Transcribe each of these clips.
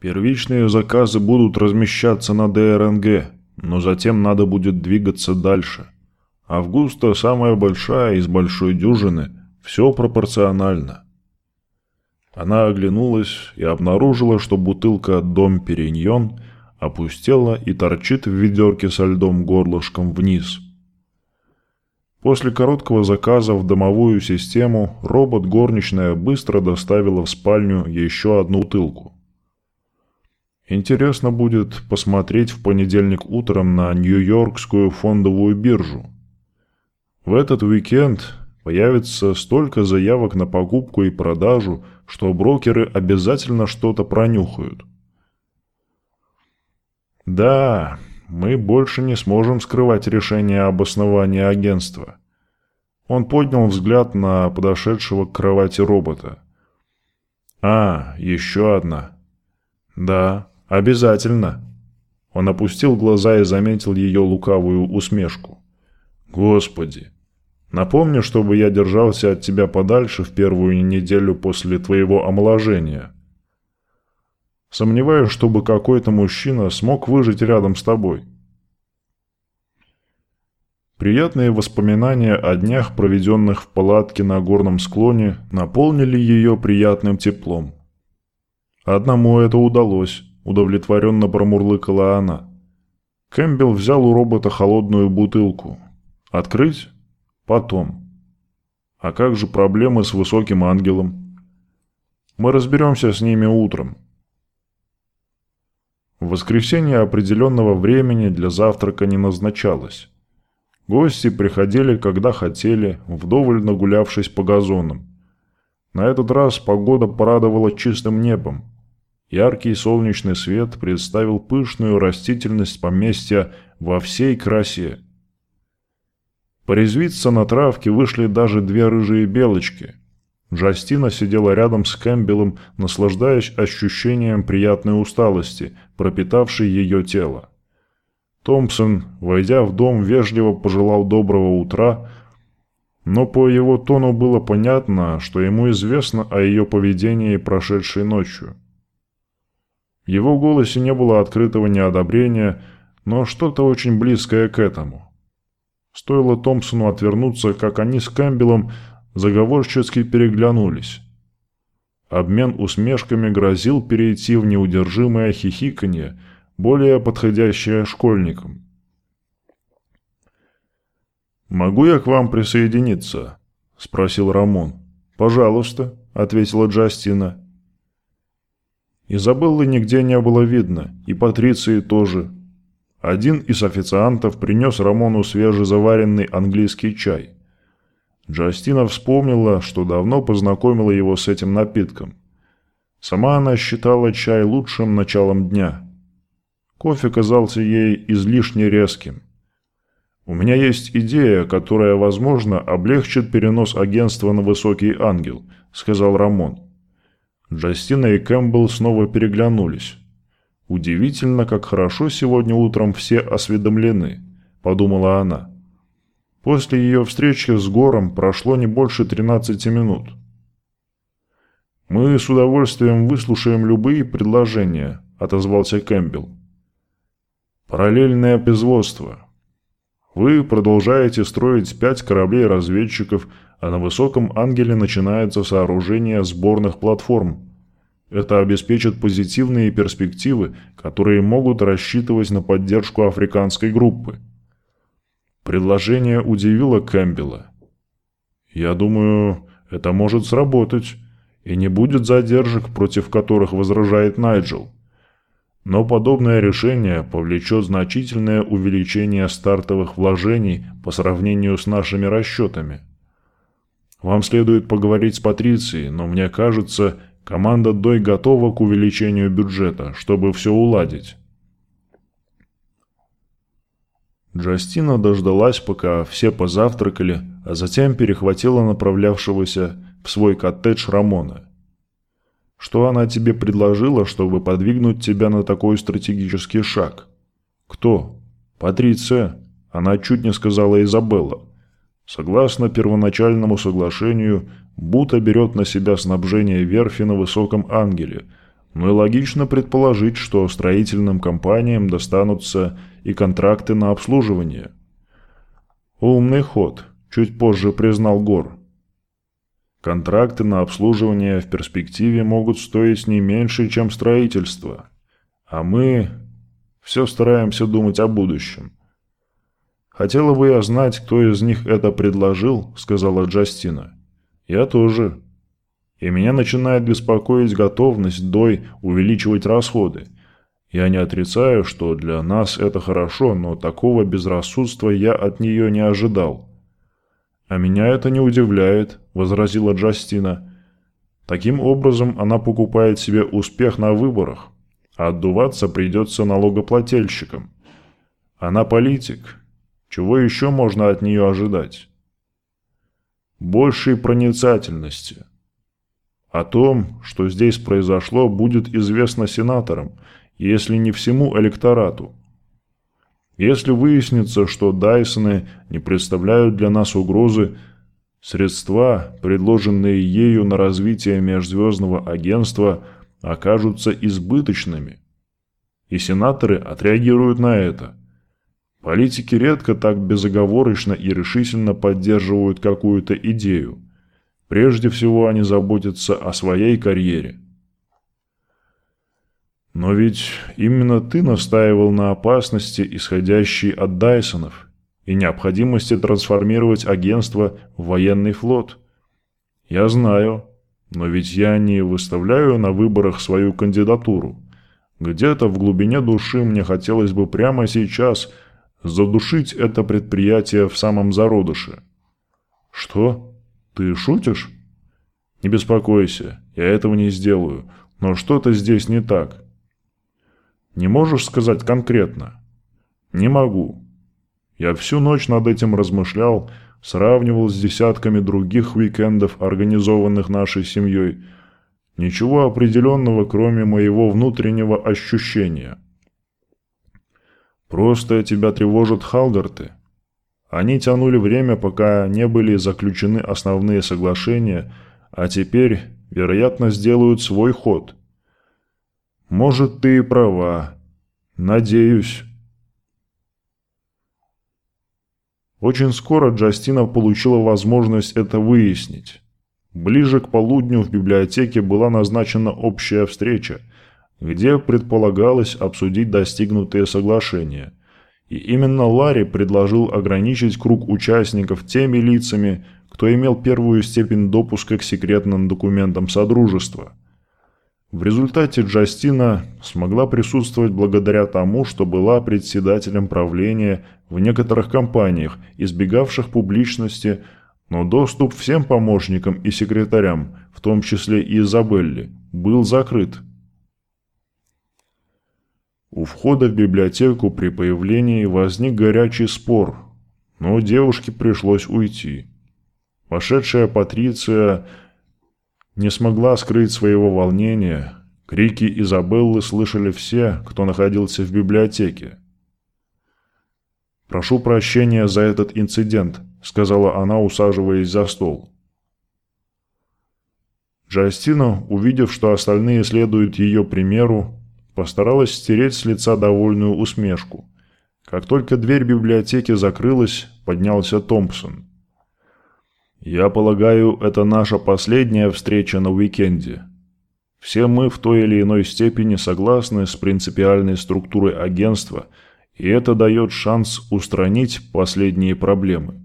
Первичные заказы будут размещаться на ДРНГ, но затем надо будет двигаться дальше. Августа самая большая из большой дюжины, все пропорционально. Она оглянулась и обнаружила, что бутылка «Дом Периньон» опустела и торчит в ведерке со льдом горлышком вниз. После короткого заказа в домовую систему робот-горничная быстро доставила в спальню еще одну бутылку. Интересно будет посмотреть в понедельник утром на Нью-Йоркскую фондовую биржу. В этот уикенд появится столько заявок на покупку и продажу, что брокеры обязательно что-то пронюхают. Да, мы больше не сможем скрывать решение об основании агентства. Он поднял взгляд на подошедшего к кровати робота. А, еще одна. Да, обязательно. Он опустил глаза и заметил ее лукавую усмешку. Господи, Напомни, чтобы я держался от тебя подальше в первую неделю после твоего омоложения. Сомневаюсь, чтобы какой-то мужчина смог выжить рядом с тобой. Приятные воспоминания о днях, проведенных в палатке на горном склоне, наполнили ее приятным теплом. Одному это удалось, удовлетворенно промурлыкала она. Кэмпбелл взял у робота холодную бутылку. «Открыть?» Потом. А как же проблемы с высоким ангелом? Мы разберемся с ними утром. Воскресенье определенного времени для завтрака не назначалось. Гости приходили, когда хотели, вдоволь нагулявшись по газонам. На этот раз погода порадовала чистым небом. Яркий солнечный свет представил пышную растительность поместья во всей красе. Порезвиться на травке вышли даже две рыжие белочки. Джастина сидела рядом с Кэмпбеллом, наслаждаясь ощущением приятной усталости, пропитавшей ее тело. Томпсон, войдя в дом, вежливо пожелал доброго утра, но по его тону было понятно, что ему известно о ее поведении прошедшей ночью. В его голосе не было открытого неодобрения, но что-то очень близкое к этому. Стоило Томпсону отвернуться, как они с Кэмпбеллом заговорчески переглянулись. Обмен усмешками грозил перейти в неудержимое хихиканье, более подходящее школьникам. «Могу я к вам присоединиться?» – спросил Рамон. «Пожалуйста», – ответила Джастина. Изабеллы нигде не было видно, и Патриции тоже – один из официантов принес Рамону свежезаваренный английский чай. Джастина вспомнила, что давно познакомила его с этим напитком. Сама она считала чай лучшим началом дня. Кофе казался ей излишне резким. «У меня есть идея, которая, возможно, облегчит перенос агентства на Высокий Ангел», — сказал Рамон. Джастина и Кэмпбелл снова переглянулись. «Удивительно, как хорошо сегодня утром все осведомлены», – подумала она. После ее встречи с Гором прошло не больше 13 минут. «Мы с удовольствием выслушаем любые предложения», – отозвался Кэмпбелл. «Параллельное производство. Вы продолжаете строить пять кораблей-разведчиков, а на Высоком Ангеле начинается сооружение сборных платформ, это обеспечит позитивные перспективы, которые могут рассчитывать на поддержку африканской группы. Предложение удивило Кэмпбелла. «Я думаю, это может сработать, и не будет задержек, против которых возражает Найджел. Но подобное решение повлечет значительное увеличение стартовых вложений по сравнению с нашими расчетами. Вам следует поговорить с Патрицией, но мне кажется, Команда Дой готова к увеличению бюджета, чтобы все уладить. Джастина дождалась, пока все позавтракали, а затем перехватила направлявшегося в свой коттедж Рамона. «Что она тебе предложила, чтобы подвигнуть тебя на такой стратегический шаг?» «Кто?» «Патриция». Она чуть не сказала Изабелла. Согласно первоначальному соглашению, Бута берет на себя снабжение верфи на Высоком Ангеле, но и логично предположить, что строительным компаниям достанутся и контракты на обслуживание. «Умный ход», – чуть позже признал Гор. Контракты на обслуживание в перспективе могут стоить не меньше, чем строительство. А мы все стараемся думать о будущем. «Хотела бы я знать, кто из них это предложил», — сказала Джастина. «Я тоже. И меня начинает беспокоить готовность Дой увеличивать расходы. Я не отрицаю, что для нас это хорошо, но такого безрассудства я от нее не ожидал». «А меня это не удивляет», – возразила Джастина. «Таким образом она покупает себе успех на выборах, а отдуваться придется налогоплательщикам. Она политик. Чего еще можно от нее ожидать?» «Большей проницательности», о том, что здесь произошло, будет известно сенаторам, если не всему электорату. Если выяснится, что Дайсоны не представляют для нас угрозы, средства, предложенные ею на развитие межзвездного агентства, окажутся избыточными. И сенаторы отреагируют на это. Политики редко так безоговорочно и решительно поддерживают какую-то идею. Прежде всего они заботятся о своей карьере – но ведь именно ты настаивал на опасности, исходящей от Дайсонов, и необходимости трансформировать агентство в военный флот. Я знаю, но ведь я не выставляю на выборах свою кандидатуру. Где-то в глубине души мне хотелось бы прямо сейчас задушить это предприятие в самом зародыше. Что? Ты шутишь? Не беспокойся, я этого не сделаю, но что-то здесь не так. Не можешь сказать конкретно? Не могу. Я всю ночь над этим размышлял, сравнивал с десятками других уикендов, организованных нашей семьей. Ничего определенного, кроме моего внутреннего ощущения. Просто тебя тревожат халгарты. Они тянули время, пока не были заключены основные соглашения, а теперь, вероятно, сделают свой ход. Может, ты и права. Надеюсь. Очень скоро Джастина получила возможность это выяснить. Ближе к полудню в библиотеке была назначена общая встреча, где предполагалось обсудить достигнутые соглашения. И именно Ларри предложил ограничить круг участников теми лицами, кто имел первую степень допуска к секретным документам Содружества – в результате Джастина смогла присутствовать благодаря тому, что была председателем правления в некоторых компаниях, избегавших публичности, но доступ всем помощникам и секретарям, в том числе и Изабелле, был закрыт. У входа в библиотеку при появлении возник горячий спор, но девушке пришлось уйти. Вошедшая Патриция не смогла скрыть своего волнения. Крики Изабеллы слышали все, кто находился в библиотеке. «Прошу прощения за этот инцидент», — сказала она, усаживаясь за стол. Джастина, увидев, что остальные следуют ее примеру, постаралась стереть с лица довольную усмешку. Как только дверь библиотеки закрылась, поднялся Томпсон. Я полагаю, это наша последняя встреча на уикенде. Все мы в той или иной степени согласны с принципиальной структурой агентства, и это дает шанс устранить последние проблемы.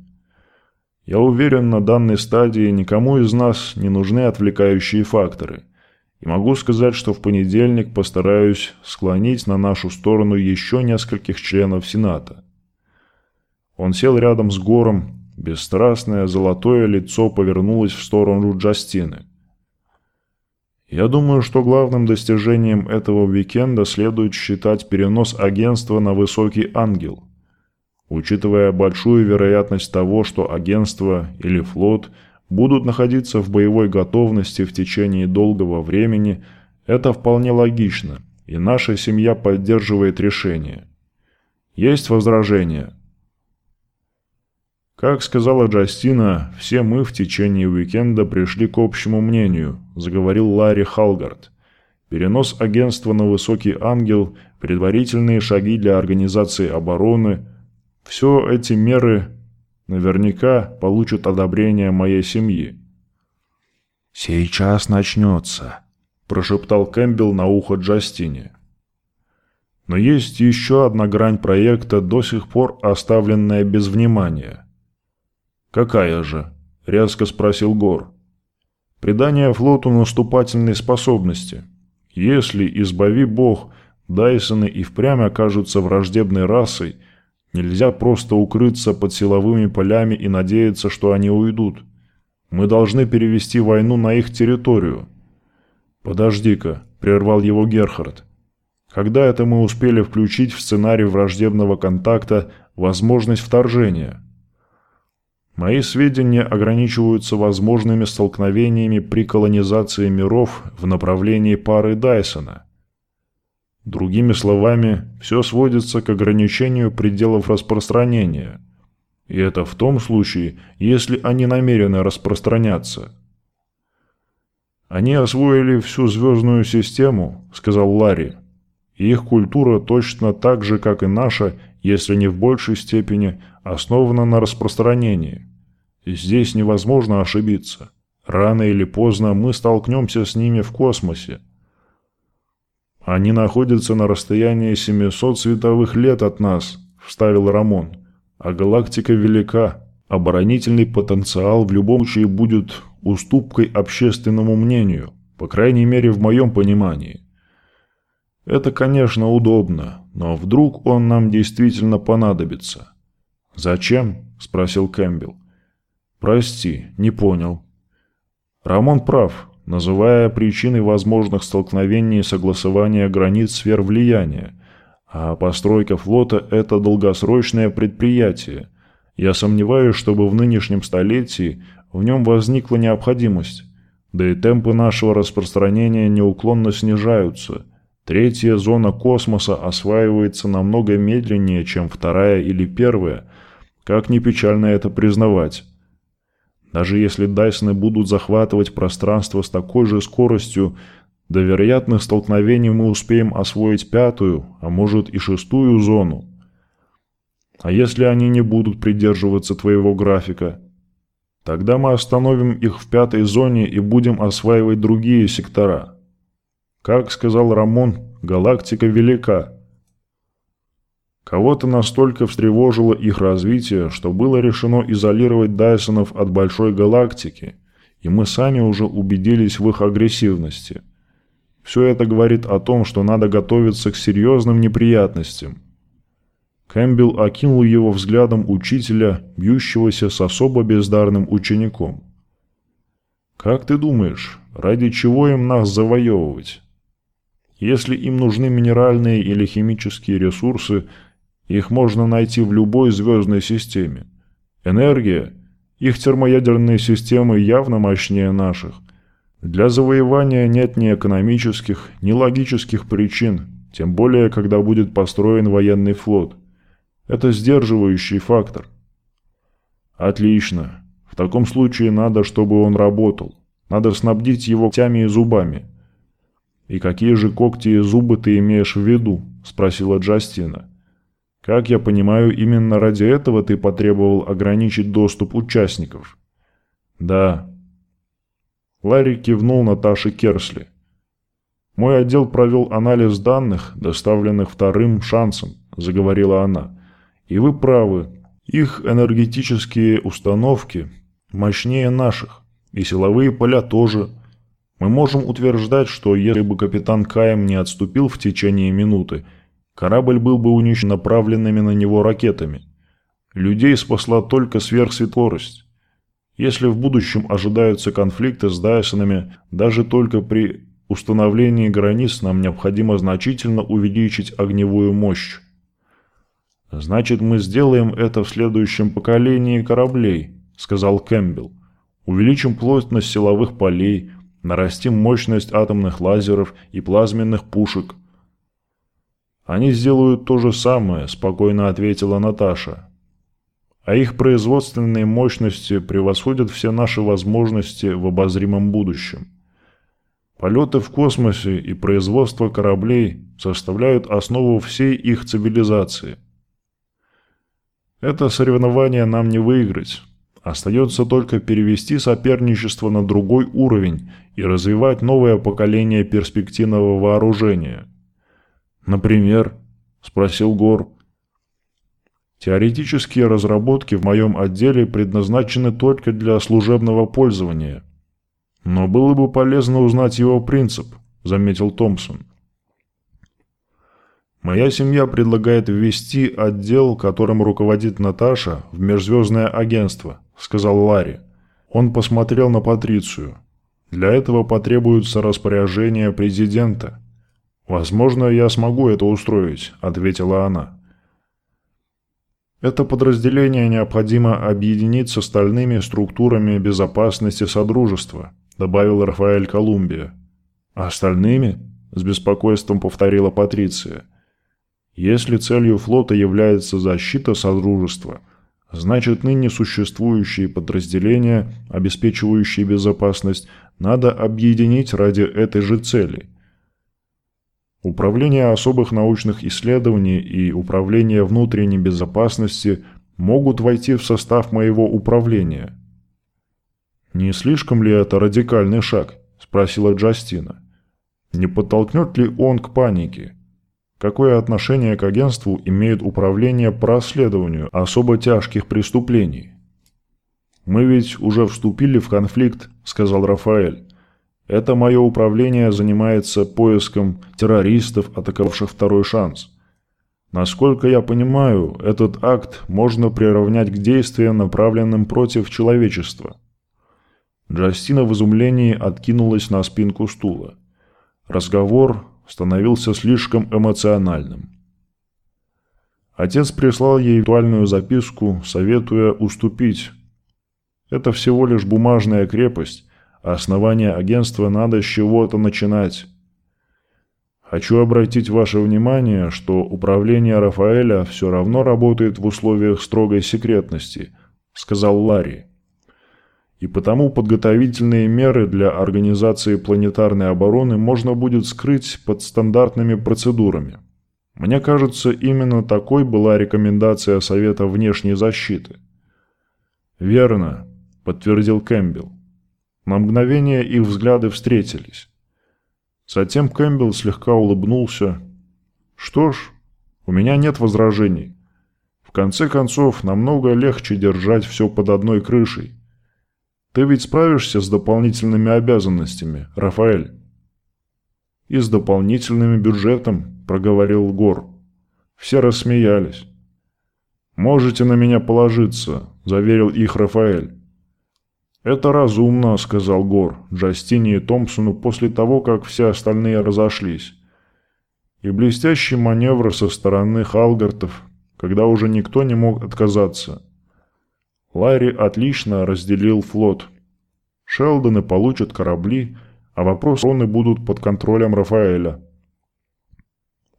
Я уверен, на данной стадии никому из нас не нужны отвлекающие факторы. И могу сказать, что в понедельник постараюсь склонить на нашу сторону еще нескольких членов Сената. Он сел рядом с Гором, Бесстрастное золотое лицо повернулось в сторону Джастины. Я думаю, что главным достижением этого уикенда следует считать перенос агентства на Высокий Ангел. Учитывая большую вероятность того, что агентство или флот будут находиться в боевой готовности в течение долгого времени, это вполне логично, и наша семья поддерживает решение. Есть возражения – как сказала Джастина, все мы в течение уикенда пришли к общему мнению, заговорил Ларри Халгард. перенос агентства на Высокий Ангел, предварительные шаги для организации обороны – все эти меры наверняка получат одобрение моей семьи. «Сейчас начнется», – прошептал Кэмпбелл на ухо Джастине. Но есть еще одна грань проекта, до сих пор оставленная без внимания. «Какая же?» – резко спросил Гор. «Придание флоту наступательной способности. Если, избави бог, Дайсоны и впрямь окажутся враждебной расой, нельзя просто укрыться под силовыми полями и надеяться, что они уйдут. Мы должны перевести войну на их территорию». «Подожди-ка», – прервал его Герхард. Когда это мы успели включить в сценарий враждебного контакта возможность вторжения? Мои сведения ограничиваются возможными столкновениями при колонизации миров в направлении пары Дайсона. Другими словами, все сводится к ограничению пределов распространения. И это в том случае, если они намерены распространяться. «Они освоили всю звездную систему», — сказал Ларри. Их культура точно так же, как и наша, если не в большей степени, основана на распространении. И здесь невозможно ошибиться. Рано или поздно мы столкнемся с ними в космосе. Они находятся на расстоянии 700 световых лет от нас, вставил Рамон. А галактика велика. Оборонительный потенциал в любом случае будет уступкой общественному мнению, по крайней мере в моем понимании. Это, конечно, удобно, но вдруг он нам действительно понадобится. «Зачем?» – спросил Кэмпбелл. «Прости, не понял». Рамон прав, называя причиной возможных столкновений согласования границ сфер влияния, а постройка флота – это долгосрочное предприятие. Я сомневаюсь, чтобы в нынешнем столетии в нем возникла необходимость, да и темпы нашего распространения неуклонно снижаются – Третья зона космоса осваивается намного медленнее, чем вторая или первая, как ни печально это признавать. Даже если Дайсоны будут захватывать пространство с такой же скоростью, до вероятных столкновений мы успеем освоить пятую, а может и шестую зону. А если они не будут придерживаться твоего графика? Тогда мы остановим их в пятой зоне и будем осваивать другие сектора. Как сказал Рамон, галактика велика. Кого-то настолько встревожило их развитие, что было решено изолировать Дайсонов от большой галактики, и мы сами уже убедились в их агрессивности. Все это говорит о том, что надо готовиться к серьезным неприятностям. Кэмпбелл окинул его взглядом учителя, бьющегося с особо бездарным учеником. «Как ты думаешь, ради чего им нас завоевывать?» Если им нужны минеральные или химические ресурсы, их можно найти в любой звездной системе. Энергия, их термоядерные системы явно мощнее наших. Для завоевания нет ни экономических, ни логических причин, тем более, когда будет построен военный флот. Это сдерживающий фактор. Отлично. В таком случае надо, чтобы он работал. Надо снабдить его когтями и зубами. «И какие же когти и зубы ты имеешь в виду?» – спросила Джастина. «Как я понимаю, именно ради этого ты потребовал ограничить доступ участников?» «Да». Ларри кивнул Наташе Керсли. «Мой отдел провел анализ данных, доставленных вторым шансом», – заговорила она. «И вы правы. Их энергетические установки мощнее наших, и силовые поля тоже – мы можем утверждать, что если бы капитан Каем не отступил в течение минуты, корабль был бы уничтожен направленными на него ракетами. Людей спасла только сверхсветлорость. Если в будущем ожидаются конфликты с Дайсонами, даже только при установлении границ нам необходимо значительно увеличить огневую мощь. «Значит, мы сделаем это в следующем поколении кораблей», — сказал Кэмпбелл. «Увеличим плотность силовых полей, нарастим мощность атомных лазеров и плазменных пушек. Они сделают то же самое, спокойно ответила Наташа. А их производственные мощности превосходят все наши возможности в обозримом будущем. Полеты в космосе и производство кораблей составляют основу всей их цивилизации. Это соревнование нам не выиграть. Остается только перевести соперничество на другой уровень и развивать новое поколение перспективного вооружения. «Например?» – спросил Гор. «Теоретические разработки в моем отделе предназначены только для служебного пользования. Но было бы полезно узнать его принцип», – заметил Томпсон. «Моя семья предлагает ввести отдел, которым руководит Наташа, в межзвездное агентство», – сказал Ларри. Он посмотрел на Патрицию. «Для этого потребуется распоряжение президента». «Возможно, я смогу это устроить», – ответила она. Это подразделение необходимо объединить с остальными структурами безопасности Содружества, добавил Рафаэль Колумбия. «Остальными?» – с беспокойством повторила Патриция. Если целью флота является защита Содружества, значит ныне существующие подразделения, обеспечивающие безопасность, надо объединить ради этой же цели. Управление особых научных исследований и Управление внутренней безопасности могут войти в состав моего управления. «Не слишком ли это радикальный шаг?» – спросила Джастина. «Не подтолкнет ли он к панике?» Какое отношение к агентству имеет управление по расследованию особо тяжких преступлений? «Мы ведь уже вступили в конфликт», – сказал Рафаэль. «Это мое управление занимается поиском террористов, атаковавших второй шанс. Насколько я понимаю, этот акт можно приравнять к действиям, направленным против человечества». Джастина в изумлении откинулась на спинку стула. Разговор становился слишком эмоциональным. Отец прислал ей виртуальную записку, советуя уступить. Это всего лишь бумажная крепость, основание агентства надо с чего-то начинать. Хочу обратить ваше внимание, что управление Рафаэля все равно работает в условиях строгой секретности, сказал Ларри и потому подготовительные меры для организации планетарной обороны можно будет скрыть под стандартными процедурами. Мне кажется, именно такой была рекомендация Совета внешней защиты. «Верно», – подтвердил Кэмпбелл. На мгновение их взгляды встретились. Затем Кэмпбелл слегка улыбнулся. «Что ж, у меня нет возражений. В конце концов, намного легче держать все под одной крышей. Ты ведь справишься с дополнительными обязанностями, Рафаэль?» «И с дополнительным бюджетом», – проговорил Гор. Все рассмеялись. «Можете на меня положиться», – заверил их Рафаэль. «Это разумно», – сказал Гор Джастине и Томпсону после того, как все остальные разошлись. И блестящий маневр со стороны Халгартов, когда уже никто не мог отказаться – Ларри отлично разделил флот. Шелдоны получат корабли, а вопросы обороны будут под контролем Рафаэля.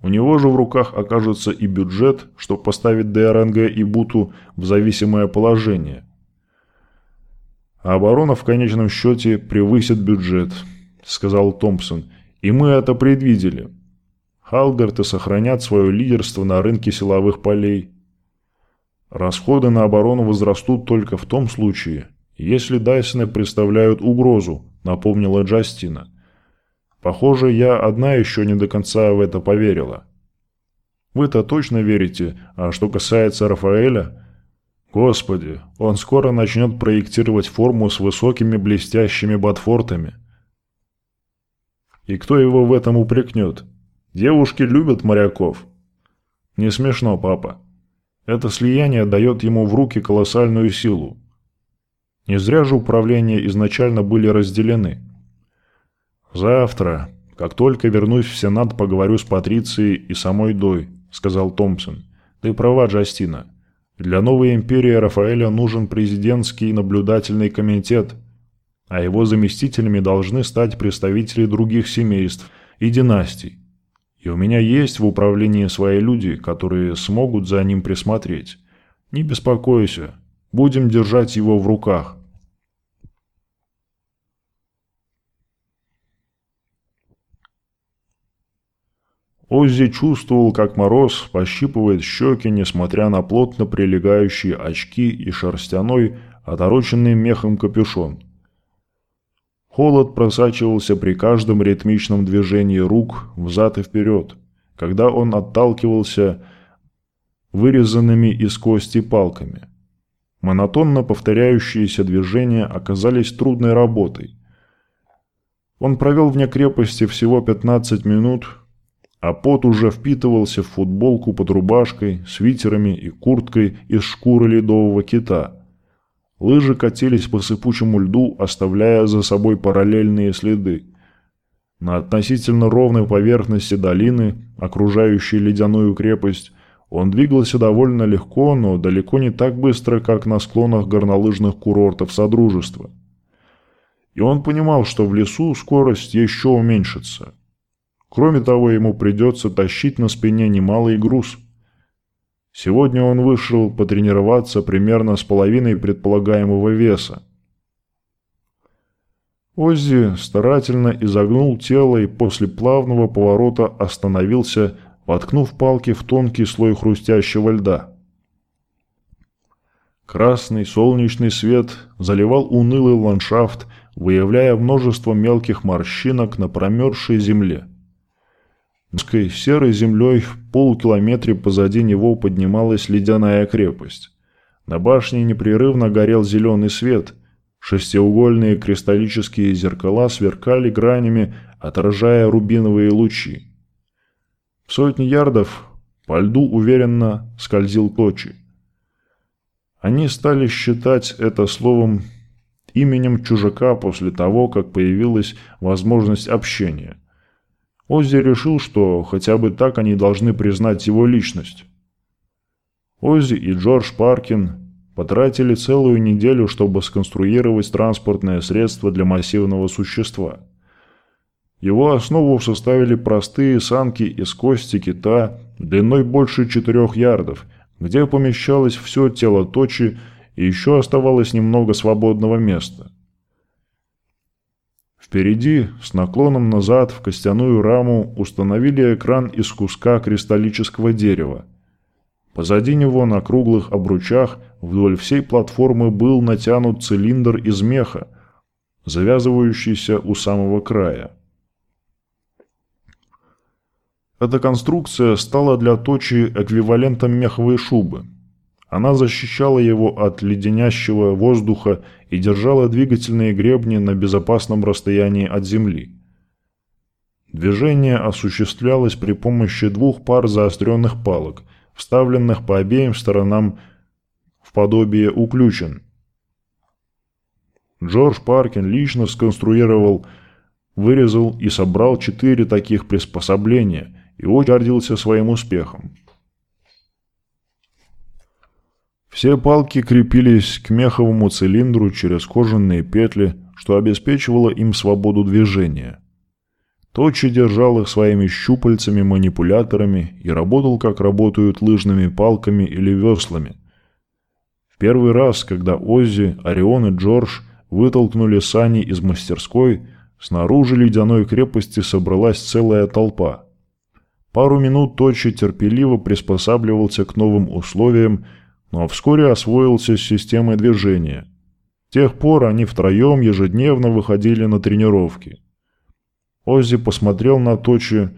У него же в руках окажется и бюджет, чтобы поставить ДРНГ и Буту в зависимое положение. А оборона в конечном счете превысит бюджет, сказал Томпсон, и мы это предвидели. Халгарты сохранят свое лидерство на рынке силовых полей. Расходы на оборону возрастут только в том случае, если Дайсоны представляют угрозу, напомнила Джастина. Похоже, я одна еще не до конца в это поверила. Вы-то точно верите, а что касается Рафаэля... Господи, он скоро начнет проектировать форму с высокими блестящими ботфортами. И кто его в этом упрекнет? Девушки любят моряков. Не смешно, папа. Это слияние дает ему в руки колоссальную силу. Не зря же управления изначально были разделены. «Завтра, как только вернусь в Сенат, поговорю с Патрицией и самой Дой», — сказал Томпсон. «Ты права, Джастина. Для новой империи Рафаэля нужен президентский наблюдательный комитет, а его заместителями должны стать представители других семейств и династий. И у меня есть в управлении свои люди, которые смогут за ним присмотреть. Не беспокойся, будем держать его в руках. Оззи чувствовал, как мороз пощипывает щеки, несмотря на плотно прилегающие очки и шерстяной, отороченный мехом капюшон. Холод просачивался при каждом ритмичном движении рук взад и вперед, когда он отталкивался вырезанными из кости палками. Монотонно повторяющиеся движения оказались трудной работой. Он провел вне крепости всего 15 минут, а пот уже впитывался в футболку под рубашкой, свитерами и курткой из шкуры ледового кита. Лыжи катились по сыпучему льду, оставляя за собой параллельные следы. На относительно ровной поверхности долины, окружающей ледяную крепость, он двигался довольно легко, но далеко не так быстро, как на склонах горнолыжных курортов Содружества. И он понимал, что в лесу скорость еще уменьшится. Кроме того, ему придется тащить на спине немалый груз. Сегодня он вышел потренироваться примерно с половиной предполагаемого веса. Оззи старательно изогнул тело и после плавного поворота остановился, воткнув палки в тонкий слой хрустящего льда. Красный солнечный свет заливал унылый ландшафт, выявляя множество мелких морщинок на промерзшей земле. Низкой серой землей в полукилометре позади него поднималась ледяная крепость. На башне непрерывно горел зеленый свет. Шестиугольные кристаллические зеркала сверкали гранями, отражая рубиновые лучи. В сотни ярдов по льду уверенно скользил Точи. Они стали считать это словом именем чужака после того, как появилась возможность общения – Оззи решил, что хотя бы так они должны признать его личность. Оззи и Джордж Паркин потратили целую неделю, чтобы сконструировать транспортное средство для массивного существа. Его основу составили простые санки из кости кита длиной больше четырех ярдов, где помещалось все тело точи и еще оставалось немного свободного места. Впереди, с наклоном назад в костяную раму, установили экран из куска кристаллического дерева. Позади него на круглых обручах вдоль всей платформы был натянут цилиндр из меха, завязывающийся у самого края. Эта конструкция стала для Точи эквивалентом меховой шубы. Она защищала его от леденящего воздуха и держала двигательные гребни на безопасном расстоянии от земли. Движение осуществлялось при помощи двух пар заостренных палок, вставленных по обеим сторонам в подобие уключен. Джордж Паркин лично сконструировал, вырезал и собрал четыре таких приспособления и очень своим успехом. Все палки крепились к меховому цилиндру через кожаные петли, что обеспечивало им свободу движения. Точи держал их своими щупальцами-манипуляторами и работал, как работают лыжными палками или веслами. В первый раз, когда Оззи, Орион и Джордж вытолкнули сани из мастерской, снаружи ледяной крепости собралась целая толпа. Пару минут Точи терпеливо приспосабливался к новым условиям но вскоре освоился с системой движения. С тех пор они втроем ежедневно выходили на тренировки. Оззи посмотрел на Точи,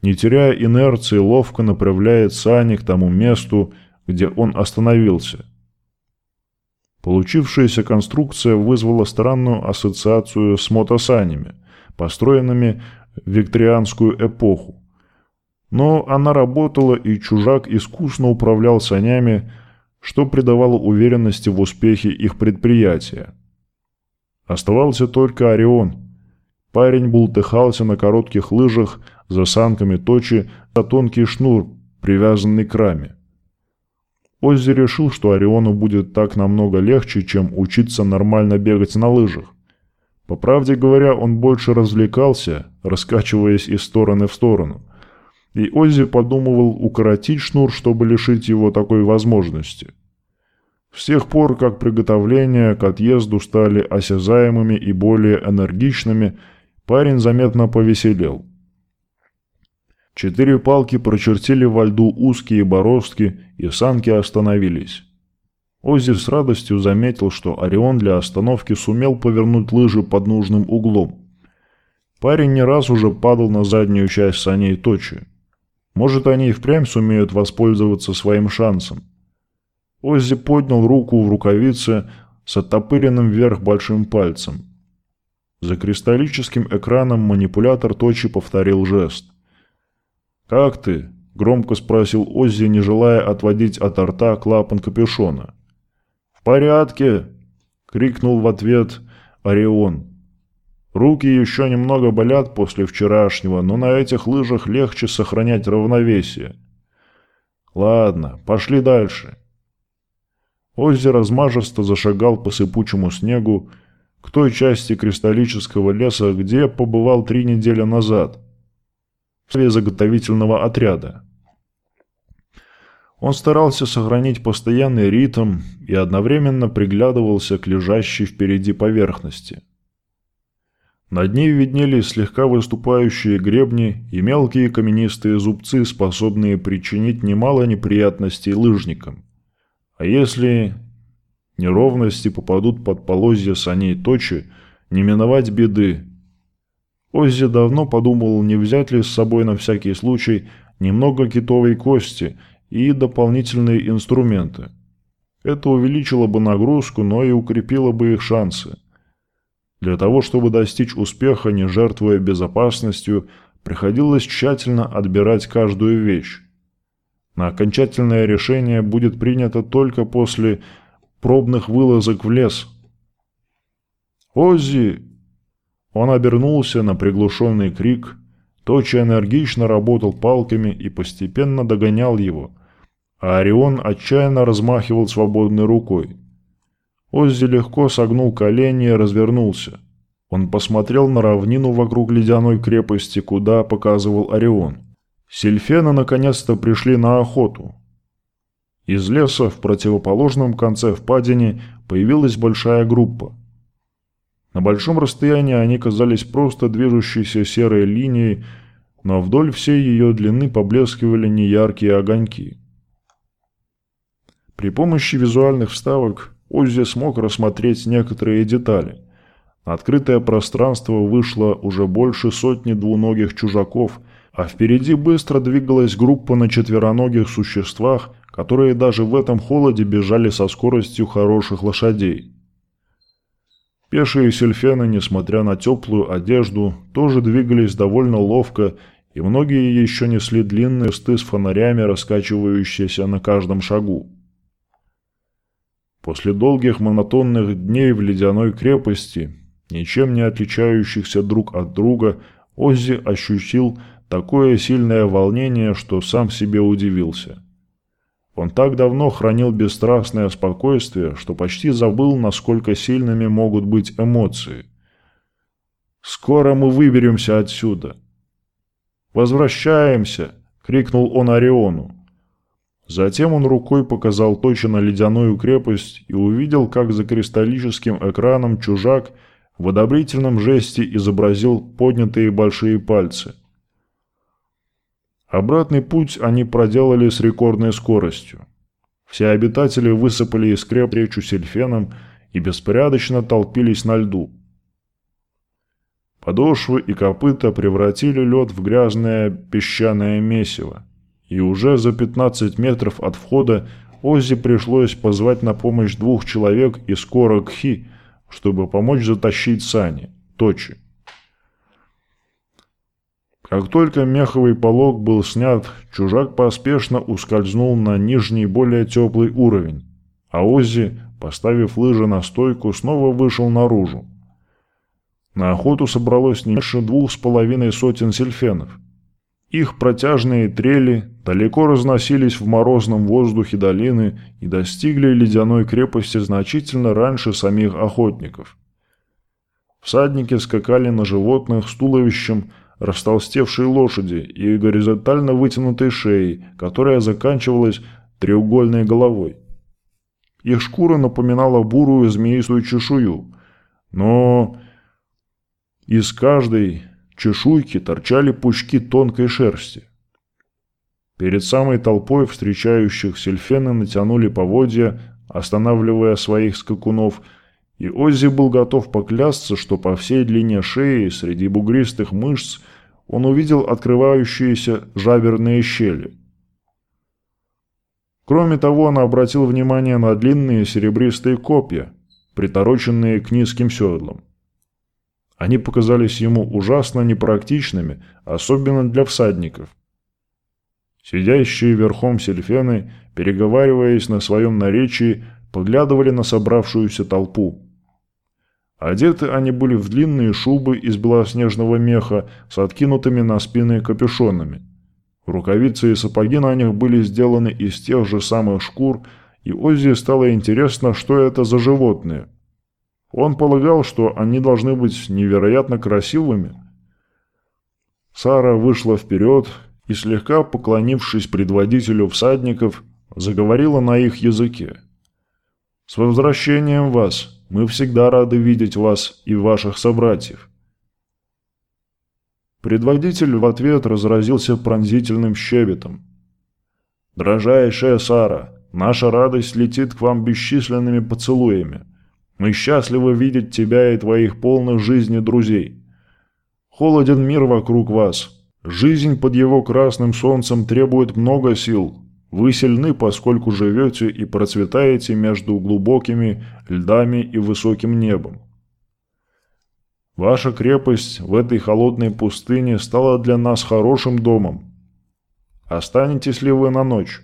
не теряя инерции, ловко направляет сани к тому месту, где он остановился. Получившаяся конструкция вызвала странную ассоциацию с мотосанями, построенными в викторианскую эпоху. Но она работала, и чужак искусно управлял санями, что придавало уверенности в успехе их предприятия. Оставался только Орион. Парень бултыхался на коротких лыжах за санками точи за тонкий шнур, привязанный к раме. Оззи решил, что Ориону будет так намного легче, чем учиться нормально бегать на лыжах. По правде говоря, он больше развлекался, раскачиваясь из стороны в сторону – и Оззи подумывал укоротить шнур, чтобы лишить его такой возможности. С тех пор, как приготовления к отъезду стали осязаемыми и более энергичными, парень заметно повеселел. Четыре палки прочертили во льду узкие бороздки, и санки остановились. Оззи с радостью заметил, что Орион для остановки сумел повернуть лыжи под нужным углом. Парень не раз уже падал на заднюю часть саней точи. Может, они и впрямь сумеют воспользоваться своим шансом. Оззи поднял руку в рукавице с оттопыренным вверх большим пальцем. За кристаллическим экраном манипулятор точи повторил жест. «Как ты?» – громко спросил Оззи, не желая отводить от рта клапан капюшона. «В порядке!» – крикнул в ответ Орион. «Руки еще немного болят после вчерашнего, но на этих лыжах легче сохранять равновесие». «Ладно, пошли дальше». Оззи размажисто зашагал по сыпучему снегу к той части кристаллического леса, где побывал три недели назад, в заготовительного отряда. Он старался сохранить постоянный ритм и одновременно приглядывался к лежащей впереди поверхности. Над ней виднелись слегка выступающие гребни и мелкие каменистые зубцы, способные причинить немало неприятностей лыжникам. А если неровности попадут под полозья саней точи, не миновать беды. Оззи давно подумал, не взять ли с собой на всякий случай немного китовой кости и дополнительные инструменты. Это увеличило бы нагрузку, но и укрепило бы их шансы. Для того, чтобы достичь успеха, не жертвуя безопасностью, приходилось тщательно отбирать каждую вещь. На окончательное решение будет принято только после пробных вылазок в лес. «Оззи!» Он обернулся на приглушенный крик. Точи энергично работал палками и постепенно догонял его, а Орион отчаянно размахивал свободной рукой. Оззи легко согнул колени и развернулся. Он посмотрел на равнину вокруг ледяной крепости, куда показывал Орион. Сильфены наконец-то пришли на охоту. Из леса в противоположном конце впадины появилась большая группа. На большом расстоянии они казались просто движущейся серой линией, но вдоль всей ее длины поблескивали неяркие огоньки. При помощи визуальных вставок Оззи смог рассмотреть некоторые детали. На открытое пространство вышло уже больше сотни двуногих чужаков – а впереди быстро двигалась группа на четвероногих существах, которые даже в этом холоде бежали со скоростью хороших лошадей. Пешие сельфены, несмотря на теплую одежду, тоже двигались довольно ловко, и многие еще несли длинные сты с фонарями, раскачивающиеся на каждом шагу. После долгих монотонных дней в ледяной крепости, ничем не отличающихся друг от друга, Оззи ощутил такое сильное волнение, что сам себе удивился. Он так давно хранил бесстрастное спокойствие, что почти забыл, насколько сильными могут быть эмоции. «Скоро мы выберемся отсюда!» «Возвращаемся!» — крикнул он Ориону. Затем он рукой показал точно ледяную крепость и увидел, как за кристаллическим экраном чужак в одобрительном жесте изобразил поднятые большие пальцы — Обратный путь они проделали с рекордной скоростью. Все обитатели высыпали из креп речу сельфеном и беспорядочно толпились на льду. Подошвы и копыта превратили лед в грязное песчаное месиво, и уже за 15 метров от входа Оззи пришлось позвать на помощь двух человек из Кора Кхи, чтобы помочь затащить сани, точи. Как только меховый полог был снят, чужак поспешно ускользнул на нижний, более теплый уровень, а Оззи, поставив лыжи на стойку, снова вышел наружу. На охоту собралось не меньше двух с половиной сотен сельфенов. Их протяжные трели далеко разносились в морозном воздухе долины и достигли ледяной крепости значительно раньше самих охотников. Всадники скакали на животных с туловищем, растолстевшей лошади и горизонтально вытянутой шеей, которая заканчивалась треугольной головой. Их шкура напоминала бурую змеистую чешую, но из каждой чешуйки торчали пучки тонкой шерсти. Перед самой толпой встречающих сельфены натянули поводья, останавливая своих скакунов, и Оззи был готов поклясться, что по всей длине шеи, среди бугристых мышц, он увидел открывающиеся жаберные щели. Кроме того, он обратил внимание на длинные серебристые копья, притороченные к низким седлам. Они показались ему ужасно непрактичными, особенно для всадников. Сидящие верхом сельфены, переговариваясь на своем наречии, поглядывали на собравшуюся толпу. Одеты они были в длинные шубы из белоснежного меха с откинутыми на спины капюшонами. Рукавицы и сапоги на них были сделаны из тех же самых шкур, и Оззи стало интересно, что это за животные. Он полагал, что они должны быть невероятно красивыми. Сара вышла вперед и, слегка поклонившись предводителю всадников, заговорила на их языке. «С возвращением вас! Мы всегда рады видеть вас и ваших собратьев!» Предводитель в ответ разразился пронзительным щебетом. «Дрожайшая Сара, наша радость летит к вам бесчисленными поцелуями. Мы счастливы видеть тебя и твоих полных жизни друзей. Холоден мир вокруг вас. Жизнь под его красным солнцем требует много сил. Вы сильны, поскольку живете и процветаете между глубокими льдами и высоким небом. Ваша крепость в этой холодной пустыне стала для нас хорошим домом. Останетесь ли вы на ночь?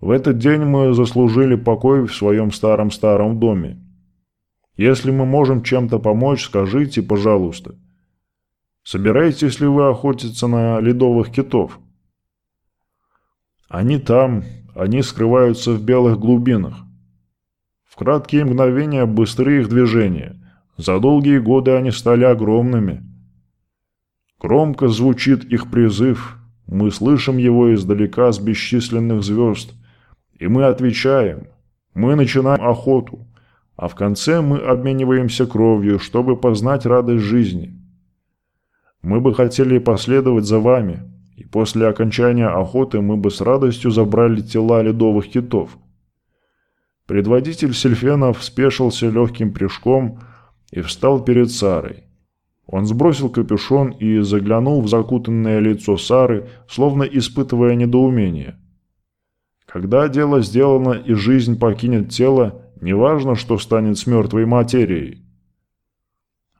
В этот день мы заслужили покой в своем старом-старом доме. Если мы можем чем-то помочь, скажите, пожалуйста. Собираетесь ли вы охотиться на ледовых китов? Они там, они скрываются в белых глубинах. В краткие мгновения быстрые их движения. За долгие годы они стали огромными. Громко звучит их призыв. Мы слышим его издалека с бесчисленных звезд. И мы отвечаем. Мы начинаем охоту. А в конце мы обмениваемся кровью, чтобы познать радость жизни. Мы бы хотели последовать за вами, и после окончания охоты мы бы с радостью забрали тела ледовых китов. Предводитель сельфенов спешился легким прыжком и встал перед Сарой. Он сбросил капюшон и заглянул в закутанное лицо Сары, словно испытывая недоумение. Когда дело сделано и жизнь покинет тело, неважно, что станет с мертвой материей.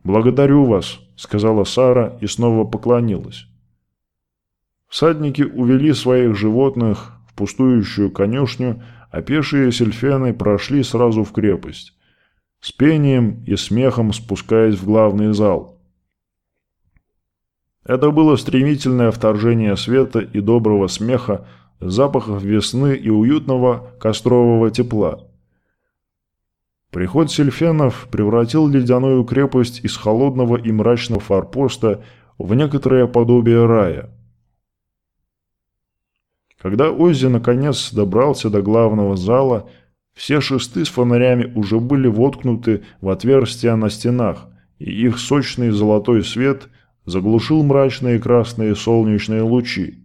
«Благодарю вас», — сказала Сара и снова поклонилась. Всадники увели своих животных в пустующую конюшню, а пешие сельфены прошли сразу в крепость, с пением и смехом спускаясь в главный зал. Это было стремительное вторжение света и доброго смеха, запахов весны и уютного кострового тепла. Приход сельфенов превратил ледяную крепость из холодного и мрачного форпоста в некоторое подобие рая. Когда Оззи наконец добрался до главного зала, все шесты с фонарями уже были воткнуты в отверстия на стенах, и их сочный золотой свет заглушил мрачные красные солнечные лучи.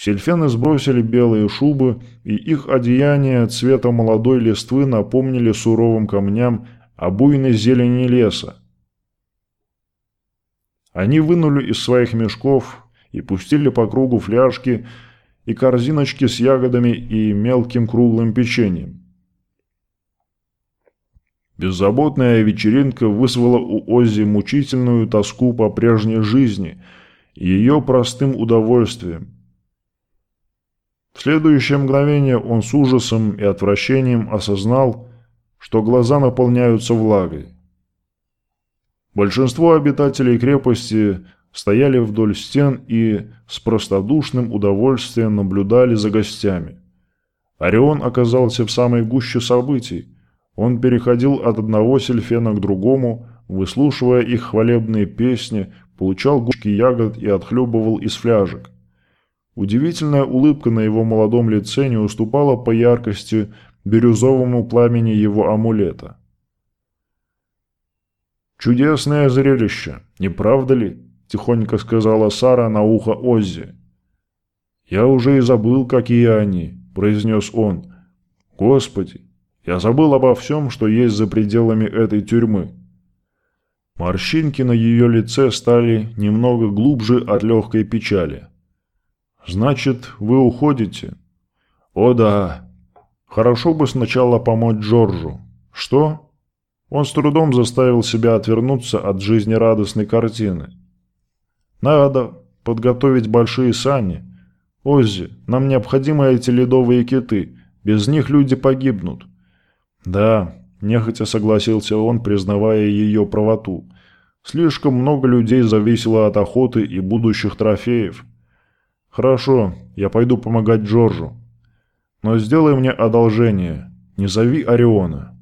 Сельфены сбросили белые шубы, и их одеяния цвета молодой листвы напомнили суровым камням о буйной зелени леса. Они вынули из своих мешков и пустили по кругу фляжки и корзиночки с ягодами и мелким круглым печеньем. Беззаботная вечеринка вызвала у Оззи мучительную тоску по прежней жизни и ее простым удовольствием. В следующее мгновение он с ужасом и отвращением осознал, что глаза наполняются влагой. Большинство обитателей крепости стояли вдоль стен и с простодушным удовольствием наблюдали за гостями. Орион оказался в самой гуще событий. Он переходил от одного сельфена к другому, выслушивая их хвалебные песни, получал гушки ягод и отхлебывал из фляжек. Удивительная улыбка на его молодом лице не уступала по яркости бирюзовому пламени его амулета. «Чудесное зрелище, не правда ли?» – тихонько сказала Сара на ухо Оззи. «Я уже и забыл, какие они», – произнес он. «Господи, я забыл обо всем, что есть за пределами этой тюрьмы». Морщинки на ее лице стали немного глубже от легкой печали. «Значит, вы уходите?» «О да. Хорошо бы сначала помочь Джорджу». «Что?» Он с трудом заставил себя отвернуться от жизнерадостной картины. «Надо подготовить большие сани. Оззи, нам необходимы эти ледовые киты. Без них люди погибнут». «Да, Нехотя согласился он, признавая ее правоту. Слишком много людей зависело от охоты и будущих трофеев. «Хорошо, я пойду помогать Джорджу. Но сделай мне одолжение. Не зови Ориона».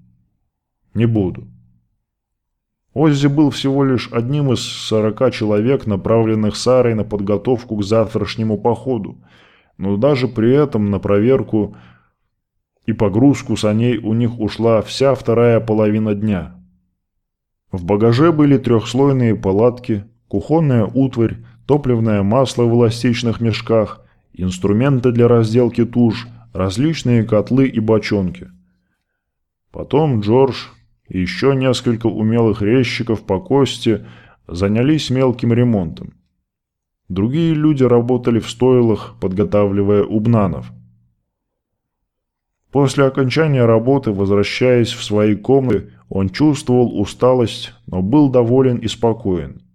«Не буду». Оззи был всего лишь одним из сорока человек, направленных Сарой на подготовку к завтрашнему походу. Но даже при этом на проверку и погрузку саней у них ушла вся вторая половина дня. В багаже были трехслойные палатки, кухонная утварь, топливное масло в эластичных мешках, инструменты для разделки туш, различные котлы и бочонки. Потом Джордж и еще несколько умелых резчиков по кости занялись мелким ремонтом. Другие люди работали в стойлах, подготавливая убнанов. После окончания работы, возвращаясь в свои комнаты, он чувствовал усталость, но был доволен и спокоен.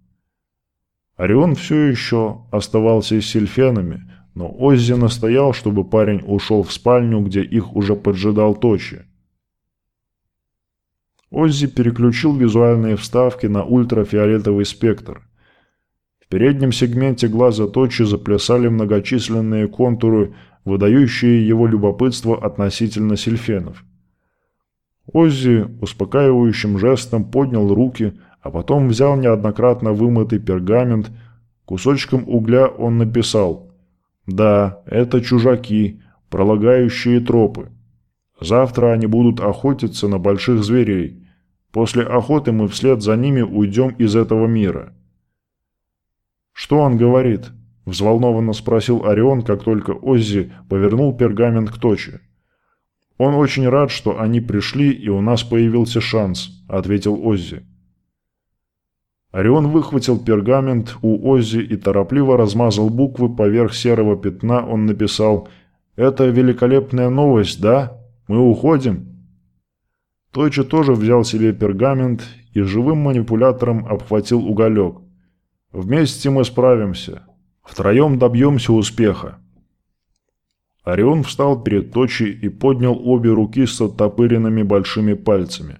Орион все еще оставался с сельфенами, но Оззи настоял, чтобы парень ушел в спальню, где их уже поджидал Точи. Оззи переключил визуальные вставки на ультрафиолетовый спектр. В переднем сегменте глаза Точи заплясали многочисленные контуры выдающие его любопытство относительно сельфенов. Оззи успокаивающим жестом поднял руки, а потом взял неоднократно вымытый пергамент. Кусочком угля он написал «Да, это чужаки, пролагающие тропы. Завтра они будут охотиться на больших зверей. После охоты мы вслед за ними уйдем из этого мира». «Что он говорит?» – взволнованно спросил Орион, как только Оззи повернул пергамент к точи. «Он очень рад, что они пришли, и у нас появился шанс», – ответил Оззи. Орион выхватил пергамент у Оззи и торопливо размазал буквы поверх серого пятна. Он написал «Это великолепная новость, да? Мы уходим?» Тойча тоже взял себе пергамент и живым манипулятором обхватил уголек. «Вместе мы справимся. Втроем добьемся успеха. Орион встал перед Точи и поднял обе руки с оттопыренными большими пальцами.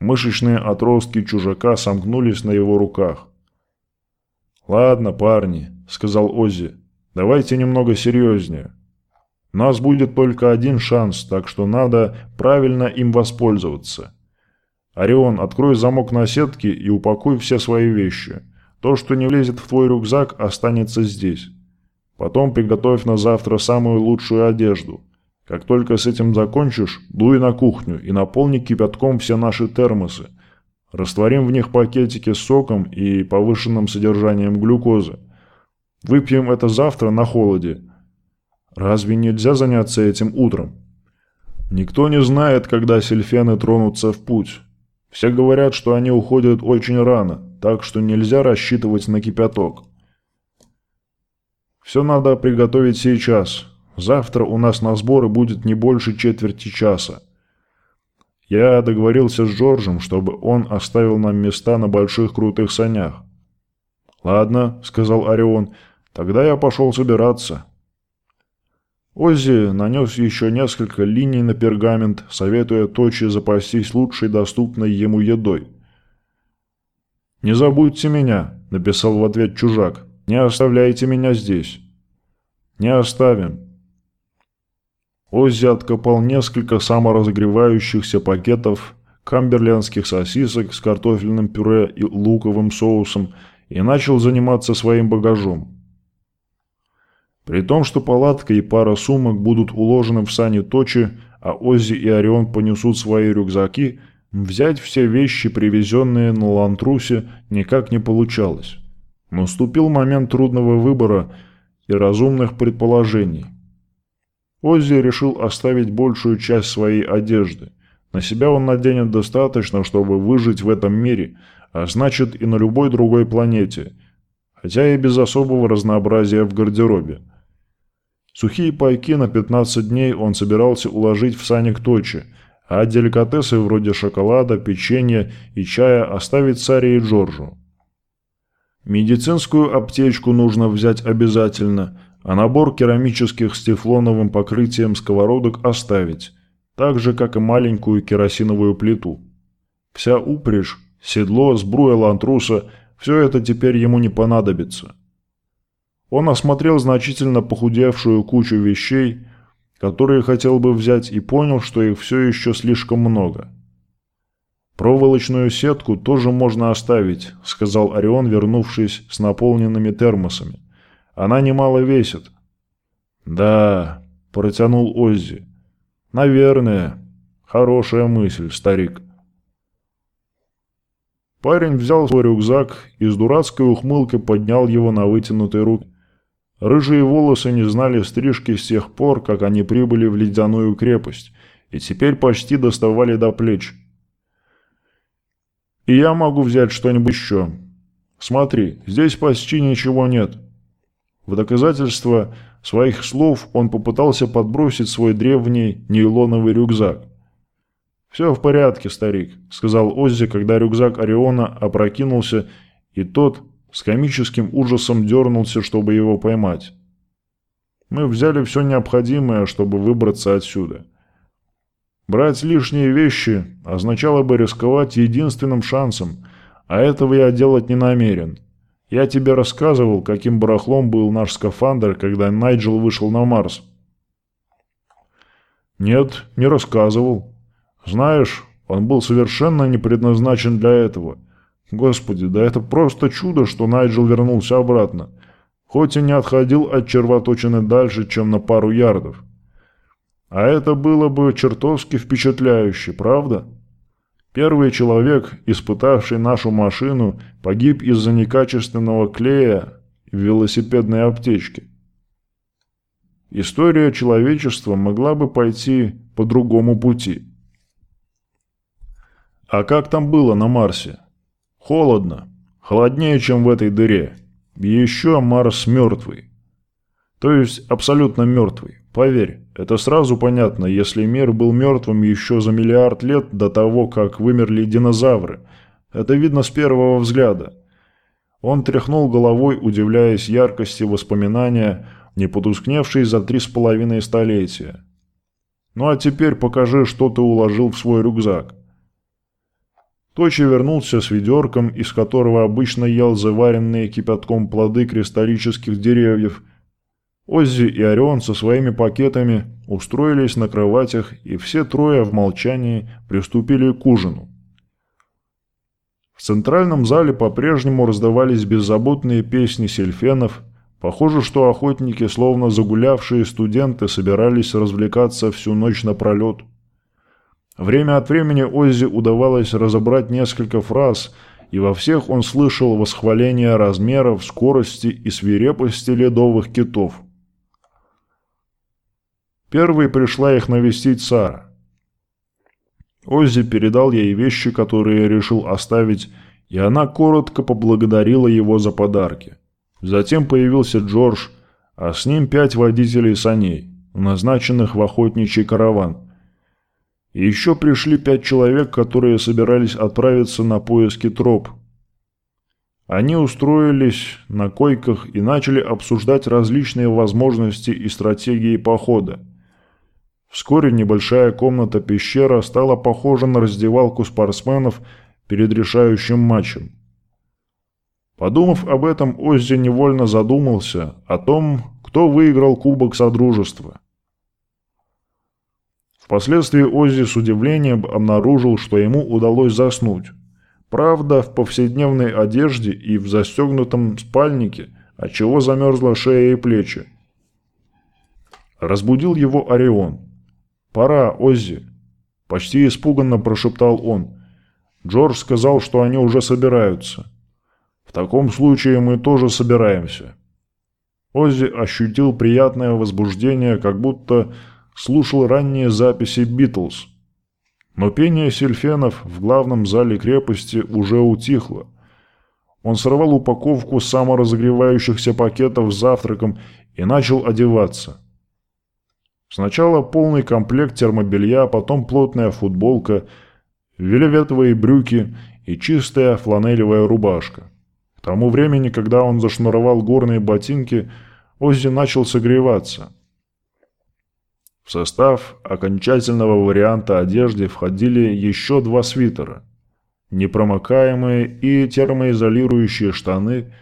Мышечные отростки чужака сомкнулись на его руках. «Ладно, парни», — сказал Оззи, — «давайте немного серьезнее. У нас будет только один шанс, так что надо правильно им воспользоваться. Орион, открой замок на сетке и упакуй все свои вещи. То, что не влезет в твой рюкзак, останется здесь. Потом приготовь на завтра самую лучшую одежду. Как только с этим закончишь, дуй на кухню и наполни кипятком все наши термосы. Растворим в них пакетики с соком и повышенным содержанием глюкозы. Выпьем это завтра на холоде. Разве нельзя заняться этим утром? Никто не знает, когда сельфены тронутся в путь. Все говорят, что они уходят очень рано, так что нельзя рассчитывать на кипяток. Все надо приготовить сейчас. Завтра у нас на сборы будет не больше четверти часа. Я договорился с Джорджем, чтобы он оставил нам места на больших крутых санях. «Ладно», — сказал Орион, — «тогда я пошел собираться». Оззи нанес еще несколько линий на пергамент, советуя Точи запастись лучшей доступной ему едой. «Не забудьте меня», — написал в ответ чужак. «Не оставляйте меня здесь». «Не оставим». Оззи откопал несколько саморазогревающихся пакетов камберлендских сосисок с картофельным пюре и луковым соусом и начал заниматься своим багажом. При том, что палатка и пара сумок будут уложены в сани Точи, а Оззи и Орион понесут свои рюкзаки, взять все вещи, привезенные на Лантрусе, никак не получалось. Наступил момент трудного выбора, и разумных предположений. Оззи решил оставить большую часть своей одежды. На себя он наденет достаточно, чтобы выжить в этом мире, а значит и на любой другой планете, хотя и без особого разнообразия в гардеробе. Сухие пайки на 15 дней он собирался уложить в сани Точи, а деликатесы вроде шоколада, печенья и чая оставить Саре и Джорджу. Медицинскую аптечку нужно взять обязательно, а набор керамических с тефлоновым покрытием сковородок оставить, так же, как и маленькую керосиновую плиту. Вся упряжь, седло, сбруя лантруса – все это теперь ему не понадобится. Он осмотрел значительно похудевшую кучу вещей, которые хотел бы взять, и понял, что их все еще слишком много. «Проволочную сетку тоже можно оставить», – сказал Орион, вернувшись с наполненными термосами. «Она немало весит». «Да», – протянул Оззи. «Наверное. Хорошая мысль, старик». Парень взял свой рюкзак и с дурацкой ухмылкой поднял его на вытянутой руке. Рыжие волосы не знали стрижки с тех пор, как они прибыли в ледяную крепость, и теперь почти доставали до плеч. «И я могу взять что-нибудь еще. Смотри, здесь почти ничего нет». В доказательство своих слов он попытался подбросить свой древний нейлоновый рюкзак. «Все в порядке, старик», — сказал Оззи, когда рюкзак Ориона опрокинулся, и тот с комическим ужасом дернулся, чтобы его поймать. Мы взяли все необходимое, чтобы выбраться отсюда. Брать лишние вещи означало бы рисковать единственным шансом, а этого я делать не намерен. Я тебе рассказывал, каким барахлом был наш скафандр, когда Найджел вышел на Марс. Нет, не рассказывал. Знаешь, он был совершенно не предназначен для этого. Господи, да это просто чудо, что Найджел вернулся обратно. Хоть и не отходил от червоточины дальше, чем на пару ярдов. А это было бы чертовски впечатляюще, правда? Первый человек, испытавший нашу машину, погиб из-за некачественного клея в велосипедной аптечке. История человечества могла бы пойти по другому пути. А как там было на Марсе? Холодно. Холоднее, чем в этой дыре. Еще Марс мертвый. То есть абсолютно мертвый. Поверь, это сразу понятно, если мир был мертвым еще за миллиард лет до того, как вымерли динозавры. Это видно с первого взгляда. Он тряхнул головой, удивляясь яркости воспоминания, не потускневшей за три с половиной столетия. «Ну а теперь покажи, что ты уложил в свой рюкзак». Точи вернулся с ведерком, из которого обычно ел заваренные кипятком плоды кристаллических деревьев. Оззи и Орион со своими пакетами устроились на кроватях, и все трое в молчании приступили к ужину. В центральном зале по-прежнему раздавались беззаботные песни сельфенов. Похоже, что охотники, словно загулявшие студенты, собирались развлекаться всю ночь напролет. Время от времени Оззи удавалось разобрать несколько фраз, и во всех он слышал восхваление размеров, скорости и свирепости ледовых китов. Первой пришла их навестить Сара. Оззи передал ей вещи, которые решил оставить, и она коротко поблагодарила его за подарки. Затем появился Джордж, а с ним пять водителей саней, назначенных в охотничий караван – и еще пришли пять человек, которые собирались отправиться на поиски троп. Они устроились на койках и начали обсуждать различные возможности и стратегии похода. Вскоре небольшая комната-пещера стала похожа на раздевалку спортсменов перед решающим матчем. Подумав об этом, Оззи невольно задумался о том, кто выиграл Кубок Содружества – Впоследствии Оззи с удивлением обнаружил, что ему удалось заснуть. Правда, в повседневной одежде и в застегнутом спальнике, отчего замерзла шея и плечи. Разбудил его Орион. «Пора, Оззи!» Почти испуганно прошептал он. Джордж сказал, что они уже собираются. «В таком случае мы тоже собираемся». Оззи ощутил приятное возбуждение, как будто слушал ранние записи «Битлз». Но пение сельфенов в главном зале крепости уже утихло. Он сорвал упаковку саморазогревающихся пакетов с завтраком и начал одеваться. Сначала полный комплект термобелья, потом плотная футболка, велеветовые брюки и чистая фланелевая рубашка. К тому времени, когда он зашнуровал горные ботинки – Оззи начал согреваться. В состав окончательного варианта одежды входили еще два свитера. Непромокаемые и термоизолирующие штаны,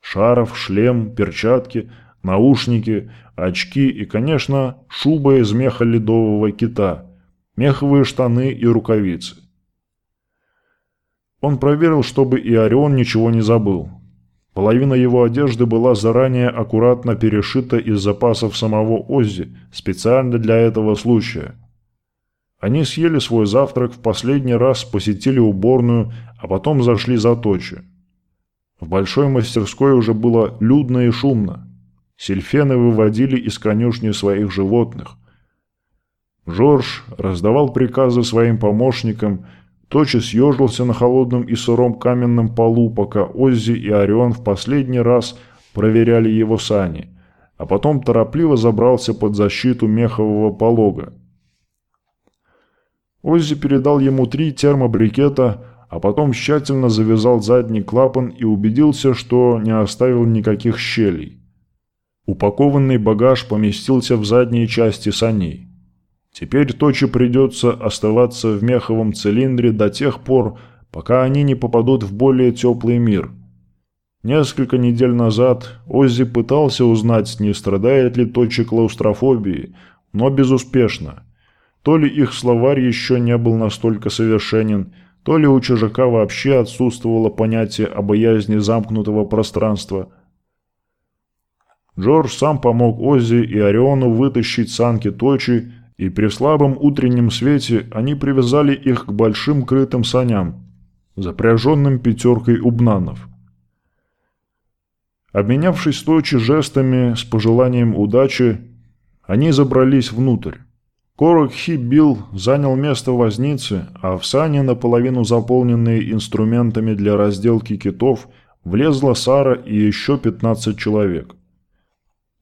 шарф, шлем, перчатки, наушники, очки и, конечно, шуба из меха ледового кита, меховые штаны и рукавицы. Он проверил, чтобы и Орион ничего не забыл. Половина его одежды была заранее аккуратно перешита из запасов самого Оззи, специально для этого случая. Они съели свой завтрак, в последний раз посетили уборную, а потом зашли за Точи. В большой мастерской уже было людно и шумно. Сильфены выводили из конюшни своих животных. Жорж раздавал приказы своим помощникам – Точи съежился на холодном и сыром каменном полу, пока Оззи и Орион в последний раз проверяли его сани, а потом торопливо забрался под защиту мехового полога. Оззи передал ему три термобрикета, а потом тщательно завязал задний клапан и убедился, что не оставил никаких щелей. Упакованный багаж поместился в задние части саней. Теперь Точи придется оставаться в меховом цилиндре до тех пор, пока они не попадут в более теплый мир. Несколько недель назад Оззи пытался узнать, не страдает ли Точи клаустрофобией, но безуспешно. То ли их словарь еще не был настолько совершенен, то ли у чужака вообще отсутствовало понятие о боязни замкнутого пространства. Джордж сам помог Оззи и Ориону вытащить санки Точи и при слабом утреннем свете они привязали их к большим крытым саням, запряженным пятеркой убнанов. Обменявшись точи жестами с пожеланием удачи, они забрались внутрь. Корокхи Билл занял место возницы, а в сани, наполовину заполненные инструментами для разделки китов, влезла Сара и еще 15 человек.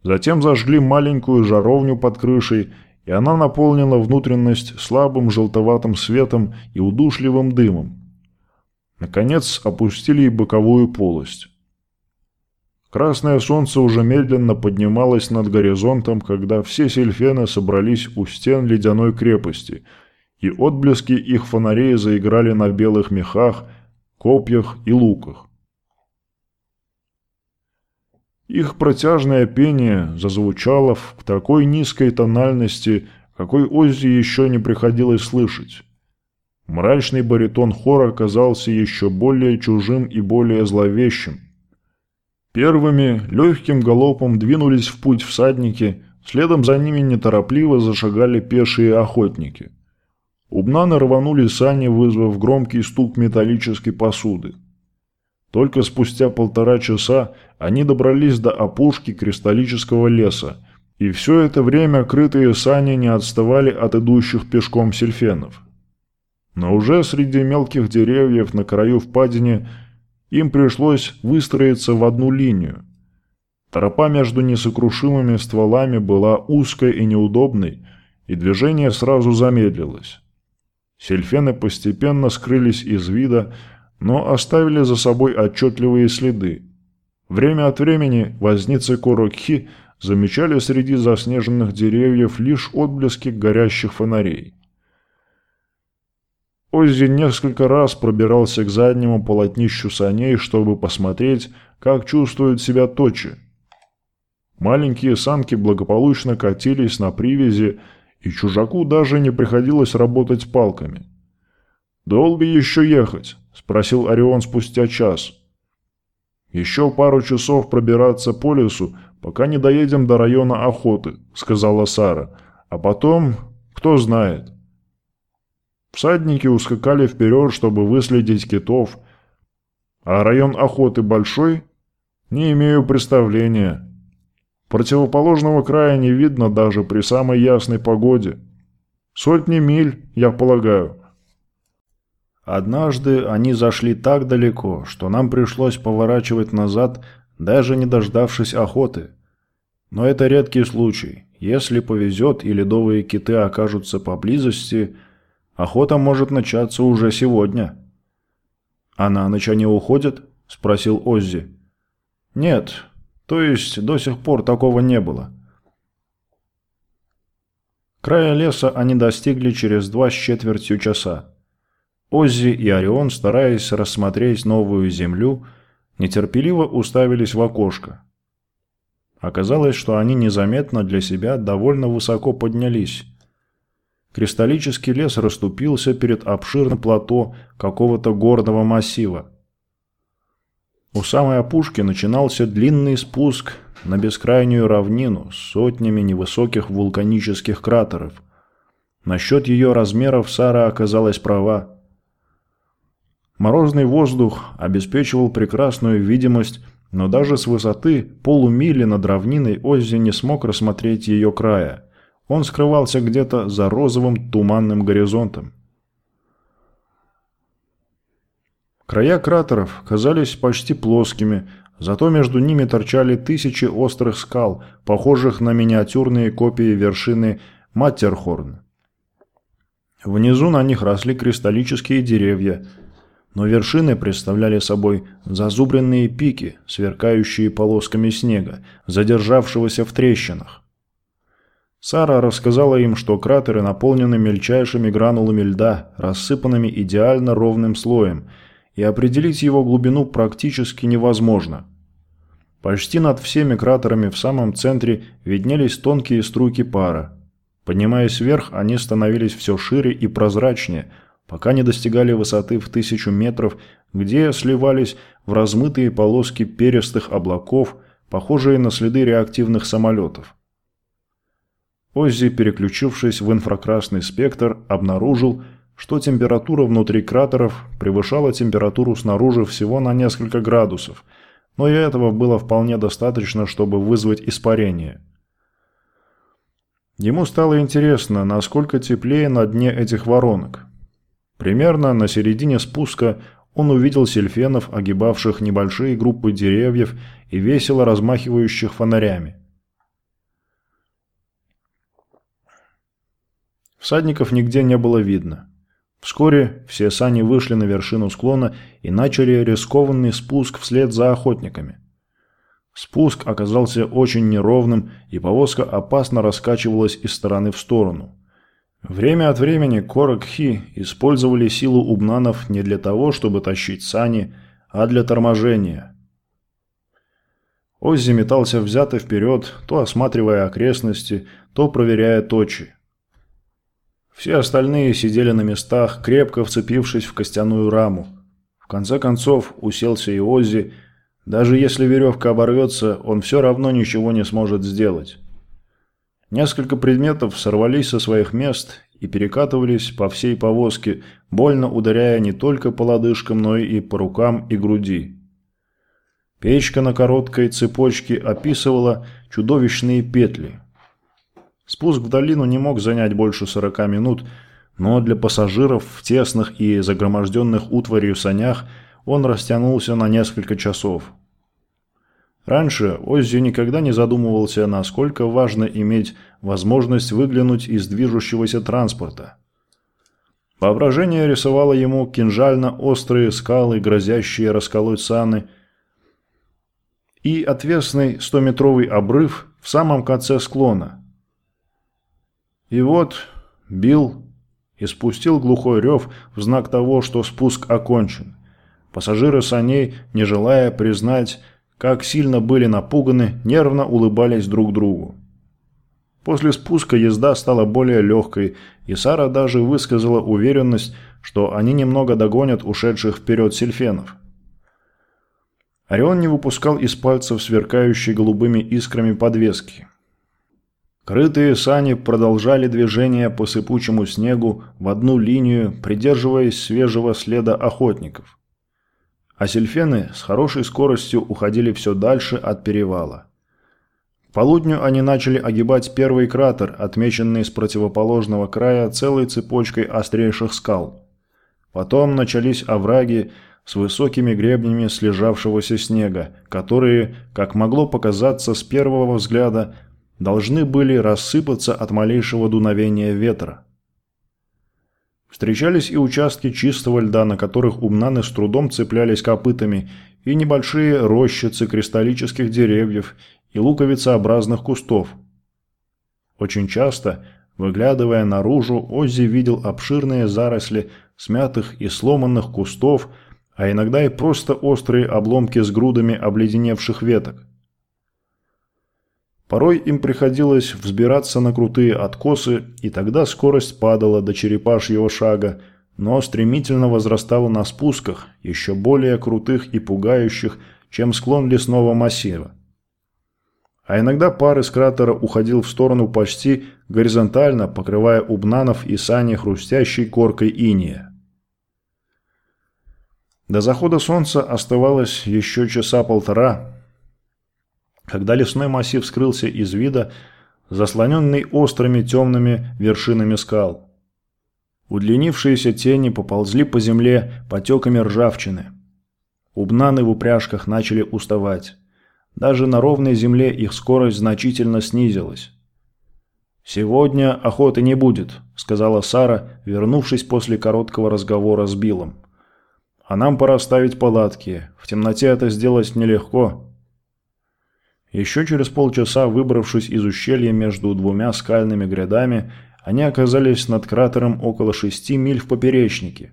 Затем зажгли маленькую жаровню под крышей и она наполнила внутренность слабым желтоватым светом и удушливым дымом. Наконец опустили и боковую полость. Красное солнце уже медленно поднималось над горизонтом, когда все сельфены собрались у стен ледяной крепости, и отблески их фонарей заиграли на белых мехах, копьях и луках. Их протяжное пение зазвучало в такой низкой тональности, какой Оззи еще не приходилось слышать. Мрачный баритон хора оказался еще более чужим и более зловещим. Первыми легким галопом двинулись в путь всадники, следом за ними неторопливо зашагали пешие охотники. Убнаны рванули сани, вызвав громкий стук металлической посуды. Только спустя полтора часа они добрались до опушки кристаллического леса, и все это время крытые сани не отставали от идущих пешком сельфенов. Но уже среди мелких деревьев на краю впадины им пришлось выстроиться в одну линию. Тропа между несокрушимыми стволами была узкой и неудобной, и движение сразу замедлилось. Сельфены постепенно скрылись из вида, но оставили за собой отчетливые следы. Время от времени возницы Корокхи замечали среди заснеженных деревьев лишь отблески горящих фонарей. Оззи несколько раз пробирался к заднему полотнищу саней, чтобы посмотреть, как чувствует себя Точи. Маленькие санки благополучно катились на привязи, и чужаку даже не приходилось работать палками. «Долго еще ехать?» – спросил Орион спустя час. «Еще пару часов пробираться по лесу, пока не доедем до района охоты», – сказала Сара. «А потом, кто знает». Всадники ускакали вперед, чтобы выследить китов. «А район охоты большой?» «Не имею представления». Противоположного края не видно даже при самой ясной погоде. Сотни миль, я полагаю. Однажды они зашли так далеко, что нам пришлось поворачивать назад, даже не дождавшись охоты. Но это редкий случай. Если повезет и ледовые киты окажутся поблизости, охота может начаться уже сегодня. «А на ночь они уходят?» – спросил Оззи. «Нет, то есть до сих пор такого не было». Края леса они достигли через два с четвертью часа. Оззи и Орион, стараясь рассмотреть новую землю, нетерпеливо уставились в окошко. Оказалось, что они незаметно для себя довольно высоко поднялись. Кристаллический лес расступился перед обширным плато какого-то горного массива. У самой опушки начинался длинный спуск на бескрайнюю равнину с сотнями невысоких вулканических кратеров. Насчет ее размеров Сара оказалась права. Морозный воздух обеспечивал прекрасную видимость, но даже с высоты полумили над равниной Оззи не смог рассмотреть ее края. Он скрывался где-то за розовым туманным горизонтом. Края кратеров казались почти плоскими, зато между ними торчали тысячи острых скал, похожих на миниатюрные копии вершины Маттерхорн. Внизу на них росли кристаллические деревья, но вершины представляли собой зазубренные пики, сверкающие полосками снега, задержавшегося в трещинах. Сара рассказала им, что кратеры наполнены мельчайшими гранулами льда, рассыпанными идеально ровным слоем – и определить его глубину практически невозможно. Почти над всеми кратерами в самом центре виднелись тонкие струйки пара. Поднимаясь вверх, они становились все шире и прозрачнее, пока не достигали высоты в тысячу метров, где сливались в размытые полоски перистых облаков, похожие на следы реактивных самолетов. Оззи, переключившись в инфракрасный спектр, обнаружил, что температура внутри кратеров превышала температуру снаружи всего на несколько градусов, но и этого было вполне достаточно, чтобы вызвать испарение. Ему стало интересно, насколько теплее на дне этих воронок. Примерно на середине спуска он увидел сельфенов, огибавших небольшие группы деревьев и весело размахивающих фонарями. Всадников нигде не было видно. Вскоре все сани вышли на вершину склона и начали рискованный спуск вслед за охотниками. Спуск оказался очень неровным, и повозка опасно раскачивалась из стороны в сторону. Время от времени Корокхи использовали силу убнанов не для того, чтобы тащить сани, а для торможения. Оззи метался взято вперед, то осматривая окрестности, то проверяя точи. Все остальные сидели на местах, крепко вцепившись в костяную раму. В конце концов уселся и Оззи. Даже если веревка оборвется, он все равно ничего не сможет сделать. Несколько предметов сорвались со своих мест и перекатывались по всей повозке, больно ударяя не только по лодыжкам, но и по рукам и груди. Печка на короткой цепочке описывала чудовищные петли, Спуск в долину не мог занять больше 40 минут, но для пассажиров в тесных и загроможденных утварью санях он растянулся на несколько часов. Раньше Оззи никогда не задумывался, насколько важно иметь возможность выглянуть из движущегося транспорта. Воображение рисовало ему кинжально-острые скалы, грозящие расколоть саны, и отвесный стометровый обрыв в самом конце склона – и вот Билл испустил глухой рев в знак того, что спуск окончен. Пассажиры саней, не желая признать, как сильно были напуганы, нервно улыбались друг другу. После спуска езда стала более легкой, и Сара даже высказала уверенность, что они немного догонят ушедших вперед сельфенов. Орион не выпускал из пальцев сверкающие голубыми искрами подвески. Крытые сани продолжали движение по сыпучему снегу в одну линию, придерживаясь свежего следа охотников. А сельфены с хорошей скоростью уходили все дальше от перевала. полудню они начали огибать первый кратер, отмеченный с противоположного края целой цепочкой острейших скал. Потом начались овраги с высокими гребнями слежавшегося снега, которые, как могло показаться с первого взгляда, должны были рассыпаться от малейшего дуновения ветра. Встречались и участки чистого льда, на которых умнаны с трудом цеплялись копытами, и небольшие рощицы кристаллических деревьев и луковицеобразных кустов. Очень часто, выглядывая наружу, Оззи видел обширные заросли смятых и сломанных кустов, а иногда и просто острые обломки с грудами обледеневших веток. Порой им приходилось взбираться на крутые откосы, и тогда скорость падала до черепашьего шага, но стремительно возрастала на спусках, еще более крутых и пугающих, чем склон лесного массива. А иногда пар из кратера уходил в сторону почти горизонтально, покрывая убнанов и сани хрустящей коркой иния. До захода солнца оставалось еще часа полтора, когда лесной массив скрылся из вида, заслоненный острыми темными вершинами скал. Удлинившиеся тени поползли по земле потеками ржавчины. Убнаны в упряжках начали уставать. Даже на ровной земле их скорость значительно снизилась. «Сегодня охоты не будет», — сказала Сара, вернувшись после короткого разговора с Биллом. А нам пора ставить палатки. В темноте это сделать нелегко. Еще через полчаса, выбравшись из ущелья между двумя скальными грядами, они оказались над кратером около шести миль в поперечнике.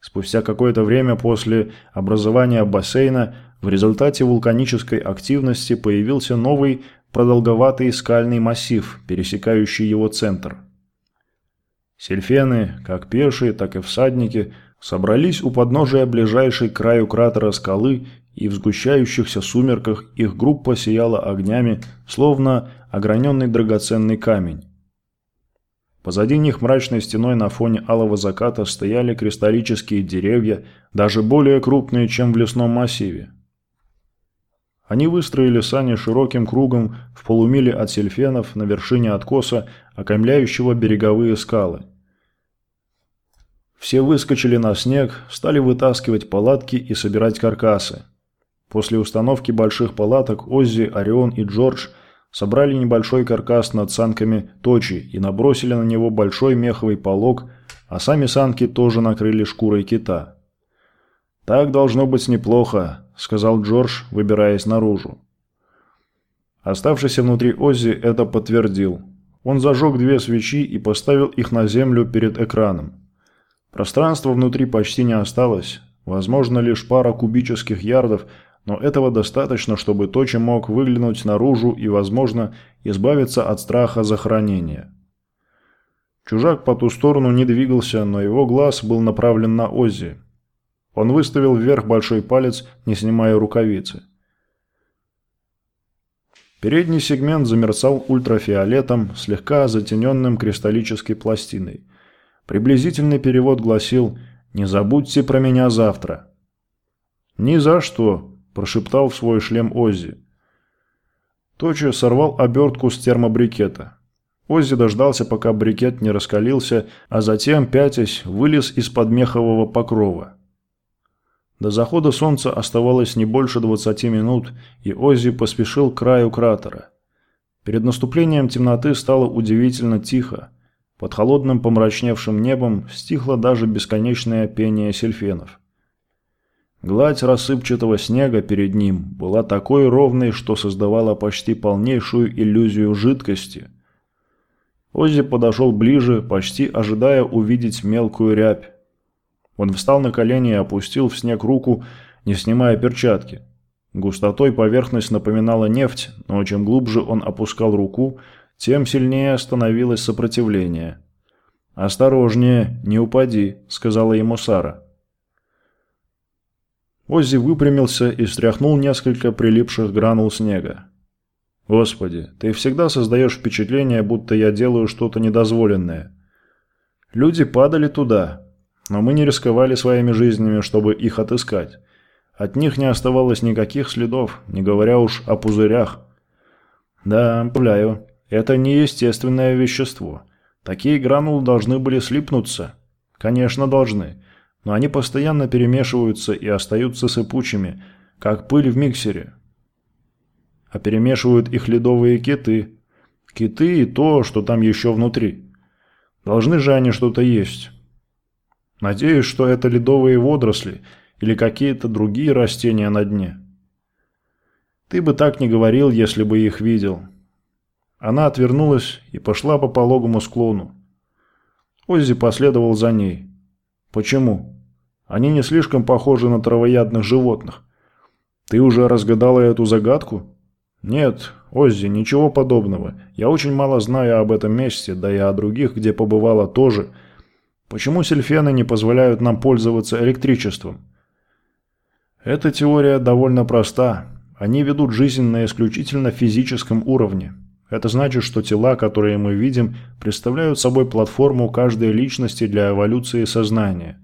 Спустя какое-то время после образования бассейна в результате вулканической активности появился новый продолговатый скальный массив, пересекающий его центр. Сельфены, как пешие, так и всадники – собрались у подножия ближайшей к краю кратера скалы, и в сгущающихся сумерках их группа сияла огнями, словно ограненный драгоценный камень. Позади них мрачной стеной на фоне алого заката стояли кристаллические деревья, даже более крупные, чем в лесном массиве. Они выстроили сани широким кругом в полумиле от сельфенов на вершине откоса, окаймляющего береговые скалы. Все выскочили на снег, стали вытаскивать палатки и собирать каркасы. После установки больших палаток Оззи, Орион и Джордж собрали небольшой каркас над санками Точи и набросили на него большой меховый полог, а сами санки тоже накрыли шкурой кита. «Так должно быть неплохо», – сказал Джордж, выбираясь наружу. Оставшийся внутри Оззи это подтвердил. Он зажег две свечи и поставил их на землю перед экраном. Пространства внутри почти не осталось, возможно лишь пара кубических ярдов, но этого достаточно, чтобы Точи мог выглянуть наружу и, возможно, избавиться от страха захоронения. Чужак по ту сторону не двигался, но его глаз был направлен на Оззи. Он выставил вверх большой палец, не снимая рукавицы. Передний сегмент замерцал ультрафиолетом, слегка затененным кристаллической пластиной – Приблизительный перевод гласил «Не забудьте про меня завтра». «Ни за что», – прошептал в свой шлем Оззи. Точи сорвал обертку с термобрикета. Оззи дождался, пока брикет не раскалился, а затем, пятясь, вылез из-под мехового покрова. До захода солнца оставалось не больше 20 минут, и Оззи поспешил к краю кратера. Перед наступлением темноты стало удивительно тихо. Под холодным помрачневшим небом стихло даже бесконечное пение сельфенов. Гладь рассыпчатого снега перед ним была такой ровной, что создавала почти полнейшую иллюзию жидкости. Оззи подошел ближе, почти ожидая увидеть мелкую рябь. Он встал на колени и опустил в снег руку, не снимая перчатки. Густотой поверхность напоминала нефть, но чем глубже он опускал руку, тем сильнее становилось сопротивление. «Осторожнее, не упади», — сказала ему Сара. Оззи выпрямился и стряхнул несколько прилипших гранул снега. «Господи, ты всегда создаешь впечатление, будто я делаю что-то недозволенное. Люди падали туда, но мы не рисковали своими жизнями, чтобы их отыскать. От них не оставалось никаких следов, не говоря уж о пузырях. Да, поправляю. Это неестественное вещество. Такие гранулы должны были слипнуться. Конечно, должны. Но они постоянно перемешиваются и остаются сыпучими, как пыль в миксере. А перемешивают их ледовые киты. Киты и то, что там еще внутри. Должны же они что-то есть. Надеюсь, что это ледовые водоросли или какие-то другие растения на дне. Ты бы так не говорил, если бы их видел. Она отвернулась и пошла по пологому склону. Оззи последовал за ней. Почему? Они не слишком похожи на травоядных животных. Ты уже разгадала эту загадку? Нет, Оззи, ничего подобного. Я очень мало знаю об этом месте, да и о других, где побывала тоже. Почему сельфены не позволяют нам пользоваться электричеством? Эта теория довольно проста. Они ведут жизнь на исключительно физическом уровне. Это значит, что тела, которые мы видим, представляют собой платформу каждой личности для эволюции сознания.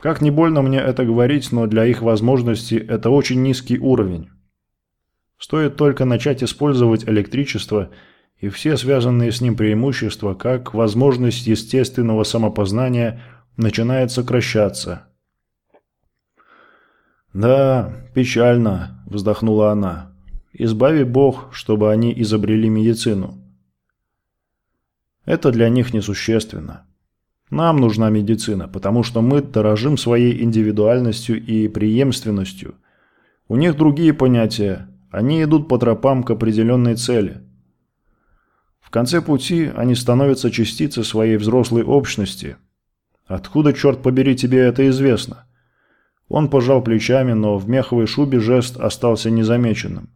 Как не больно мне это говорить, но для их возможностей это очень низкий уровень. Стоит только начать использовать электричество и все связанные с ним преимущества, как возможность естественного самопознания начинает сокращаться. «Да, печально», – вздохнула она. Избави Бог, чтобы они изобрели медицину. Это для них несущественно. Нам нужна медицина, потому что мы дорожим своей индивидуальностью и преемственностью. У них другие понятия, они идут по тропам к определенной цели. В конце пути они становятся частицей своей взрослой общности. Откуда, черт побери, тебе это известно? Он пожал плечами, но в меховой шубе жест остался незамеченным.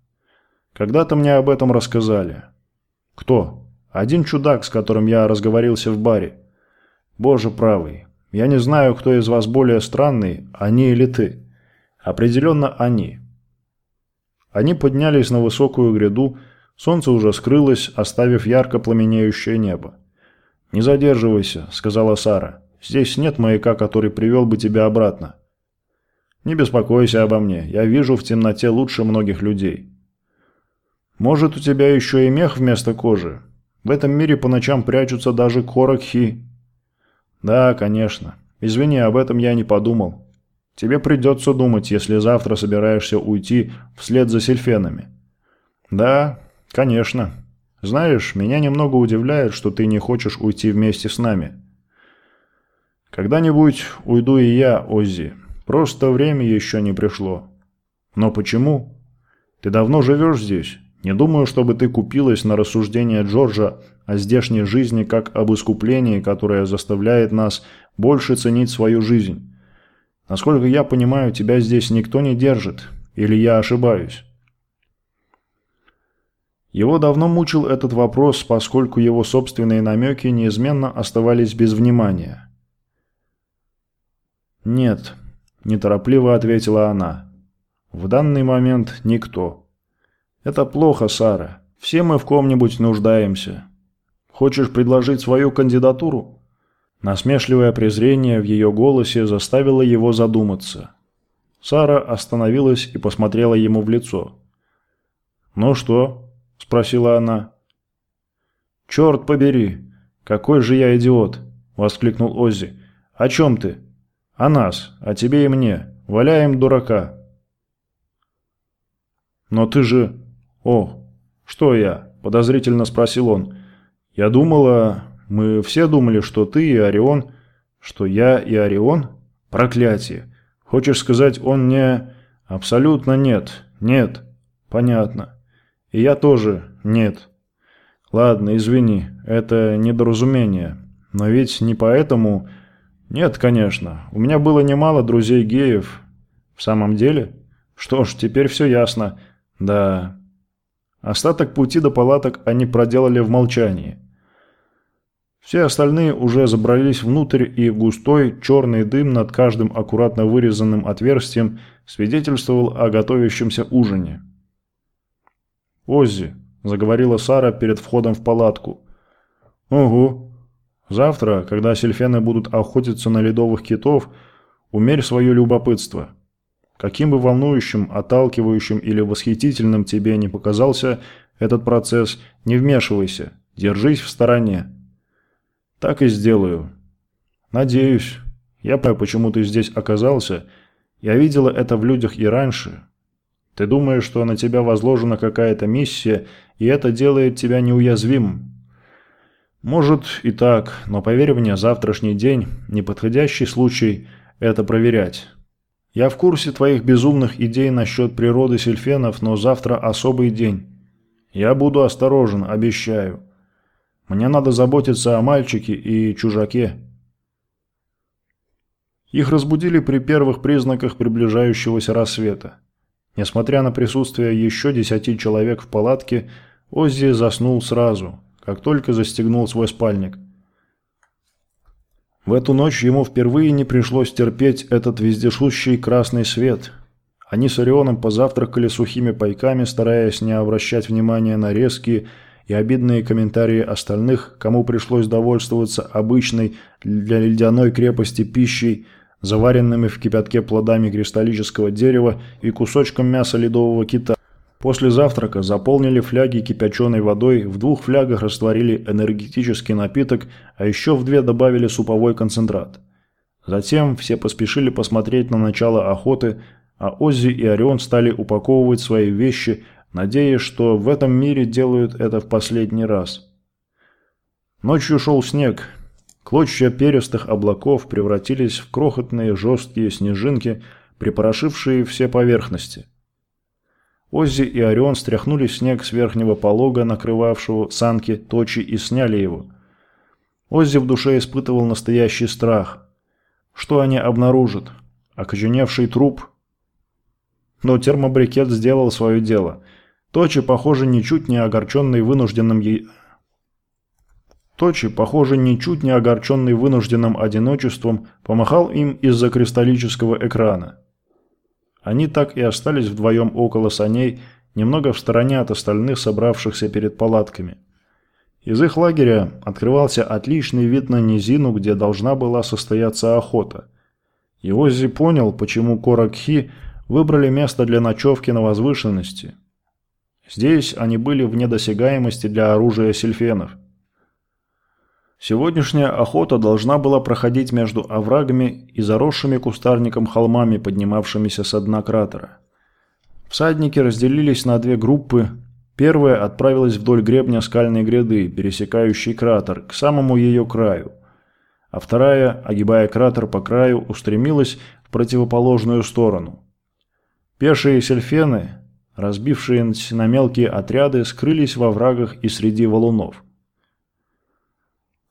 Когда-то мне об этом рассказали. Кто? Один чудак, с которым я разговорился в баре. Боже правый, я не знаю, кто из вас более странный, они или ты. Определенно они. Они поднялись на высокую гряду, солнце уже скрылось, оставив ярко пламенеющее небо. «Не задерживайся», — сказала Сара. «Здесь нет маяка, который привел бы тебя обратно». «Не беспокойся обо мне, я вижу в темноте лучше многих людей». Может, у тебя еще и мех вместо кожи? В этом мире по ночам прячутся даже корокхи. Да, конечно. Извини, об этом я не подумал. Тебе придется думать, если завтра собираешься уйти вслед за сельфенами. Да, конечно. Знаешь, меня немного удивляет, что ты не хочешь уйти вместе с нами. Когда-нибудь уйду и я, Оззи. Просто время еще не пришло. Но почему? Ты давно живешь здесь? Не думаю, чтобы ты купилась на рассуждения Джорджа о здешней жизни как об искуплении, которое заставляет нас больше ценить свою жизнь. Насколько я понимаю, тебя здесь никто не держит. Или я ошибаюсь?» Его давно мучил этот вопрос, поскольку его собственные намеки неизменно оставались без внимания. «Нет», – неторопливо ответила она. «В данный момент никто». «Это плохо, Сара. Все мы в ком-нибудь нуждаемся. Хочешь предложить свою кандидатуру?» Насмешливое презрение в ее голосе заставило его задуматься. Сара остановилась и посмотрела ему в лицо. «Ну что?» – спросила она. «Черт побери! Какой же я идиот!» – воскликнул Оззи. «О чем ты?» «О нас, о тебе и мне. Валяем дурака». «Но ты же «О, что я?» – подозрительно спросил он. «Я думала... Мы все думали, что ты и Орион... Что я и Орион? Проклятие! Хочешь сказать, он не... Абсолютно нет. Нет. Понятно. И я тоже нет. Ладно, извини, это недоразумение. Но ведь не поэтому... Нет, конечно. У меня было немало друзей-геев. В самом деле? Что ж, теперь все ясно. Да, Остаток пути до палаток они проделали в молчании. Все остальные уже забрались внутрь, и густой черный дым над каждым аккуратно вырезанным отверстием свидетельствовал о готовящемся ужине. «Оззи», – заговорила Сара перед входом в палатку. «Угу. Завтра, когда сельфены будут охотиться на ледовых китов, умерь свое любопытство». Каким бы волнующим, отталкивающим или восхитительным тебе не показался этот процесс, не вмешивайся, держись в стороне. Так и сделаю. Надеюсь. Я понимаю, почему ты здесь оказался. Я видела это в людях и раньше. Ты думаешь, что на тебя возложена какая-то миссия, и это делает тебя неуязвимым. Может и так, но поверь мне, завтрашний день – неподходящий случай это проверять. Я в курсе твоих безумных идей насчет природы сельфенов, но завтра особый день. Я буду осторожен, обещаю. Мне надо заботиться о мальчике и чужаке. Их разбудили при первых признаках приближающегося рассвета. Несмотря на присутствие еще десяти человек в палатке, Оззи заснул сразу, как только застегнул свой спальник. В эту ночь ему впервые не пришлось терпеть этот вездесущий красный свет. Они с Орионом позавтракали сухими пайками, стараясь не обращать внимания на резкие и обидные комментарии остальных, кому пришлось довольствоваться обычной для ледяной крепости пищей, заваренными в кипятке плодами кристаллического дерева и кусочком мяса ледового кита. После завтрака заполнили фляги кипяченой водой, в двух флягах растворили энергетический напиток, а еще в две добавили суповой концентрат. Затем все поспешили посмотреть на начало охоты, а Оззи и Орион стали упаковывать свои вещи, надеясь, что в этом мире делают это в последний раз. Ночью шел снег. Клочья перистых облаков превратились в крохотные жесткие снежинки, припорошившие все поверхности. Оззи и Орион стряхнули снег с верхнего полога, накрывавшего санки точи, и сняли его. Оззи в душе испытывал настоящий страх. Что они обнаружат? Окоченевший труп? Но термобрикет сделал свое дело. Точи, похоже, ничуть не огорченный вынужденным ей... Точи, похоже, ничуть не огорченный вынужденным одиночеством, помахал им из-за кристаллического экрана. Они так и остались вдвоем около саней, немного в стороне от остальных, собравшихся перед палатками. Из их лагеря открывался отличный вид на низину, где должна была состояться охота. И Оззи понял, почему Коракхи выбрали место для ночевки на возвышенности. Здесь они были вне досягаемости для оружия сельфенов. Сегодняшняя охота должна была проходить между оврагами и заросшими кустарником холмами, поднимавшимися со дна кратера. Всадники разделились на две группы. Первая отправилась вдоль гребня скальной гряды, пересекающей кратер, к самому ее краю. А вторая, огибая кратер по краю, устремилась в противоположную сторону. Пешие сельфены, разбившиеся на мелкие отряды, скрылись во врагах и среди валунов.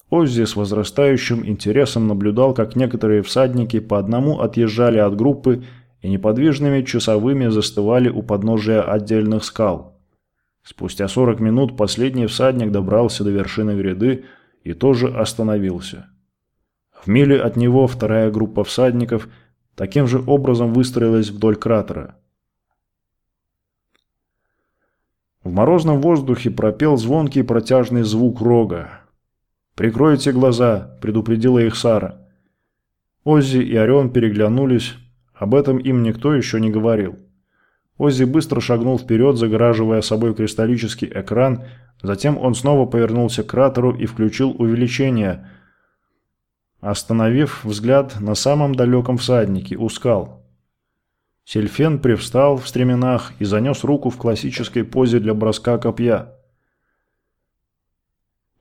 Оззи с возрастающим интересом наблюдал, как некоторые всадники по одному отъезжали от группы и неподвижными часовыми застывали у подножия отдельных скал. Спустя 40 минут последний всадник добрался до вершины гряды и тоже остановился. В миле от него вторая группа всадников таким же образом выстроилась вдоль кратера. В морозном воздухе пропел звонкий протяжный звук рога. «Прикройте глаза», – предупредила их Сара. Оззи и Орион переглянулись, об этом им никто еще не говорил. Оззи быстро шагнул вперед, загораживая собой кристаллический экран, затем он снова повернулся к кратеру и включил увеличение, остановив взгляд на самом далеком всаднике, у скал. Сельфен привстал в стременах и занес руку в классической позе для броска копья.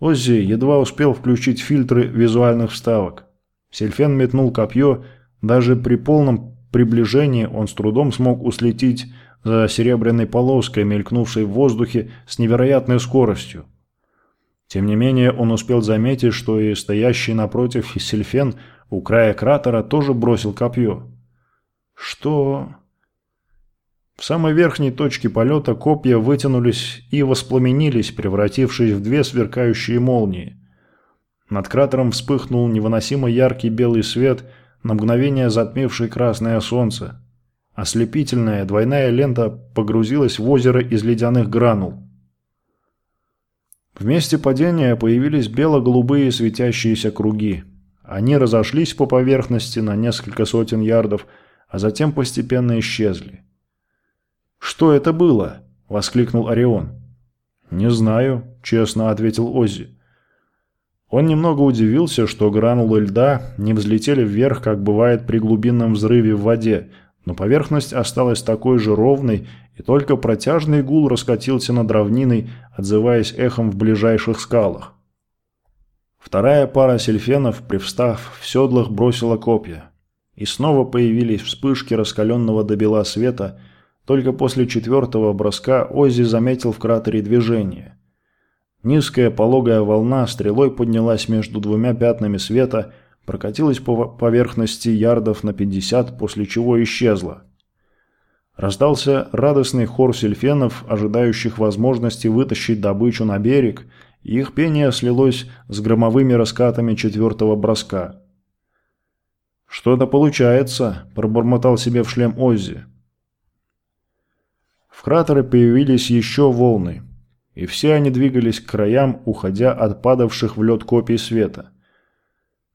Оззи едва успел включить фильтры визуальных вставок. Сельфен метнул копье, даже при полном приближении он с трудом смог услетить за серебряной полоской, мелькнувшей в воздухе с невероятной скоростью. Тем не менее, он успел заметить, что и стоящий напротив Сельфен у края кратера тоже бросил копье. Что... В самой верхней точке полета копья вытянулись и воспламенились, превратившись в две сверкающие молнии. Над кратером вспыхнул невыносимо яркий белый свет, на мгновение затмивший красное солнце. Ослепительная двойная лента погрузилась в озеро из ледяных гранул. В месте падения появились бело-голубые светящиеся круги. Они разошлись по поверхности на несколько сотен ярдов, а затем постепенно исчезли. «Что это было?» – воскликнул Орион. «Не знаю», – честно ответил Оззи. Он немного удивился, что гранулы льда не взлетели вверх, как бывает при глубинном взрыве в воде, но поверхность осталась такой же ровной, и только протяжный гул раскатился над равниной, отзываясь эхом в ближайших скалах. Вторая пара сельфенов, привстав в седлах, бросила копья. И снова появились вспышки раскаленного до бела света, только после четвертого броска Оззи заметил в кратере движение. Низкая пологая волна стрелой поднялась между двумя пятнами света, прокатилась по поверхности ярдов на 50, после чего исчезла. Раздался радостный хор сельфенов, ожидающих возможности вытащить добычу на берег, и их пение слилось с громовыми раскатами четвертого броска. «Что-то получается», – пробормотал себе в шлем Оззи. В кратере появились еще волны, и все они двигались к краям, уходя от падавших в лед копий света.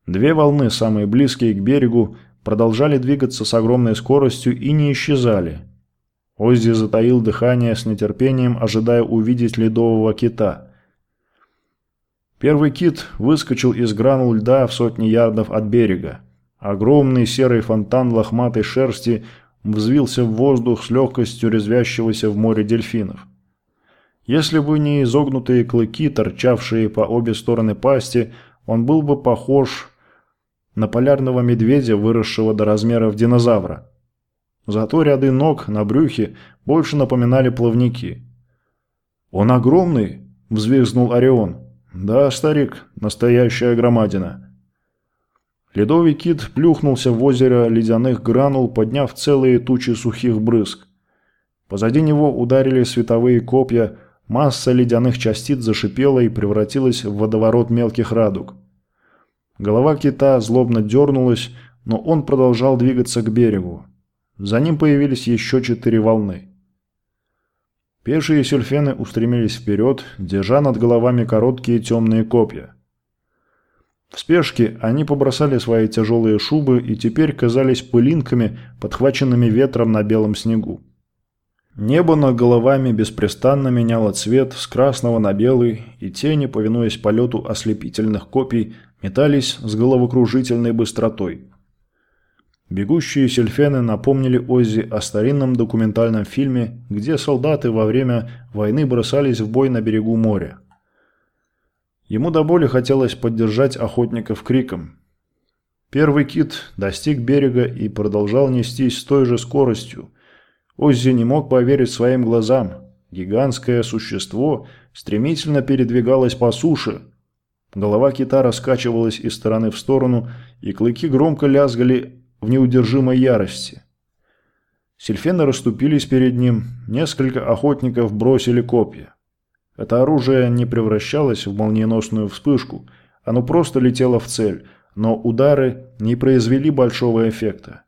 Две волны, самые близкие к берегу, продолжали двигаться с огромной скоростью и не исчезали. Оззи затаил дыхание с нетерпением, ожидая увидеть ледового кита. Первый кит выскочил из гранул льда в сотни ярдов от берега. Огромный серый фонтан лохматой шерсти взвился в воздух с легкостью резвящегося в море дельфинов. Если бы не изогнутые клыки, торчавшие по обе стороны пасти, он был бы похож на полярного медведя, выросшего до размеров динозавра. Зато ряды ног на брюхе больше напоминали плавники. «Он огромный!» – взвизгнул Орион. «Да, старик, настоящая громадина». Ледовый кит плюхнулся в озеро ледяных гранул, подняв целые тучи сухих брызг. Позади него ударили световые копья, масса ледяных частиц зашипела и превратилась в водоворот мелких радуг. Голова кита злобно дернулась, но он продолжал двигаться к берегу. За ним появились еще четыре волны. Пешие сюльфены устремились вперед, держа над головами короткие темные копья. В спешке они побросали свои тяжелые шубы и теперь казались пылинками, подхваченными ветром на белом снегу. Небо над головами беспрестанно меняло цвет с красного на белый, и тени, повинуясь полету ослепительных копий, метались с головокружительной быстротой. Бегущие сельфены напомнили Оззи о старинном документальном фильме, где солдаты во время войны бросались в бой на берегу моря. Ему до боли хотелось поддержать охотников криком. Первый кит достиг берега и продолжал нестись с той же скоростью. Оззи не мог поверить своим глазам. Гигантское существо стремительно передвигалось по суше. Голова кита раскачивалась из стороны в сторону, и клыки громко лязгали в неудержимой ярости. Сильфены расступились перед ним, несколько охотников бросили копья. Это оружие не превращалось в молниеносную вспышку, оно просто летело в цель, но удары не произвели большого эффекта.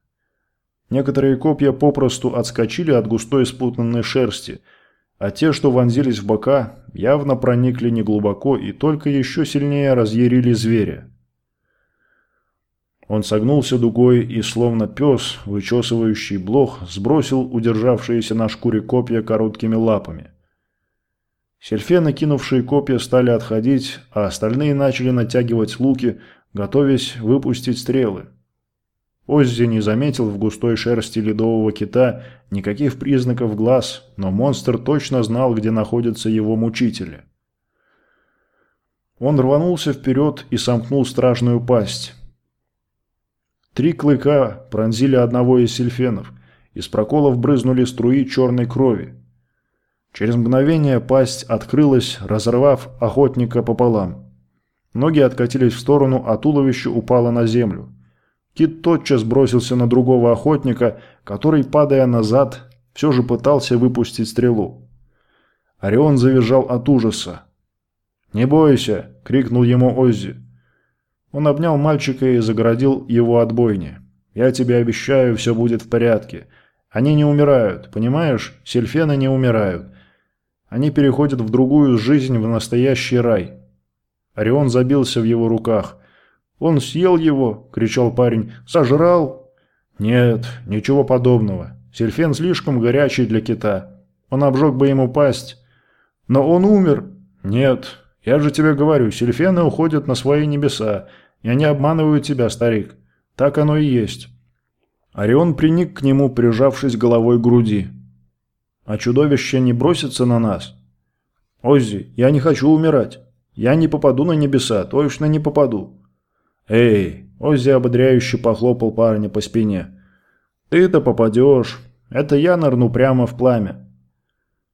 Некоторые копья попросту отскочили от густой спутанной шерсти, а те, что вонзились в бока, явно проникли неглубоко и только еще сильнее разъярили зверя. Он согнулся дугой и, словно пес, вычесывающий блох, сбросил удержавшиеся на шкуре копья короткими лапами. Сельфены, кинувшие копья, стали отходить, а остальные начали натягивать луки, готовясь выпустить стрелы. Оззи не заметил в густой шерсти ледового кита никаких признаков глаз, но монстр точно знал, где находятся его мучители. Он рванулся вперед и сомкнул страшную пасть. Три клыка пронзили одного из сельфенов, из проколов брызнули струи черной крови. Через мгновение пасть открылась, разорвав охотника пополам. Ноги откатились в сторону, а туловище упало на землю. Кит тотчас бросился на другого охотника, который, падая назад, все же пытался выпустить стрелу. Орион завизжал от ужаса. «Не бойся!» – крикнул ему Оззи. Он обнял мальчика и загородил его от бойни. «Я тебе обещаю, все будет в порядке. Они не умирают, понимаешь? Сельфены не умирают. Они переходят в другую жизнь, в настоящий рай. Орион забился в его руках. «Он съел его!» – кричал парень. «Сожрал?» «Нет, ничего подобного. Сельфен слишком горячий для кита. Он обжег бы ему пасть. «Но он умер!» «Нет, я же тебе говорю, сельфены уходят на свои небеса. Я не обманываю тебя, старик. Так оно и есть». Орион приник к нему, прижавшись головой к груди. «А чудовище не бросится на нас?» «Оззи, я не хочу умирать. Я не попаду на небеса, точно не попаду». «Эй!» – Оззи ободряюще похлопал парня по спине. «Ты-то попадешь. Это я нырну прямо в пламя.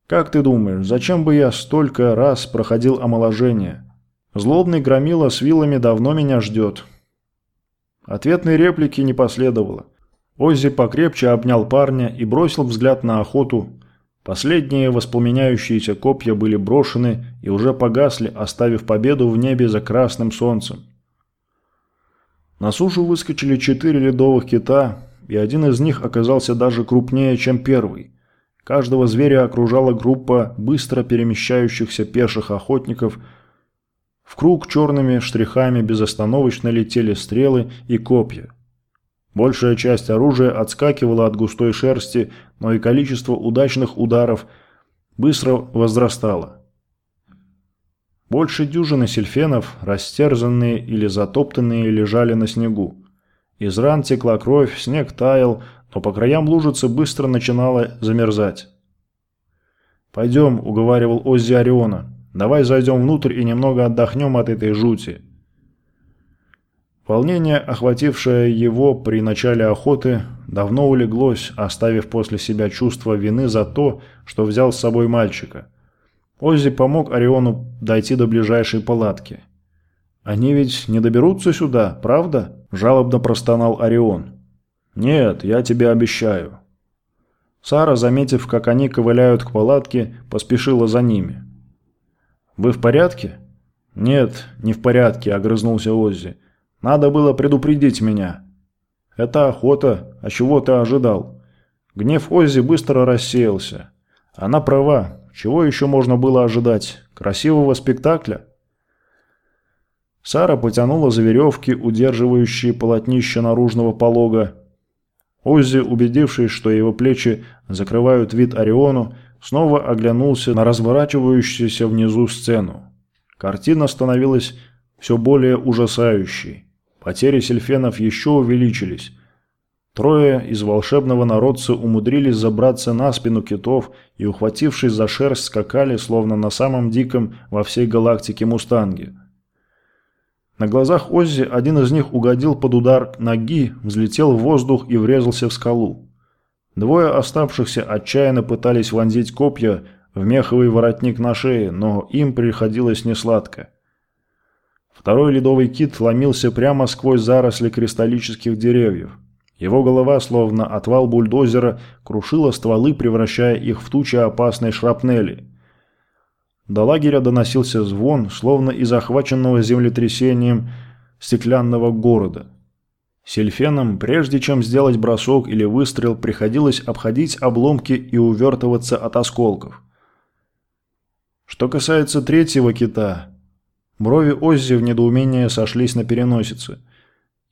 Как ты думаешь, зачем бы я столько раз проходил омоложение? Злобный громила с вилами давно меня ждет». Ответной реплики не последовало. Оззи покрепче обнял парня и бросил взгляд на охоту. Последние воспламеняющиеся копья были брошены и уже погасли, оставив победу в небе за красным солнцем. На сушу выскочили четыре ледовых кита, и один из них оказался даже крупнее, чем первый. Каждого зверя окружала группа быстро перемещающихся пеших охотников. В круг черными штрихами безостановочно летели стрелы и копья. Большая часть оружия отскакивала от густой шерсти, но и количество удачных ударов быстро возрастало. Больше дюжины сельфенов, растерзанные или затоптанные, лежали на снегу. Из ран текла кровь, снег таял, но по краям лужицы быстро начинала замерзать. «Пойдем», — уговаривал Оззи Ориона, — «давай зайдем внутрь и немного отдохнем от этой жути». Волнение, охватившее его при начале охоты, давно улеглось, оставив после себя чувство вины за то, что взял с собой мальчика. Оззи помог Ориону дойти до ближайшей палатки. «Они ведь не доберутся сюда, правда?» – жалобно простонал Орион. «Нет, я тебе обещаю». Сара, заметив, как они ковыляют к палатке, поспешила за ними. «Вы в порядке?» «Нет, не в порядке», – огрызнулся Оззи. Надо было предупредить меня. Это охота, а чего ты ожидал? Гнев Оззи быстро рассеялся. Она права. Чего еще можно было ожидать? Красивого спектакля? Сара потянула за веревки, удерживающие полотнище наружного полога. Оззи, убедившись, что его плечи закрывают вид Ориону, снова оглянулся на разворачивающуюся внизу сцену. Картина становилась все более ужасающей. Потери сельфенов еще увеличились. Трое из волшебного народца умудрились забраться на спину китов и, ухватившись за шерсть, скакали, словно на самом диком во всей галактике мустанге. На глазах Оззи один из них угодил под удар ноги, взлетел в воздух и врезался в скалу. Двое оставшихся отчаянно пытались вонзить копья в меховый воротник на шее, но им приходилось несладко. Второй ледовый кит ломился прямо сквозь заросли кристаллических деревьев. Его голова, словно отвал бульдозера, крушила стволы, превращая их в тучи опасной шрапнели. До лагеря доносился звон, словно из захваченного землетрясением стеклянного города. Сельфенам, прежде чем сделать бросок или выстрел, приходилось обходить обломки и увертываться от осколков. Что касается третьего кита, Брови Оззи в недоумении сошлись на переносице.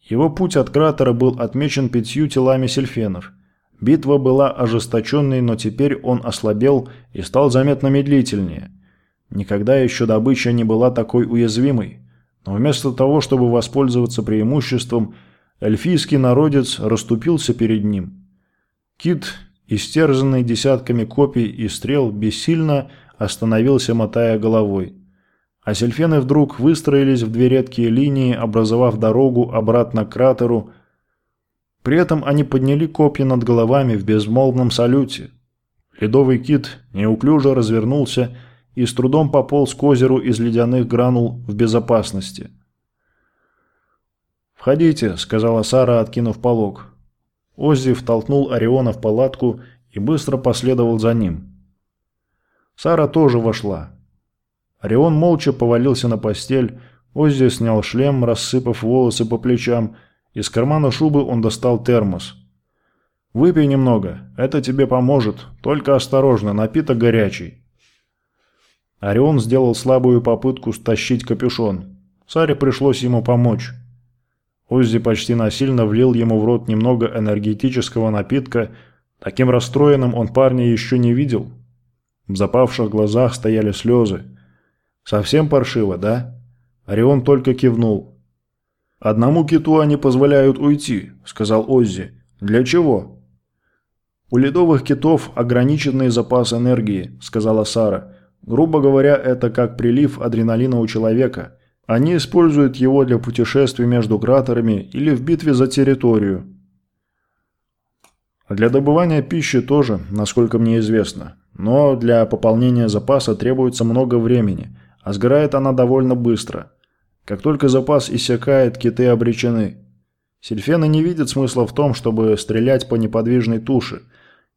Его путь от кратера был отмечен пятью телами сельфенов. Битва была ожесточенной, но теперь он ослабел и стал заметно медлительнее. Никогда еще добыча не была такой уязвимой. Но вместо того, чтобы воспользоваться преимуществом, эльфийский народец расступился перед ним. Кит, истерзанный десятками копий и стрел, бессильно остановился, мотая головой. А сельфены вдруг выстроились в две редкие линии, образовав дорогу обратно к кратеру. При этом они подняли копья над головами в безмолвном салюте. Ледовый кит неуклюже развернулся и с трудом пополз к озеру из ледяных гранул в безопасности. «Входите», — сказала Сара, откинув полог. Оззи втолкнул Ориона в палатку и быстро последовал за ним. Сара тоже вошла. Орион молча повалился на постель, Оззи снял шлем, рассыпав волосы по плечам. Из кармана шубы он достал термос. «Выпей немного, это тебе поможет, только осторожно, напиток горячий». Орион сделал слабую попытку стащить капюшон. Саре пришлось ему помочь. Оззи почти насильно влил ему в рот немного энергетического напитка. Таким расстроенным он парня еще не видел. В запавших глазах стояли слезы. «Совсем паршиво, да?» Орион только кивнул. «Одному киту они позволяют уйти», — сказал Оззи. «Для чего?» «У ледовых китов ограниченный запас энергии», — сказала Сара. «Грубо говоря, это как прилив адреналина у человека. Они используют его для путешествий между кратерами или в битве за территорию. Для добывания пищи тоже, насколько мне известно. Но для пополнения запаса требуется много времени, а сгорает она довольно быстро. Как только запас иссякает, киты обречены. Сильфены не видят смысла в том, чтобы стрелять по неподвижной туше,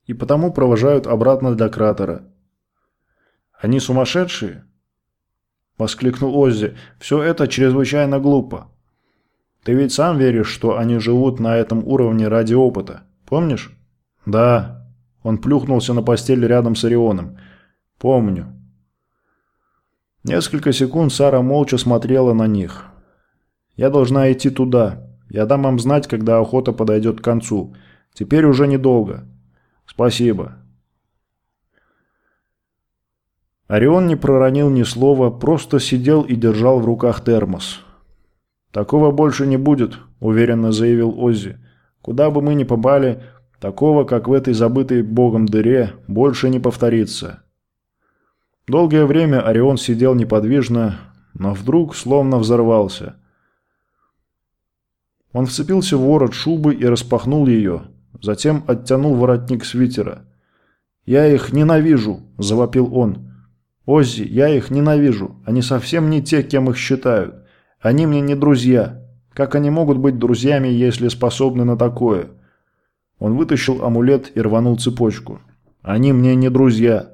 и потому провожают обратно для кратера. Они сумасшедшие? – воскликнул Оззи. «Все это чрезвычайно глупо. Ты ведь сам веришь, что они живут на этом уровне ради опыта, помнишь?» «Да». Он плюхнулся на постель рядом с Орионом. «Помню». Несколько секунд Сара молча смотрела на них. «Я должна идти туда. Я дам вам знать, когда охота подойдет к концу. Теперь уже недолго. Спасибо». Орион не проронил ни слова, просто сидел и держал в руках термос. «Такого больше не будет», – уверенно заявил Оззи. «Куда бы мы ни попали, такого, как в этой забытой богом дыре, больше не повторится». Долгое время Орион сидел неподвижно, но вдруг словно взорвался. Он вцепился в ворот шубы и распахнул ее, затем оттянул воротник свитера. «Я их ненавижу!» – завопил он. «Оззи, я их ненавижу. Они совсем не те, кем их считают. Они мне не друзья. Как они могут быть друзьями, если способны на такое?» Он вытащил амулет и рванул цепочку. «Они мне не друзья».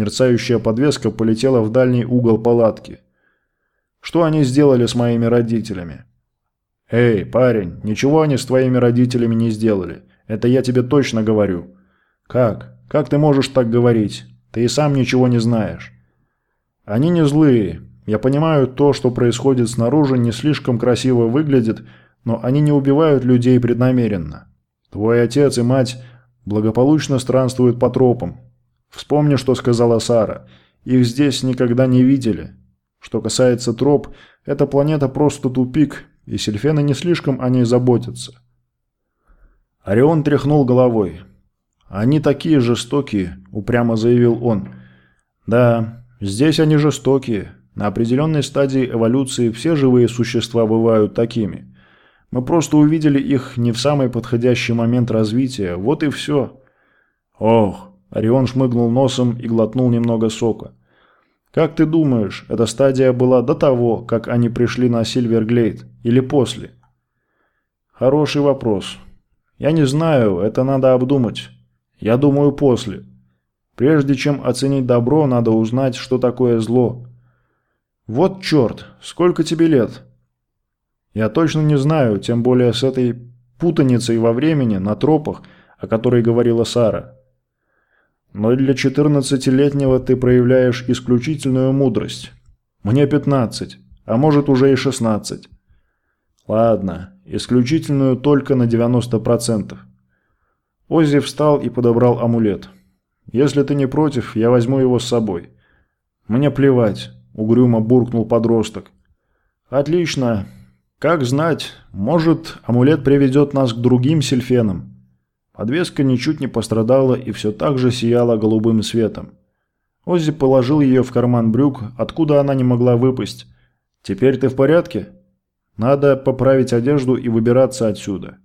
Мерцающая подвеска полетела в дальний угол палатки. «Что они сделали с моими родителями?» «Эй, парень, ничего они с твоими родителями не сделали. Это я тебе точно говорю». «Как? Как ты можешь так говорить? Ты и сам ничего не знаешь». Они не злые. Я понимаю, то, что происходит снаружи, не слишком красиво выглядит, но они не убивают людей преднамеренно. Твой отец и мать благополучно странствуют по тропам. Вспомни, что сказала Сара. Их здесь никогда не видели. Что касается троп, эта планета просто тупик, и сельфены не слишком о ней заботятся. Орион тряхнул головой. «Они такие жестокие», – упрямо заявил он. «Да, Здесь они жестокие. На определенной стадии эволюции все живые существа бывают такими. Мы просто увидели их не в самый подходящий момент развития, вот и все. Ох, Орион шмыгнул носом и глотнул немного сока. Как ты думаешь, эта стадия была до того, как они пришли на Сильверглейд, или после? Хороший вопрос. Я не знаю, это надо обдумать. Я думаю, после. Прежде чем оценить добро, надо узнать, что такое зло. Вот черт, сколько тебе лет? Я точно не знаю, тем более с этой путаницей во времени, на тропах, о которой говорила Сара. Но для четырнадцатилетнего ты проявляешь исключительную мудрость. Мне пятнадцать, а может уже и шестнадцать. Ладно, исключительную только на девяносто процентов. Оззи встал и подобрал амулет. Если ты не против, я возьму его с собой». «Мне плевать», – угрюмо буркнул подросток. «Отлично. Как знать, может, амулет приведет нас к другим сельфенам». Подвеска ничуть не пострадала и все так же сияла голубым светом. Оззи положил ее в карман брюк, откуда она не могла выпасть. «Теперь ты в порядке? Надо поправить одежду и выбираться отсюда».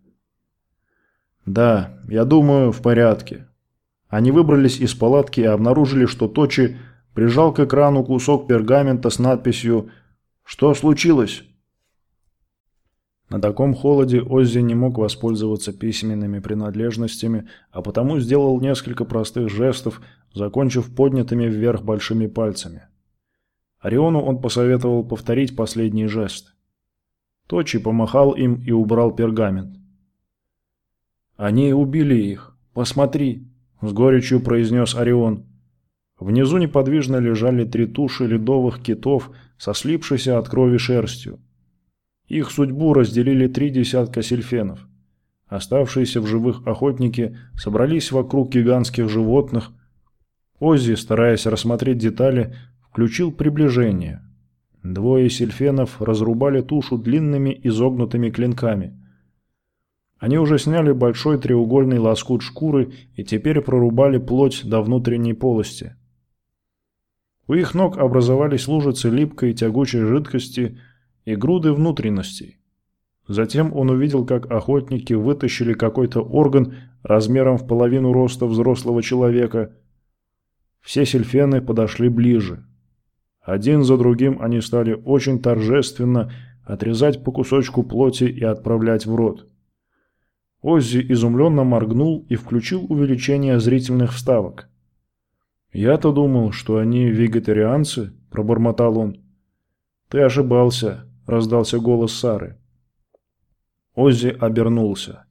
«Да, я думаю, в порядке», они выбрались из палатки и обнаружили, что Точи прижал к экрану кусок пергамента с надписью «Что случилось?». На таком холоде Оззи не мог воспользоваться письменными принадлежностями, а потому сделал несколько простых жестов, закончив поднятыми вверх большими пальцами. Ориону он посоветовал повторить последний жест. Точи помахал им и убрал пергамент. «Они убили их. Посмотри!» с горечью произнес Орион. Внизу неподвижно лежали три туши ледовых китов со слипшейся от крови шерстью. Их судьбу разделили три десятка сельфенов. Оставшиеся в живых охотники собрались вокруг гигантских животных, Оззи, стараясь рассмотреть детали, включил приближение. Двое сельфенов разрубали тушу длинными изогнутыми клинками. Они уже сняли большой треугольный лоскут шкуры и теперь прорубали плоть до внутренней полости. У их ног образовались лужицы липкой тягучей жидкости и груды внутренностей. Затем он увидел, как охотники вытащили какой-то орган размером в половину роста взрослого человека. Все сельфены подошли ближе. Один за другим они стали очень торжественно отрезать по кусочку плоти и отправлять в рот. Оззи изумленно моргнул и включил увеличение зрительных вставок. «Я-то думал, что они вегетарианцы», – пробормотал он. «Ты ошибался», – раздался голос Сары. Оззи обернулся.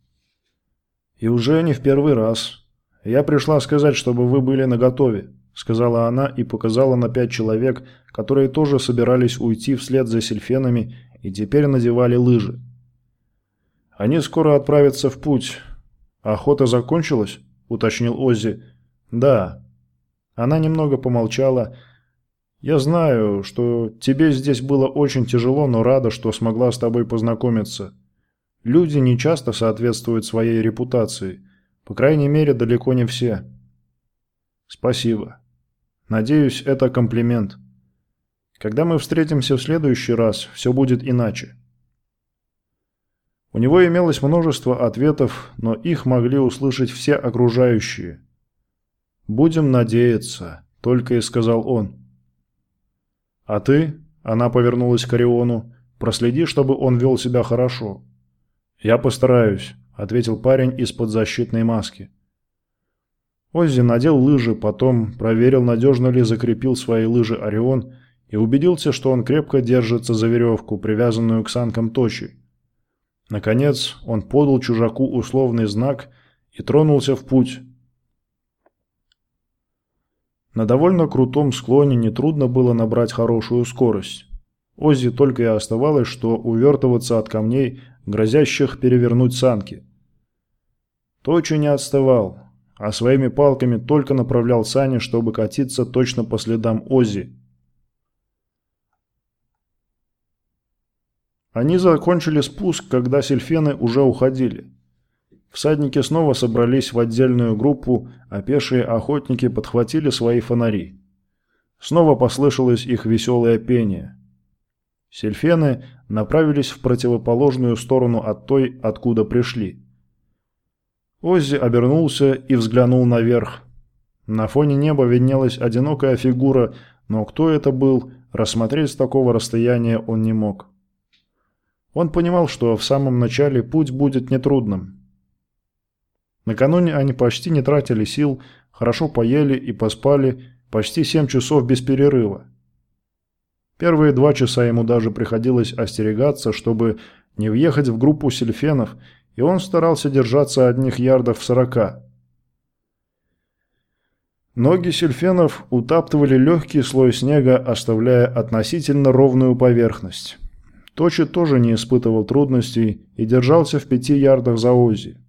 «И уже не в первый раз. Я пришла сказать, чтобы вы были наготове», — сказала она и показала на пять человек, которые тоже собирались уйти вслед за сельфенами и теперь надевали лыжи. «Они скоро отправятся в путь. Охота закончилась?» — уточнил Оззи. «Да». Она немного помолчала. «Я знаю, что тебе здесь было очень тяжело, но рада, что смогла с тобой познакомиться. Люди не часто соответствуют своей репутации. По крайней мере, далеко не все. Спасибо. Надеюсь, это комплимент. Когда мы встретимся в следующий раз, все будет иначе. У него имелось множество ответов, но их могли услышать все окружающие. «Будем надеяться», — только и сказал он. «А ты?» — она повернулась к Ориону. «Проследи, чтобы он вел себя хорошо. «Я постараюсь», — ответил парень из-под защитной маски. Оззи надел лыжи, потом проверил, надежно ли закрепил свои лыжи Орион и убедился, что он крепко держится за веревку, привязанную к санкам точи. Наконец, он подал чужаку условный знак и тронулся в путь. На довольно крутом склоне нетрудно было набрать хорошую скорость. Оззи только и оставалось, что увертываться от камней, грозящих перевернуть санки. Точи не отставал, а своими палками только направлял сани, чтобы катиться точно по следам Оззи. Они закончили спуск, когда сельфены уже уходили. Всадники снова собрались в отдельную группу, а пешие охотники подхватили свои фонари. Снова послышалось их веселое пение – Сельфены направились в противоположную сторону от той, откуда пришли. Оззи обернулся и взглянул наверх. На фоне неба виднелась одинокая фигура, но кто это был, рассмотреть с такого расстояния он не мог. Он понимал, что в самом начале путь будет нетрудным. Накануне они почти не тратили сил, хорошо поели и поспали почти семь часов без перерыва. Первые два часа ему даже приходилось остерегаться, чтобы не въехать в группу сельфенов, и он старался держаться одних ярдов в сорока. Ноги сельфенов утаптывали легкий слой снега, оставляя относительно ровную поверхность. Точи тоже не испытывал трудностей и держался в пяти ярдах за Оззи.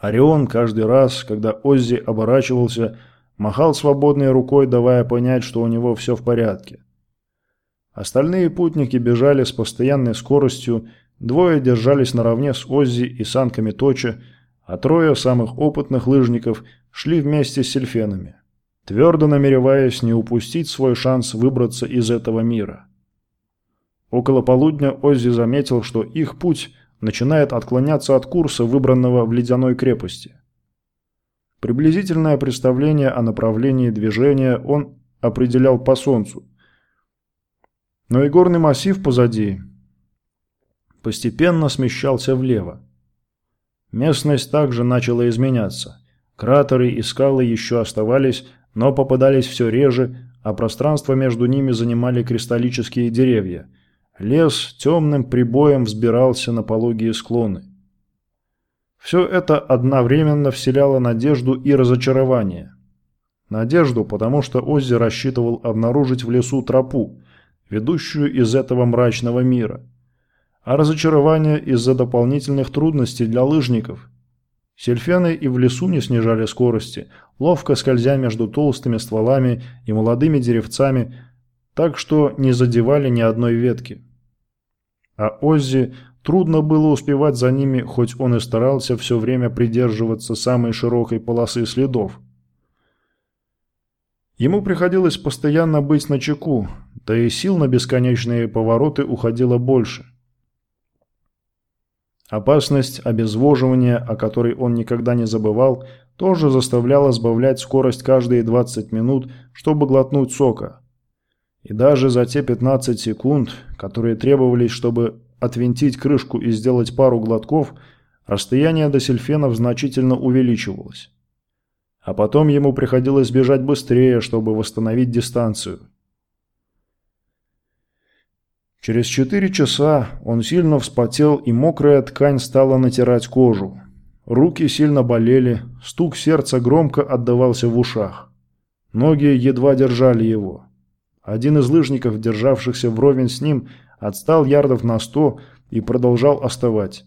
Орион каждый раз, когда Оззи оборачивался, махал свободной рукой, давая понять, что у него все в порядке. Остальные путники бежали с постоянной скоростью, двое держались наравне с Оззи и санками Точа, а трое самых опытных лыжников шли вместе с сельфенами, твердо намереваясь не упустить свой шанс выбраться из этого мира. Около полудня Оззи заметил, что их путь начинает отклоняться от курса, выбранного в ледяной крепости. Приблизительное представление о направлении движения он определял по солнцу – но и горный массив позади постепенно смещался влево. Местность также начала изменяться. Кратеры и скалы еще оставались, но попадались все реже, а пространство между ними занимали кристаллические деревья. Лес темным прибоем взбирался на пологие склоны. Все это одновременно вселяло надежду и разочарование. Надежду, потому что Оззи рассчитывал обнаружить в лесу тропу, ведущую из этого мрачного мира. А разочарование из-за дополнительных трудностей для лыжников. Сельфены и в лесу не снижали скорости, ловко скользя между толстыми стволами и молодыми деревцами, так что не задевали ни одной ветки. А Оззи трудно было успевать за ними, хоть он и старался все время придерживаться самой широкой полосы следов. Ему приходилось постоянно быть на чеку, да и сил на бесконечные повороты уходило больше – Опасность обезвоживания, о которой он никогда не забывал, тоже заставляла сбавлять скорость каждые 20 минут, чтобы глотнуть сока. И даже за те 15 секунд, которые требовались, чтобы отвинтить крышку и сделать пару глотков, расстояние до сельфенов значительно увеличивалось. А потом ему приходилось бежать быстрее, чтобы восстановить дистанцию. Через четыре часа он сильно вспотел, и мокрая ткань стала натирать кожу. Руки сильно болели, стук сердца громко отдавался в ушах. Ноги едва держали его. Один из лыжников, державшихся вровень с ним, отстал ярдов на сто и продолжал оставать.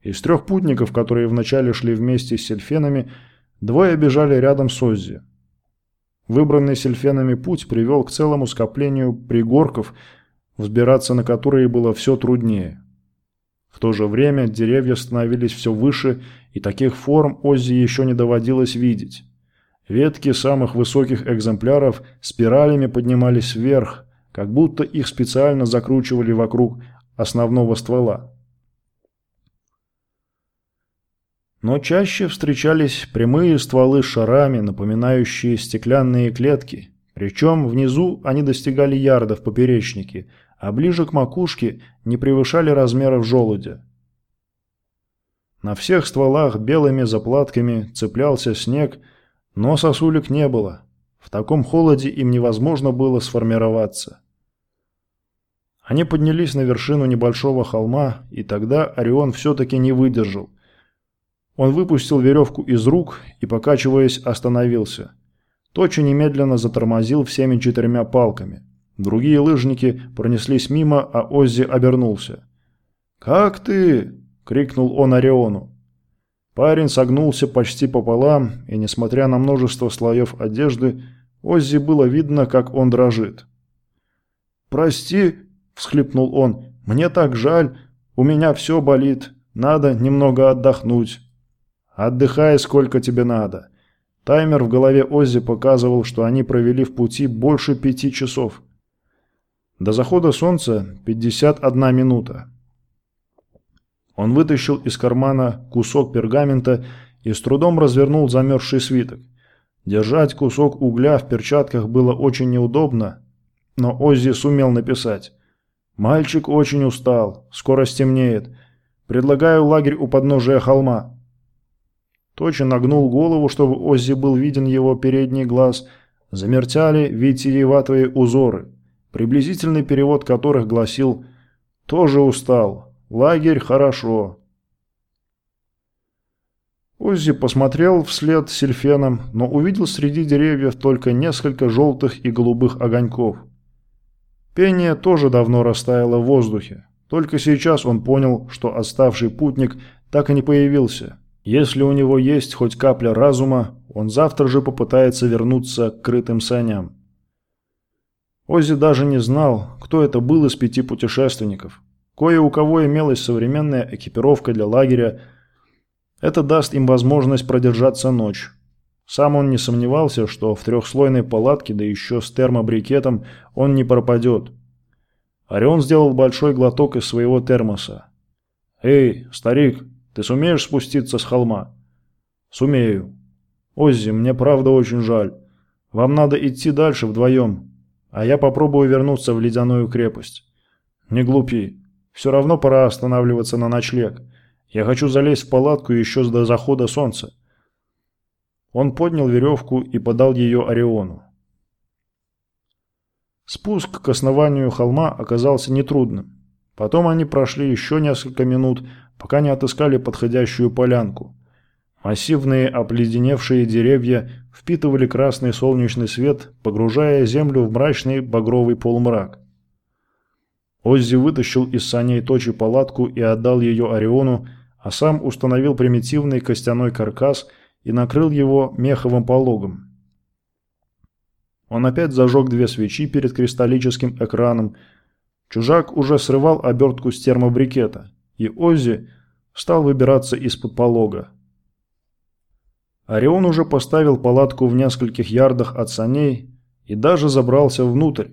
Из трех путников, которые вначале шли вместе с сельфенами, двое бежали рядом с Оззи. Выбранный сельфенами путь привел к целому скоплению пригорков, взбираться на которые было все труднее. В то же время деревья становились все выше, и таких форм Оззи еще не доводилось видеть. Ветки самых высоких экземпляров спиралями поднимались вверх, как будто их специально закручивали вокруг основного ствола. Но чаще встречались прямые стволы с шарами, напоминающие стеклянные клетки, причем внизу они достигали ярдов поперечнике, а ближе к макушке не превышали размеров желудя. На всех стволах белыми заплатками цеплялся снег, но сосулек не было. В таком холоде им невозможно было сформироваться. Они поднялись на вершину небольшого холма, и тогда Орион все-таки не выдержал. Он выпустил веревку из рук и, покачиваясь, остановился. Точи немедленно затормозил всеми четырьмя палками. Другие лыжники пронеслись мимо, а Оззи обернулся. «Как ты?» – крикнул он Ориону. Парень согнулся почти пополам, и, несмотря на множество слоев одежды, Оззи было видно, как он дрожит. «Прости», – всхлипнул он, – «мне так жаль, у меня все болит, надо немного отдохнуть». «Отдыхай, сколько тебе надо». Таймер в голове Оззи показывал, что они провели в пути больше пяти часов. До захода солнца 51 минута. Он вытащил из кармана кусок пергамента и с трудом развернул замерзший свиток. Держать кусок угля в перчатках было очень неудобно, но Оззи сумел написать. «Мальчик очень устал, скоро стемнеет. Предлагаю лагерь у подножия холма». Точно нагнул голову, чтобы Оззи был виден его передний глаз. Замертяли витиеватые узоры приблизительный перевод которых гласил «Тоже устал. Лагерь хорошо». Оззи посмотрел вслед сельфенам, но увидел среди деревьев только несколько желтых и голубых огоньков. Пение тоже давно растаяло в воздухе. Только сейчас он понял, что отставший путник так и не появился. Если у него есть хоть капля разума, он завтра же попытается вернуться к крытым саням. Оззи даже не знал, кто это был из пяти путешественников. Кое у кого имелась современная экипировка для лагеря. Это даст им возможность продержаться ночь. Сам он не сомневался, что в трехслойной палатке, да еще с термобрикетом, он не пропадет. Орион сделал большой глоток из своего термоса. «Эй, старик, ты сумеешь спуститься с холма?» «Сумею. Оззи, мне правда очень жаль. Вам надо идти дальше вдвоем а я попробую вернуться в ледяную крепость. Не глупи. Все равно пора останавливаться на ночлег. Я хочу залезть в палатку еще до захода солнца. Он поднял веревку и подал ее Ориону. Спуск к основанию холма оказался нетрудным. Потом они прошли еще несколько минут, пока не отыскали подходящую полянку. Массивные обледеневшие деревья впитывали красный солнечный свет, погружая землю в мрачный багровый полумрак. Оззи вытащил из саней точи палатку и отдал ее Ориону, а сам установил примитивный костяной каркас и накрыл его меховым пологом. Он опять зажег две свечи перед кристаллическим экраном. Чужак уже срывал обертку с термобрикета, и Оззи стал выбираться из-под полога. Орион уже поставил палатку в нескольких ярдах от саней и даже забрался внутрь.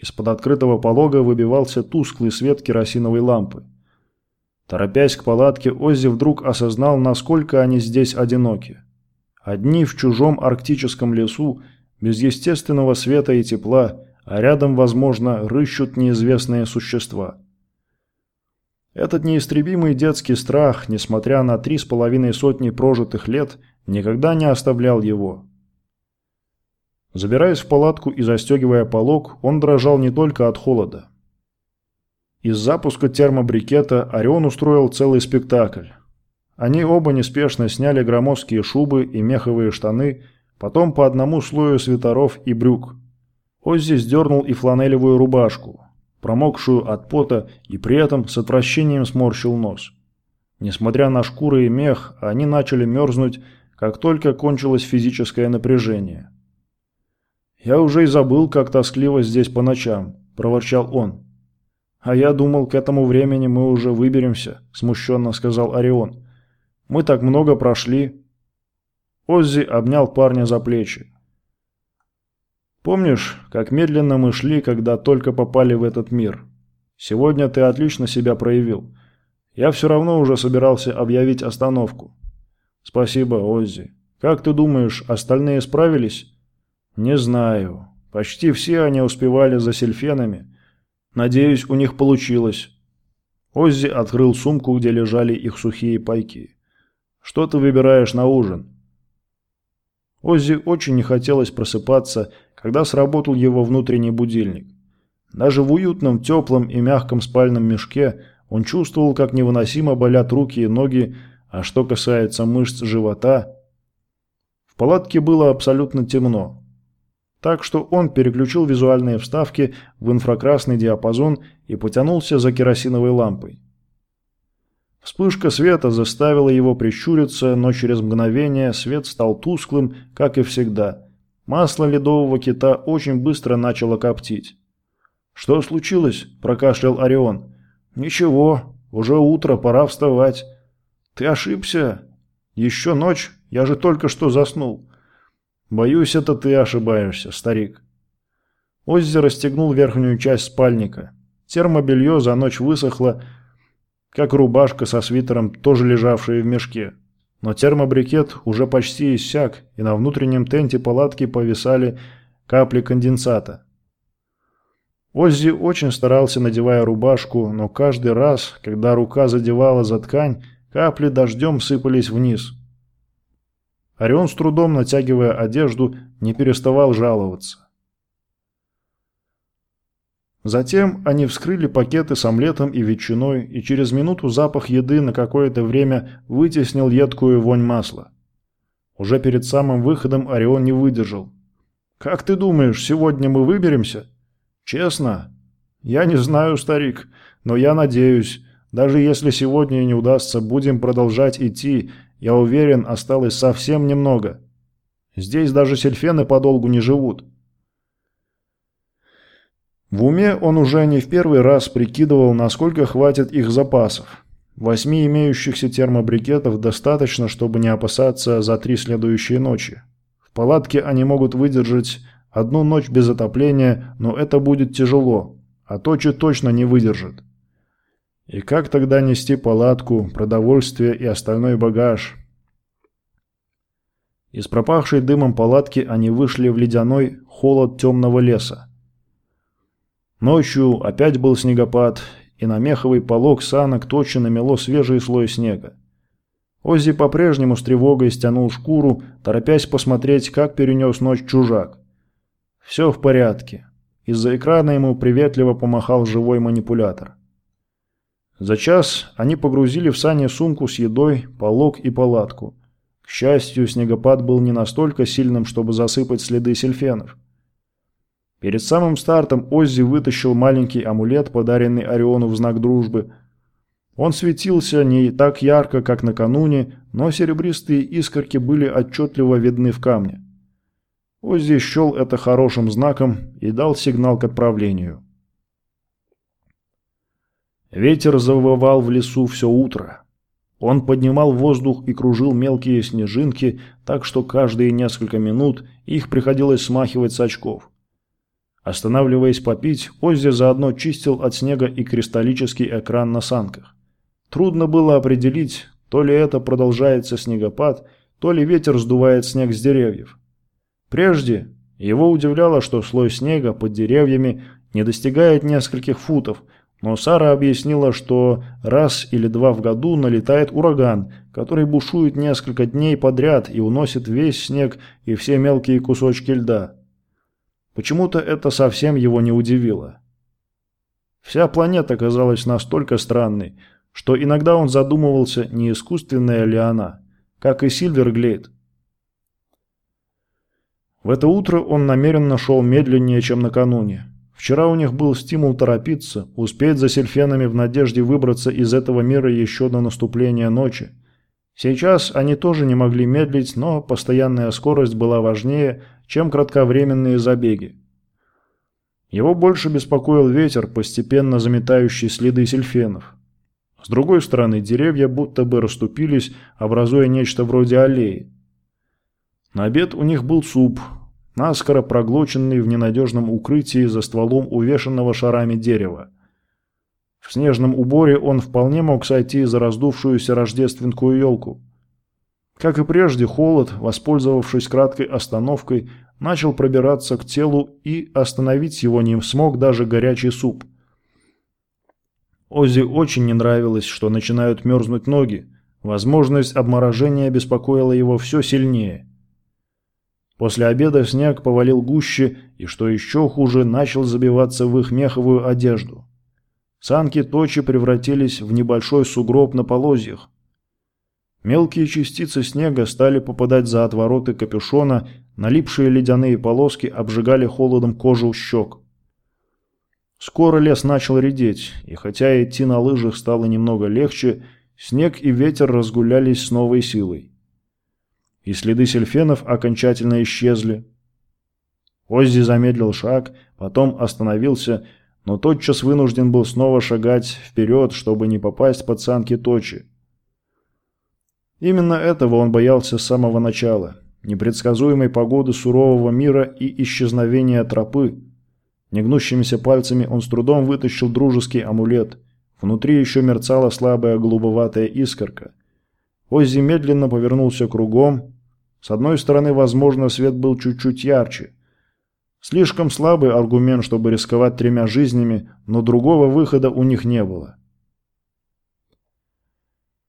Из-под открытого полога выбивался тусклый свет керосиновой лампы. Торопясь к палатке, Оззи вдруг осознал, насколько они здесь одиноки. Одни в чужом арктическом лесу, без естественного света и тепла, а рядом, возможно, рыщут неизвестные существа. Этот неистребимый детский страх, несмотря на три с половиной сотни прожитых лет, никогда не оставлял его. Забираясь в палатку и застегивая полог, он дрожал не только от холода. Из запуска термобрикета Орион устроил целый спектакль. Они оба неспешно сняли громоздкие шубы и меховые штаны, потом по одному слою свитеров и брюк. Оззи сдернул и фланелевую рубашку, промокшую от пота и при этом с отвращением сморщил нос. Несмотря на шкуры и мех, они начали мерзнуть, как только кончилось физическое напряжение. «Я уже и забыл, как тоскливо здесь по ночам», – проворчал он. «А я думал, к этому времени мы уже выберемся», – смущенно сказал Орион. «Мы так много прошли». Оззи обнял парня за плечи. «Помнишь, как медленно мы шли, когда только попали в этот мир? Сегодня ты отлично себя проявил. Я все равно уже собирался объявить остановку». «Спасибо, Оззи. Как ты думаешь, остальные справились?» «Не знаю. Почти все они успевали за сельфенами». Надеюсь, у них получилось. Оззи открыл сумку, где лежали их сухие пайки. Что ты выбираешь на ужин? Оззи очень не хотелось просыпаться, когда сработал его внутренний будильник. Даже в уютном, теплом и мягком спальном мешке он чувствовал, как невыносимо болят руки и ноги, а что касается мышц живота... В палатке было абсолютно темно. Так что он переключил визуальные вставки в инфракрасный диапазон и потянулся за керосиновой лампой. Вспышка света заставила его прищуриться, но через мгновение свет стал тусклым, как и всегда. Масло ледового кита очень быстро начало коптить. «Что случилось?» – прокашлял Орион. «Ничего, уже утро, пора вставать». «Ты ошибся? Еще ночь? Я же только что заснул». «Боюсь, это ты ошибаешься, старик». Оззи расстегнул верхнюю часть спальника. Термобелье за ночь высохло, как рубашка со свитером, тоже лежавшая в мешке. Но термобрикет уже почти иссяк, и на внутреннем тенте палатки повисали капли конденсата. Оззи очень старался, надевая рубашку, но каждый раз, когда рука задевала за ткань, капли дождем сыпались вниз – Орион с трудом натягивая одежду, не переставал жаловаться. Затем они вскрыли пакеты с омлетом и ветчиной, и через минуту запах еды на какое-то время вытеснил едкую вонь масла. Уже перед самым выходом Орион не выдержал. «Как ты думаешь, сегодня мы выберемся?» «Честно?» «Я не знаю, старик, но я надеюсь. Даже если сегодня не удастся, будем продолжать идти, я уверен, осталось совсем немного. Здесь даже сельфены подолгу не живут. В уме он уже не в первый раз прикидывал, насколько хватит их запасов. Восьми имеющихся термобрикетов достаточно, чтобы не опасаться за три следующие ночи. В палатке они могут выдержать одну ночь без отопления, но это будет тяжело, а Точи точно не выдержит. И как тогда нести палатку, продовольствие и остальной багаж? Из пропахшей дымом палатки они вышли в ледяной холод темного леса. Ночью опять был снегопад, и на меховый полог санок точно намело свежий слой снега. Оззи по-прежнему с тревогой стянул шкуру, торопясь посмотреть, как перенес ночь чужак. Все в порядке. Из-за экрана ему приветливо помахал живой манипулятор. За час они погрузили в сани сумку с едой, полог и палатку. К счастью, снегопад был не настолько сильным, чтобы засыпать следы сельфенов. Перед самым стартом Оззи вытащил маленький амулет, подаренный Ориону в знак дружбы. Он светился не так ярко, как накануне, но серебристые искорки были отчетливо видны в камне. Оззи счел это хорошим знаком и дал сигнал к отправлению. Ветер завывал в лесу все утро. Он поднимал воздух и кружил мелкие снежинки, так что каждые несколько минут их приходилось смахивать с очков. Останавливаясь попить, Оззи заодно чистил от снега и кристаллический экран на санках. Трудно было определить, то ли это продолжается снегопад, то ли ветер сдувает снег с деревьев. Прежде его удивляло, что слой снега под деревьями не достигает нескольких футов, но Сара объяснила, что раз или два в году налетает ураган, который бушует несколько дней подряд и уносит весь снег и все мелкие кусочки льда. Почему-то это совсем его не удивило. Вся планета казалась настолько странной, что иногда он задумывался, не искусственная ли она, как и Сильверглейд. В это утро он намеренно шел медленнее, чем накануне. Вчера у них был стимул торопиться, успеть за сельфенами в надежде выбраться из этого мира еще до наступления ночи. Сейчас они тоже не могли медлить, но постоянная скорость была важнее, чем кратковременные забеги. Его больше беспокоил ветер, постепенно заметающий следы сельфенов. С другой стороны, деревья будто бы расступились, образуя нечто вроде аллеи. На обед у них был суп, наскоро проглоченный в ненадежном укрытии за стволом увешанного шарами дерева. В снежном уборе он вполне мог сойти за раздувшуюся рождественскую елку. Как и прежде, холод, воспользовавшись краткой остановкой, начал пробираться к телу и остановить его не смог даже горячий суп. Оззи очень не нравилось, что начинают мерзнуть ноги. Возможность обморожения беспокоила его все сильнее. После обеда снег повалил гуще и, что еще хуже, начал забиваться в их меховую одежду. Санки точи превратились в небольшой сугроб на полозьях. Мелкие частицы снега стали попадать за отвороты капюшона, налипшие ледяные полоски обжигали холодом кожу щек. Скоро лес начал редеть, и хотя идти на лыжах стало немного легче, снег и ветер разгулялись с новой силой. И следы сельфенов окончательно исчезли. Оззи замедлил шаг, потом остановился, но тотчас вынужден был снова шагать вперед, чтобы не попасть под санки точи. Именно этого он боялся с самого начала – непредсказуемой погоды сурового мира и исчезновения тропы – Негнущимися пальцами он с трудом вытащил дружеский амулет. Внутри еще мерцала слабая голубоватая искорка. Оззи медленно повернулся кругом. С одной стороны, возможно, свет был чуть-чуть ярче. Слишком слабый аргумент, чтобы рисковать тремя жизнями, но другого выхода у них не было.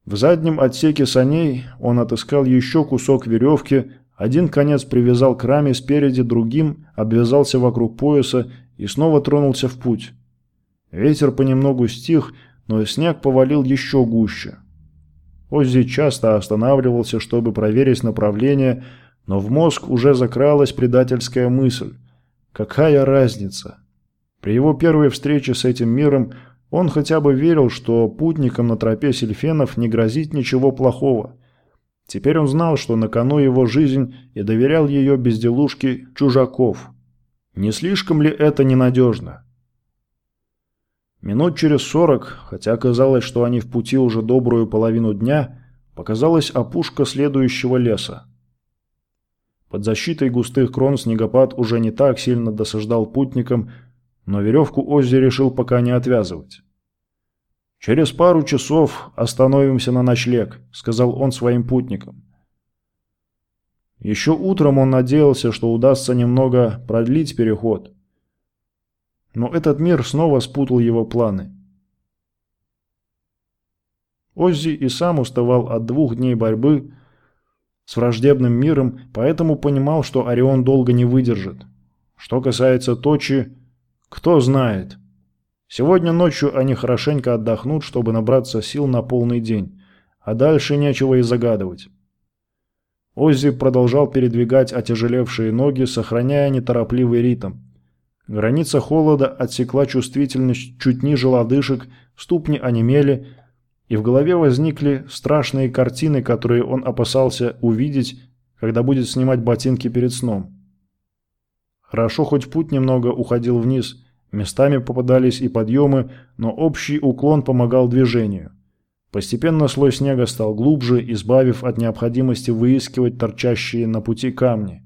В заднем отсеке саней он отыскал еще кусок веревки, один конец привязал к раме спереди, другим обвязался вокруг пояса и снова тронулся в путь. Ветер понемногу стих, но снег повалил еще гуще. Оззи часто останавливался, чтобы проверить направление, но в мозг уже закралась предательская мысль. Какая разница? При его первой встрече с этим миром он хотя бы верил, что путникам на тропе сельфенов не грозит ничего плохого. Теперь он знал, что на кону его жизнь и доверял ее безделушке чужаков – не слишком ли это ненадежно? Минут через сорок, хотя казалось, что они в пути уже добрую половину дня, показалась опушка следующего леса. Под защитой густых крон снегопад уже не так сильно досаждал путникам, но веревку Оззи решил пока не отвязывать. «Через пару часов остановимся на ночлег», — сказал он своим путникам. Еще утром он надеялся, что удастся немного продлить переход. Но этот мир снова спутал его планы. Оззи и сам уставал от двух дней борьбы с враждебным миром, поэтому понимал, что Орион долго не выдержит. Что касается Точи, кто знает. Сегодня ночью они хорошенько отдохнут, чтобы набраться сил на полный день, а дальше нечего и загадывать. Оззи продолжал передвигать отяжелевшие ноги, сохраняя неторопливый ритм. Граница холода отсекла чувствительность чуть ниже лодыжек, ступни онемели, и в голове возникли страшные картины, которые он опасался увидеть, когда будет снимать ботинки перед сном. Хорошо, хоть путь немного уходил вниз, местами попадались и подъемы, но общий уклон помогал движению. Постепенно слой снега стал глубже, избавив от необходимости выискивать торчащие на пути камни.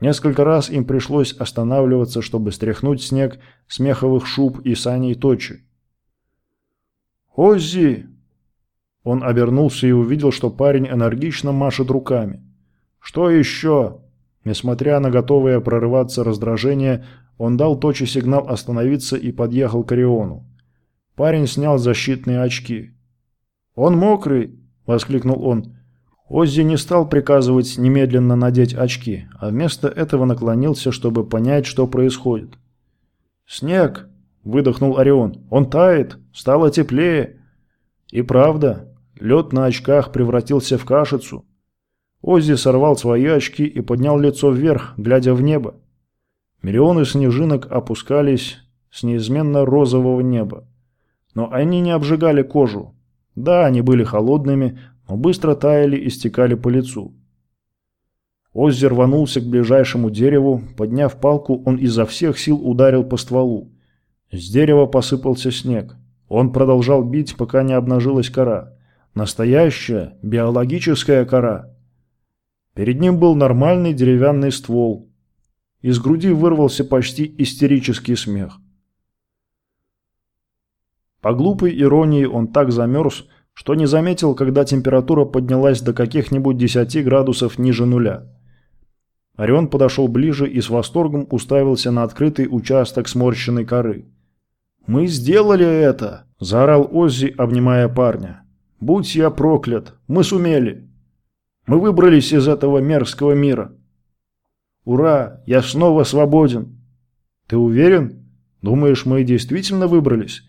Несколько раз им пришлось останавливаться, чтобы стряхнуть снег с меховых шуб и саней точи. «Оззи!» Он обернулся и увидел, что парень энергично машет руками. «Что еще?» Несмотря на готовое прорываться раздражение, он дал Точи сигнал остановиться и подъехал к Ориону. Парень снял защитные очки. «Он мокрый!» – воскликнул он. Оззи не стал приказывать немедленно надеть очки, а вместо этого наклонился, чтобы понять, что происходит. «Снег!» – выдохнул Орион. «Он тает! Стало теплее!» И правда, лед на очках превратился в кашицу. Оззи сорвал свои очки и поднял лицо вверх, глядя в небо. Миллионы снежинок опускались с неизменно розового неба. Но они не обжигали кожу. Да, они были холодными, но быстро таяли и стекали по лицу. Оззи рванулся к ближайшему дереву, подняв палку, он изо всех сил ударил по стволу. С дерева посыпался снег. Он продолжал бить, пока не обнажилась кора. Настоящая биологическая кора. Перед ним был нормальный деревянный ствол. Из груди вырвался почти истерический смех. По глупой иронии он так замерз, что не заметил, когда температура поднялась до каких-нибудь 10 градусов ниже нуля. Орион подошел ближе и с восторгом уставился на открытый участок сморщенной коры. «Мы сделали это!» – заорал Оззи, обнимая парня. «Будь я проклят! Мы сумели!» Мы выбрались из этого мерзкого мира. Ура, я снова свободен. Ты уверен? Думаешь, мы действительно выбрались?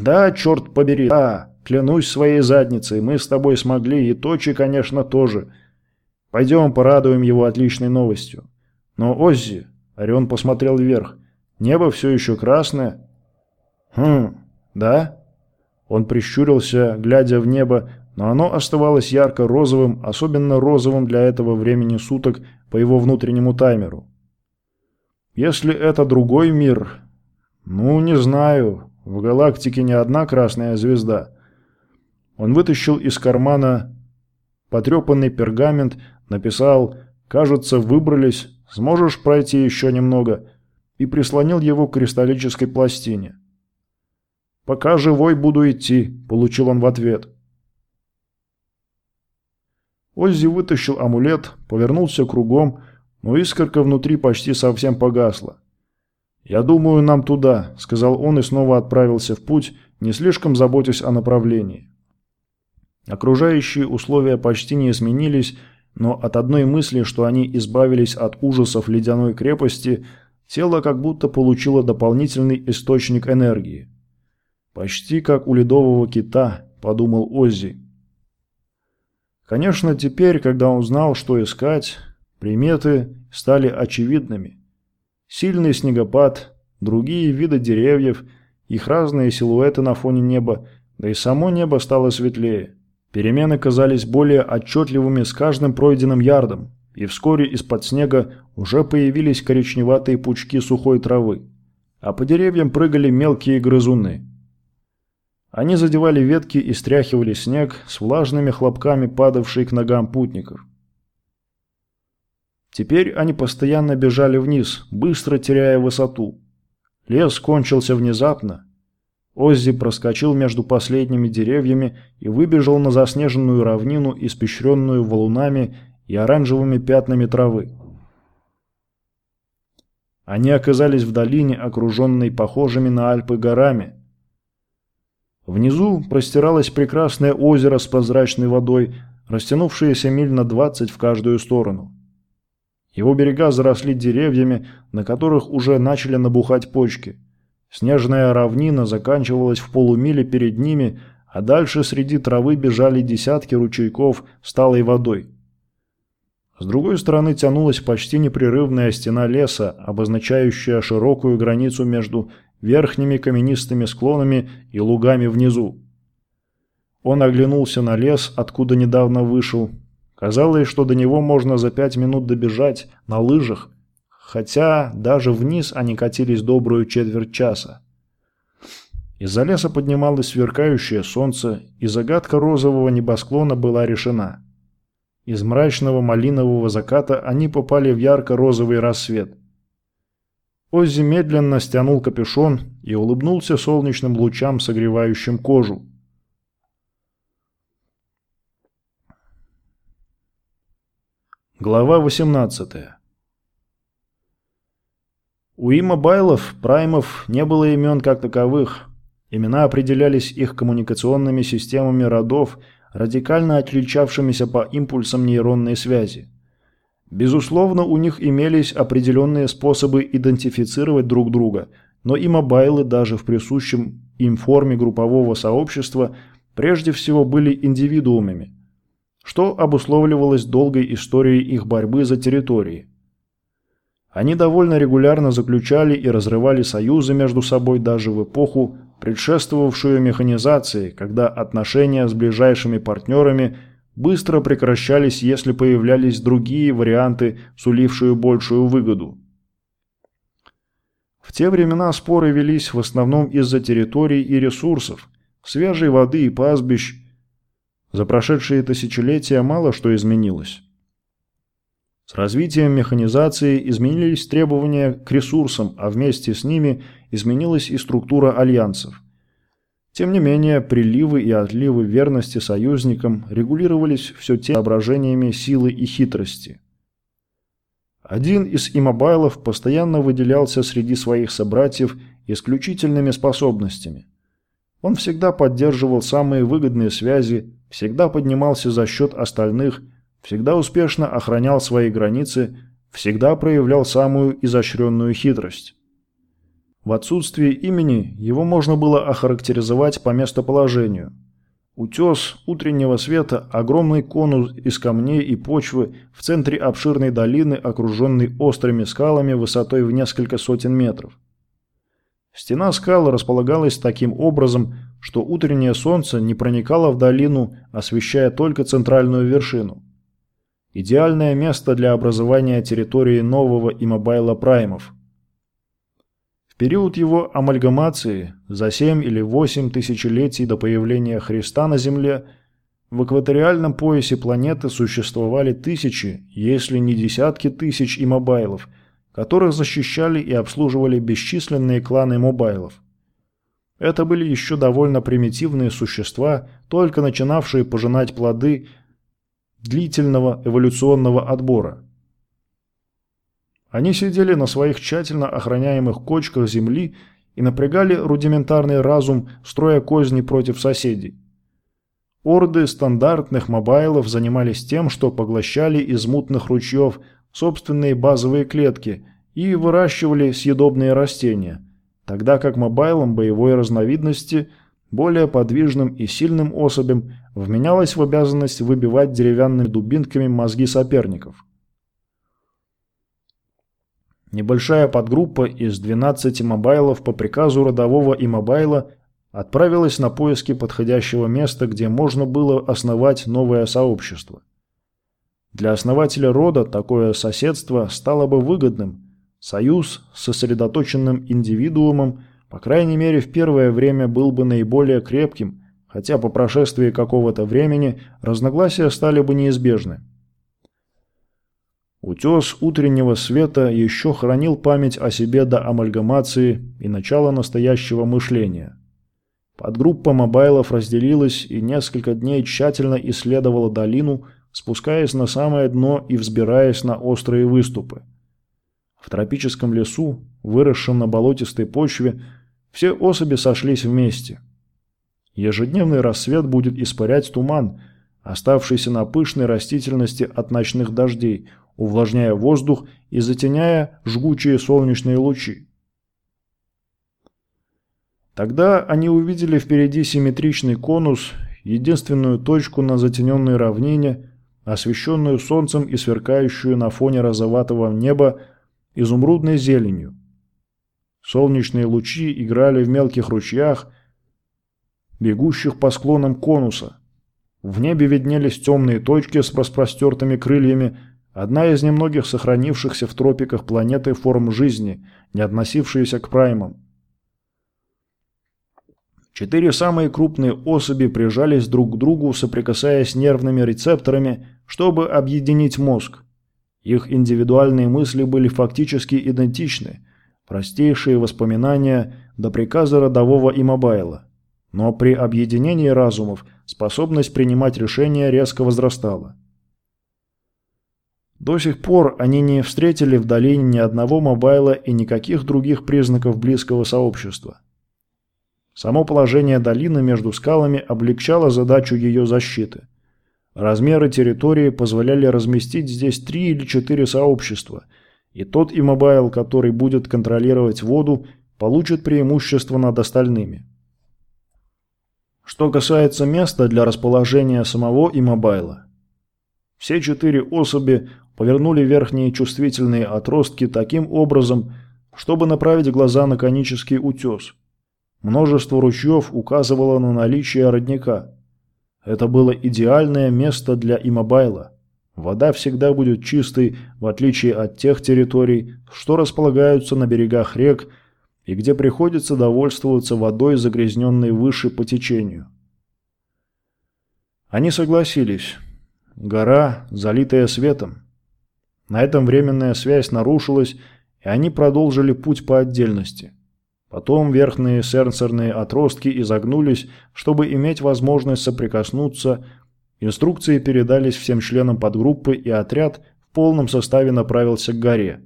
Да, черт побери, да, клянусь своей задницей, мы с тобой смогли, и Точи, конечно, тоже. Пойдем порадуем его отличной новостью. Но, Оззи, Орион посмотрел вверх, небо все еще красное. Хм, да? Он прищурился, глядя в небо, но оно оставалось ярко-розовым, особенно розовым для этого времени суток по его внутреннему таймеру. Если это другой мир, ну, не знаю, в галактике не одна красная звезда. Он вытащил из кармана потрепанный пергамент, написал «Кажется, выбрались, сможешь пройти еще немного» и прислонил его к кристаллической пластине. «Пока живой буду идти», – получил он в ответ. Оззи вытащил амулет, повернулся кругом, но искорка внутри почти совсем погасла. «Я думаю, нам туда», — сказал он и снова отправился в путь, не слишком заботясь о направлении. Окружающие условия почти не изменились, но от одной мысли, что они избавились от ужасов ледяной крепости, тело как будто получило дополнительный источник энергии. «Почти как у ледового кита», — подумал Оззи. Конечно, теперь, когда он знал, что искать, приметы стали очевидными. Сильный снегопад, другие виды деревьев, их разные силуэты на фоне неба, да и само небо стало светлее. Перемены казались более отчетливыми с каждым пройденным ярдом, и вскоре из-под снега уже появились коричневатые пучки сухой травы, а по деревьям прыгали мелкие грызуны. Они задевали ветки и стряхивали снег с влажными хлопками, падавший к ногам путников. Теперь они постоянно бежали вниз, быстро теряя высоту. Лес кончился внезапно. Оззи проскочил между последними деревьями и выбежал на заснеженную равнину, испещренную валунами и оранжевыми пятнами травы. Они оказались в долине, окруженной похожими на Альпы горами – Внизу простиралось прекрасное озеро с прозрачной водой, растянувшееся миль на 20 в каждую сторону. Его берега заросли деревьями, на которых уже начали набухать почки. Снежная равнина заканчивалась в полумиле перед ними, а дальше среди травы бежали десятки ручейков с талой водой. С другой стороны тянулась почти непрерывная стена леса, обозначающая широкую границу между верхними каменистыми склонами и лугами внизу. Он оглянулся на лес, откуда недавно вышел. Казалось, что до него можно за пять минут добежать на лыжах, хотя даже вниз они катились добрую четверть часа. Из-за леса поднималось сверкающее солнце, и загадка розового небосклона была решена. Из мрачного малинового заката они попали в ярко-розовый рассвет. Оззи медленно стянул капюшон и улыбнулся солнечным лучам, согревающим кожу. Глава 18 У имобайлов, праймов не было имен как таковых. Имена определялись их коммуникационными системами родов, радикально отличавшимися по импульсам нейронной связи. Безусловно, у них имелись определенные способы идентифицировать друг друга, но и мобайлы даже в присущем им форме группового сообщества прежде всего были индивидуумами – что обусловливалось долгой историей их борьбы за территории. Они довольно регулярно заключали и разрывали союзы между собой даже в эпоху, предшествовавшую механизации, когда отношения с ближайшими партнерами быстро прекращались, если появлялись другие варианты, сулившие большую выгоду. В те времена споры велись в основном из-за территорий и ресурсов, свежей воды и пастбищ, за прошедшие тысячелетия мало что изменилось. С развитием механизации изменились требования к ресурсам, а вместе с ними изменилась и структура альянсов. Тем не менее, приливы и отливы верности союзникам регулировались все теми соображениями силы и хитрости. Один из имобайлов постоянно выделялся среди своих собратьев исключительными способностями. Он всегда поддерживал самые выгодные связи всегда поднимался за счет остальных, всегда успешно охранял свои границы, всегда проявлял самую изощренную хитрость. В отсутствие имени его можно было охарактеризовать по местоположению. Утес утреннего света – огромный конус из камней и почвы в центре обширной долины, окруженной острыми скалами высотой в несколько сотен метров. Стена скал располагалась таким образом, что утреннее солнце не проникало в долину, освещая только центральную вершину. Идеальное место для образования территории нового иммобайла праймов. В период его амальгамации, за 7 или 8 тысячелетий до появления Христа на Земле, в экваториальном поясе планеты существовали тысячи, если не десятки тысяч иммобайлов, которых защищали и обслуживали бесчисленные кланы мобайлов. Это были еще довольно примитивные существа, только начинавшие пожинать плоды длительного эволюционного отбора. Они сидели на своих тщательно охраняемых кочках земли и напрягали рудиментарный разум, строя козни против соседей. Орды стандартных мобайлов занимались тем, что поглощали из мутных ручьев собственные базовые клетки и выращивали съедобные растения – тогда как мобайлам боевой разновидности, более подвижным и сильным особям, вменялось в обязанность выбивать деревянными дубинками мозги соперников. Небольшая подгруппа из 12 мобайлов по приказу родового иммобайла отправилась на поиски подходящего места, где можно было основать новое сообщество. Для основателя рода такое соседство стало бы выгодным, Союз с сосредоточенным индивидуумом, по крайней мере в первое время, был бы наиболее крепким, хотя по прошествии какого-то времени разногласия стали бы неизбежны. Утес утреннего света еще хранил память о себе до амальгамации и начала настоящего мышления. Подгруппа мобайлов разделилась и несколько дней тщательно исследовала долину, спускаясь на самое дно и взбираясь на острые выступы. В тропическом лесу, выросшем на болотистой почве, все особи сошлись вместе. Ежедневный рассвет будет испарять туман, оставшийся на пышной растительности от ночных дождей, увлажняя воздух и затеняя жгучие солнечные лучи. Тогда они увидели впереди симметричный конус, единственную точку на затененной равнине, освещенную солнцем и сверкающую на фоне розоватого неба изумрудной зеленью. Солнечные лучи играли в мелких ручьях, бегущих по склонам конуса. В небе виднелись темные точки с распростертыми крыльями, одна из немногих сохранившихся в тропиках планеты форм жизни, не относившиеся к праймам. Четыре самые крупные особи прижались друг к другу, соприкасаясь нервными рецепторами, чтобы объединить мозг. Их индивидуальные мысли были фактически идентичны, простейшие воспоминания до приказа родового иммобайла. Но при объединении разумов способность принимать решения резко возрастала. До сих пор они не встретили в долине ни одного мобайла и никаких других признаков близкого сообщества. Само положение долины между скалами облегчало задачу ее защиты. Размеры территории позволяли разместить здесь три или четыре сообщества, и тот иммобайл, который будет контролировать воду, получит преимущество над остальными. Что касается места для расположения самого иммобайла, все четыре особи повернули верхние чувствительные отростки таким образом, чтобы направить глаза на конический утес – Множество ручьев указывало на наличие родника. Это было идеальное место для имобайла. Вода всегда будет чистой, в отличие от тех территорий, что располагаются на берегах рек и где приходится довольствоваться водой, загрязненной выше по течению. Они согласились. Гора, залитая светом. На этом временная связь нарушилась, и они продолжили путь по отдельности. Потом верхние сенсорные отростки изогнулись, чтобы иметь возможность соприкоснуться. Инструкции передались всем членам подгруппы, и отряд в полном составе направился к горе.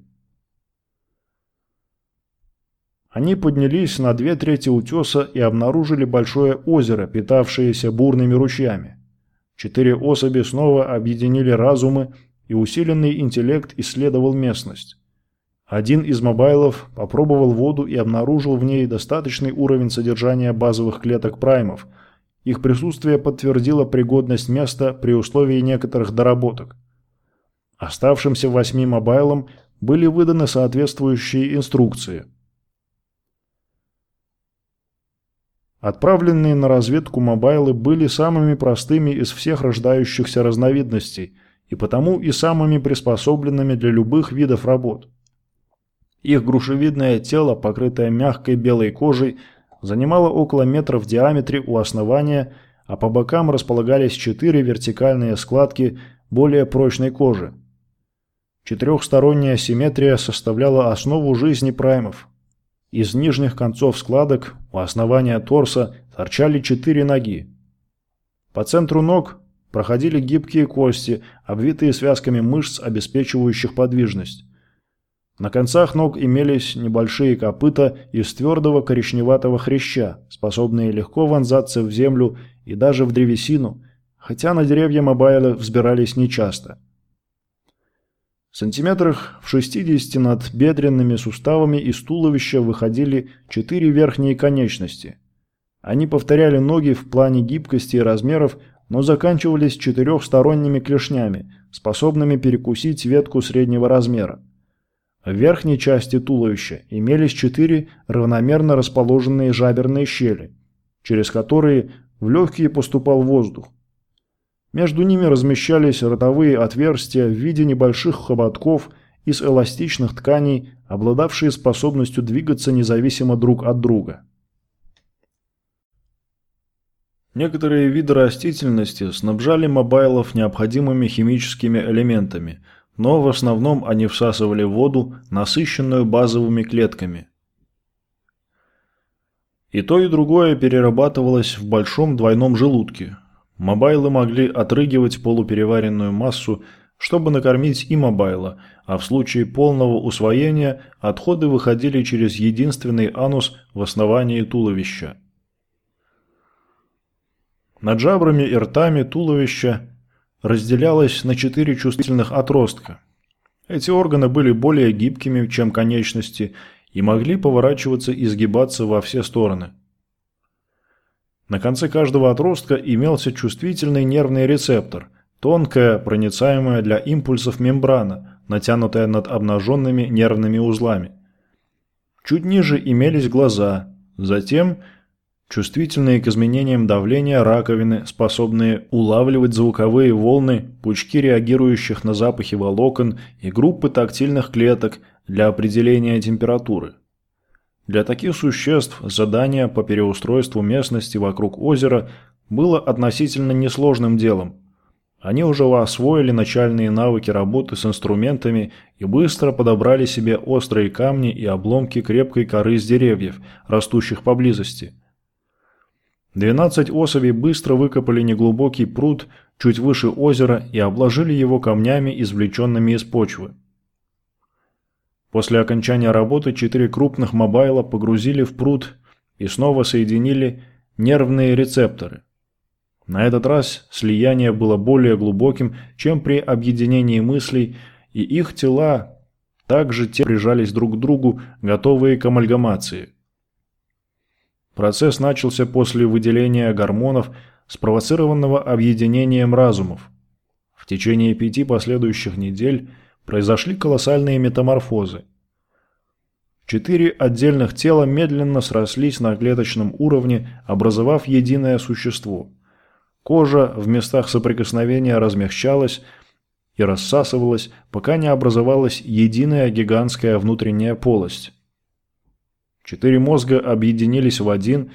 Они поднялись на две трети утеса и обнаружили большое озеро, питавшееся бурными ручьями. Четыре особи снова объединили разумы, и усиленный интеллект исследовал местность. Один из мобайлов попробовал воду и обнаружил в ней достаточный уровень содержания базовых клеток праймов. Их присутствие подтвердило пригодность места при условии некоторых доработок. Оставшимся восьми мобайлам были выданы соответствующие инструкции. Отправленные на разведку мобайлы были самыми простыми из всех рождающихся разновидностей и потому и самыми приспособленными для любых видов работ. Их грушевидное тело, покрытое мягкой белой кожей, занимало около метра в диаметре у основания, а по бокам располагались четыре вертикальные складки более прочной кожи. Четырехсторонняя симметрия составляла основу жизни праймов. Из нижних концов складок у основания торса торчали четыре ноги. По центру ног проходили гибкие кости, обвитые связками мышц, обеспечивающих подвижность. На концах ног имелись небольшие копыта из твердого коричневатого хряща, способные легко вонзаться в землю и даже в древесину, хотя на деревья Мобайла взбирались нечасто. В сантиметрах в 60 над бедренными суставами из туловища выходили четыре верхние конечности. Они повторяли ноги в плане гибкости и размеров, но заканчивались четырехсторонними клешнями, способными перекусить ветку среднего размера. В верхней части туловища имелись четыре равномерно расположенные жаберные щели, через которые в легкие поступал воздух. Между ними размещались ротовые отверстия в виде небольших хоботков из эластичных тканей, обладавшие способностью двигаться независимо друг от друга. Некоторые виды растительности снабжали мобайлов необходимыми химическими элементами – но в основном они всасывали воду, насыщенную базовыми клетками. И то, и другое перерабатывалось в большом двойном желудке. Мобайлы могли отрыгивать полупереваренную массу, чтобы накормить и мобайла, а в случае полного усвоения отходы выходили через единственный анус в основании туловища. Над жабрами и ртами туловища разделялась на четыре чувствительных отростка. Эти органы были более гибкими, чем конечности, и могли поворачиваться и сгибаться во все стороны. На конце каждого отростка имелся чувствительный нервный рецептор, тонкая, проницаемая для импульсов мембрана, натянутая над обнаженными нервными узлами. Чуть ниже имелись глаза, затем чувствительные к изменениям давления раковины, способные улавливать звуковые волны, пучки реагирующих на запахи волокон и группы тактильных клеток для определения температуры. Для таких существ задание по переустройству местности вокруг озера было относительно несложным делом. Они уже освоили начальные навыки работы с инструментами и быстро подобрали себе острые камни и обломки крепкой коры с деревьев, растущих поблизости. Двенадцать особей быстро выкопали неглубокий пруд чуть выше озера и обложили его камнями, извлеченными из почвы. После окончания работы четыре крупных мобайла погрузили в пруд и снова соединили нервные рецепторы. На этот раз слияние было более глубоким, чем при объединении мыслей, и их тела также те прижались друг к другу, готовые к амальгамации. Процесс начался после выделения гормонов, спровоцированного объединением разумов. В течение пяти последующих недель – произошли колоссальные метаморфозы. Четыре отдельных тела медленно срослись на клеточном уровне, образовав единое существо. Кожа в местах соприкосновения размягчалась и рассасывалась, пока не образовалась единая гигантская внутренняя полость. Четыре мозга объединились в один,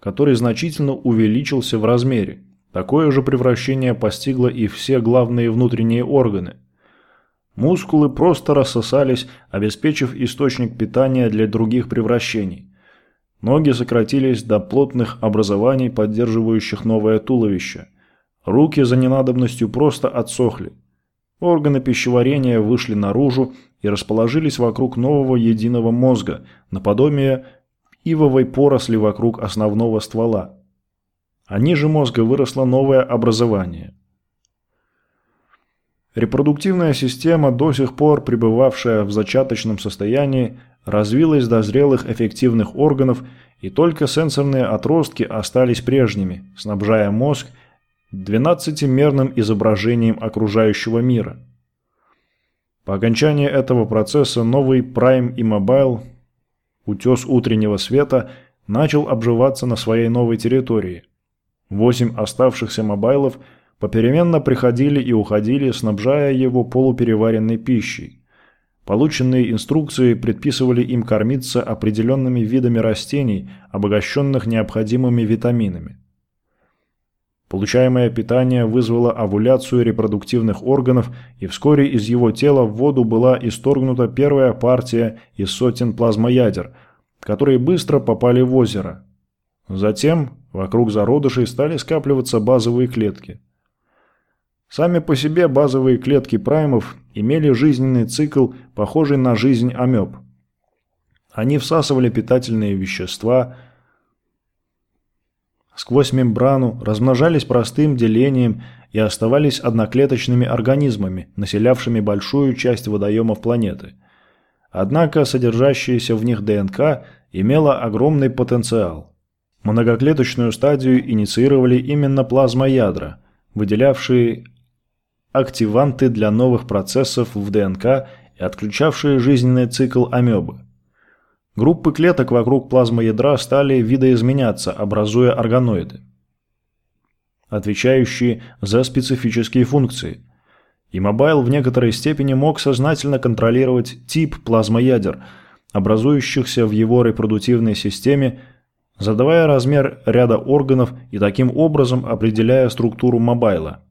который значительно увеличился в размере. Такое же превращение постигло и все главные внутренние органы – Мускулы просто рассосались, обеспечив источник питания для других превращений. Ноги сократились до плотных образований, поддерживающих новое туловище. Руки за ненадобностью просто отсохли. Органы пищеварения вышли наружу и расположились вокруг нового единого мозга, наподобие ивовой поросли вокруг основного ствола. А ниже мозга выросло новое образование. Репродуктивная система, до сих пор пребывавшая в зачаточном состоянии, развилась до зрелых эффективных органов, и только сенсорные отростки остались прежними, снабжая мозг 12-мерным изображением окружающего мира. По окончании этого процесса новый Prime и Mobile, утес утреннего света, начал обживаться на своей новой территории. Восемь оставшихся мобайлов – попеременно приходили и уходили, снабжая его полупереваренной пищей. Полученные инструкции предписывали им кормиться определенными видами растений, обогащенных необходимыми витаминами. Получаемое питание вызвало овуляцию репродуктивных органов, и вскоре из его тела в воду была исторгнута первая партия из сотен плазмоядер, которые быстро попали в озеро. Затем вокруг зародышей стали скапливаться базовые клетки – Сами по себе базовые клетки праймов имели жизненный цикл, похожий на жизнь амеб. Они всасывали питательные вещества сквозь мембрану, размножались простым делением и оставались одноклеточными организмами, населявшими большую часть водоемов планеты. Однако содержащаяся в них ДНК имела огромный потенциал. Многоклеточную стадию инициировали именно плазмоядра, выделявшие активанты для новых процессов в ДНК и отключавшие жизненный цикл амебы. Группы клеток вокруг плазмоядра стали видоизменяться, образуя органоиды, отвечающие за специфические функции. Иммобайл в некоторой степени мог сознательно контролировать тип плазмоядер, образующихся в его репродуктивной системе, задавая размер ряда органов и таким образом определяя структуру мобайла –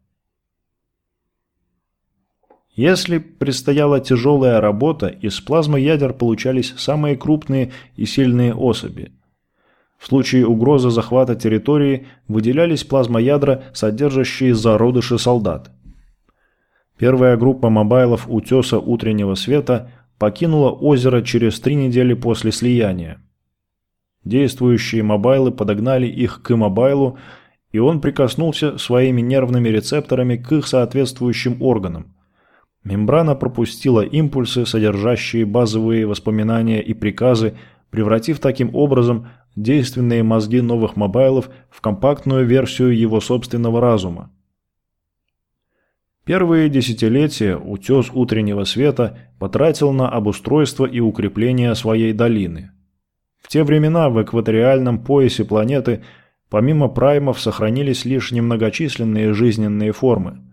если предстояла тяжелая работа, из плазмоядер получались самые крупные и сильные особи. В случае угрозы захвата территории выделялись плазмоядра, содержащие зародыши солдат. Первая группа мобайлов «Утеса утреннего света» покинула озеро через три недели после слияния. Действующие мобайлы подогнали их к иммобайлу, и он прикоснулся своими нервными рецепторами к их соответствующим органам. Мембрана пропустила импульсы, содержащие базовые воспоминания и приказы, превратив таким образом девственные мозги новых мобайлов в компактную версию его собственного разума. Первые десятилетия утес утреннего света потратил на обустройство и укрепление своей долины. В те времена в экваториальном поясе планеты помимо праймов сохранились лишь немногочисленные жизненные формы.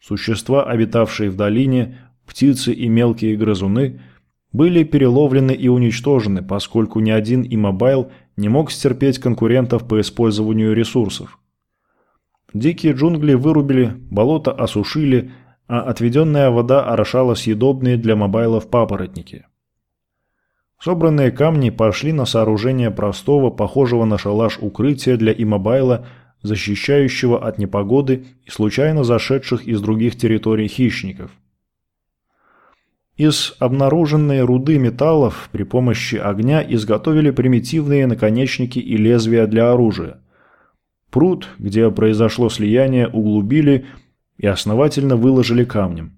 Существа, обитавшие в долине, птицы и мелкие грызуны, были переловлены и уничтожены, поскольку ни один иммобайл не мог стерпеть конкурентов по использованию ресурсов. Дикие джунгли вырубили, болото осушили, а отведенная вода орошала съедобные для мобайлов папоротники. Собранные камни пошли на сооружение простого, похожего на шалаш укрытия для иммобайла, защищающего от непогоды и случайно зашедших из других территорий хищников. Из обнаруженной руды металлов при помощи огня изготовили примитивные наконечники и лезвия для оружия. Пруд, где произошло слияние, углубили и основательно выложили камнем.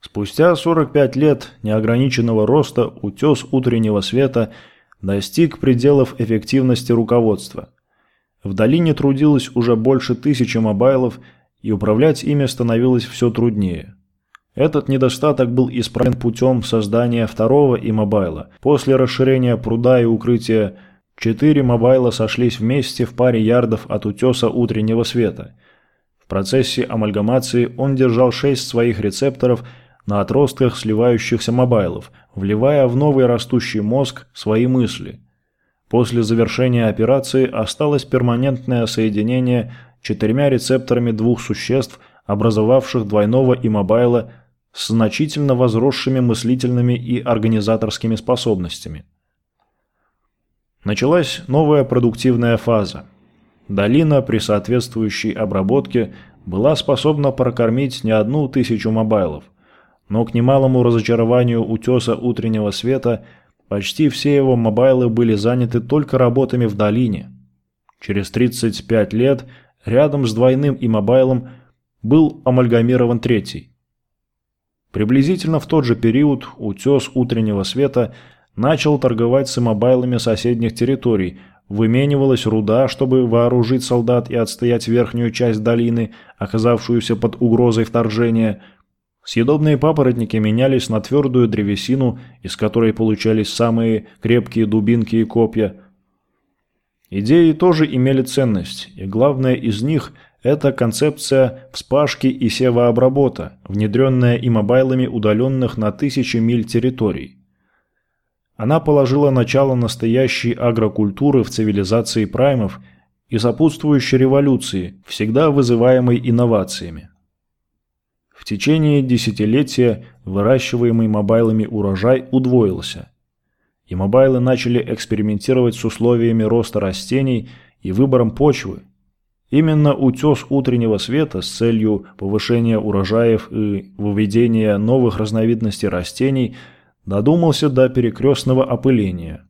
Спустя 45 лет неограниченного роста утес утреннего света достиг пределов эффективности руководства. В долине трудилось уже больше тысячи мобайлов, и управлять ими становилось все труднее. Этот недостаток был исправлен путем создания второго иммобайла. После расширения пруда и укрытия четыре мобайла сошлись вместе в паре ярдов от утеса утреннего света. В процессе амальгамации он держал шесть своих рецепторов – на отростках сливающихся мобайлов, вливая в новый растущий мозг свои мысли. После завершения операции осталось перманентное соединение четырьмя рецепторами двух существ, образовавших двойного иммобайла с значительно возросшими мыслительными и организаторскими способностями. Началась новая продуктивная фаза. Долина при соответствующей обработке была способна прокормить не одну тысячу мобайлов. Но к немалому разочарованию утеса утреннего света почти все его мобайлы были заняты только работами в долине. Через 35 лет рядом с двойным и мобайлом был амальгамирован третий. Приблизительно в тот же период утес утреннего света начал торговать с мобайлами соседних территорий, выменивалась руда, чтобы вооружить солдат и отстоять верхнюю часть долины, оказавшуюся под угрозой вторжения – Съедобные папоротники менялись на твердую древесину, из которой получались самые крепкие дубинки и копья. Идеи тоже имели ценность, и главное из них – это концепция вспашки и севообработа, внедренная имобайлами удаленных на тысячи миль территорий. Она положила начало настоящей агрокультуры в цивилизации праймов и сопутствующей революции, всегда вызываемой инновациями. В течение десятилетия выращиваемый мобайлами урожай удвоился. Иммобайлы начали экспериментировать с условиями роста растений и выбором почвы. Именно утес утреннего света с целью повышения урожаев и выведения новых разновидностей растений додумался до перекрестного опыления.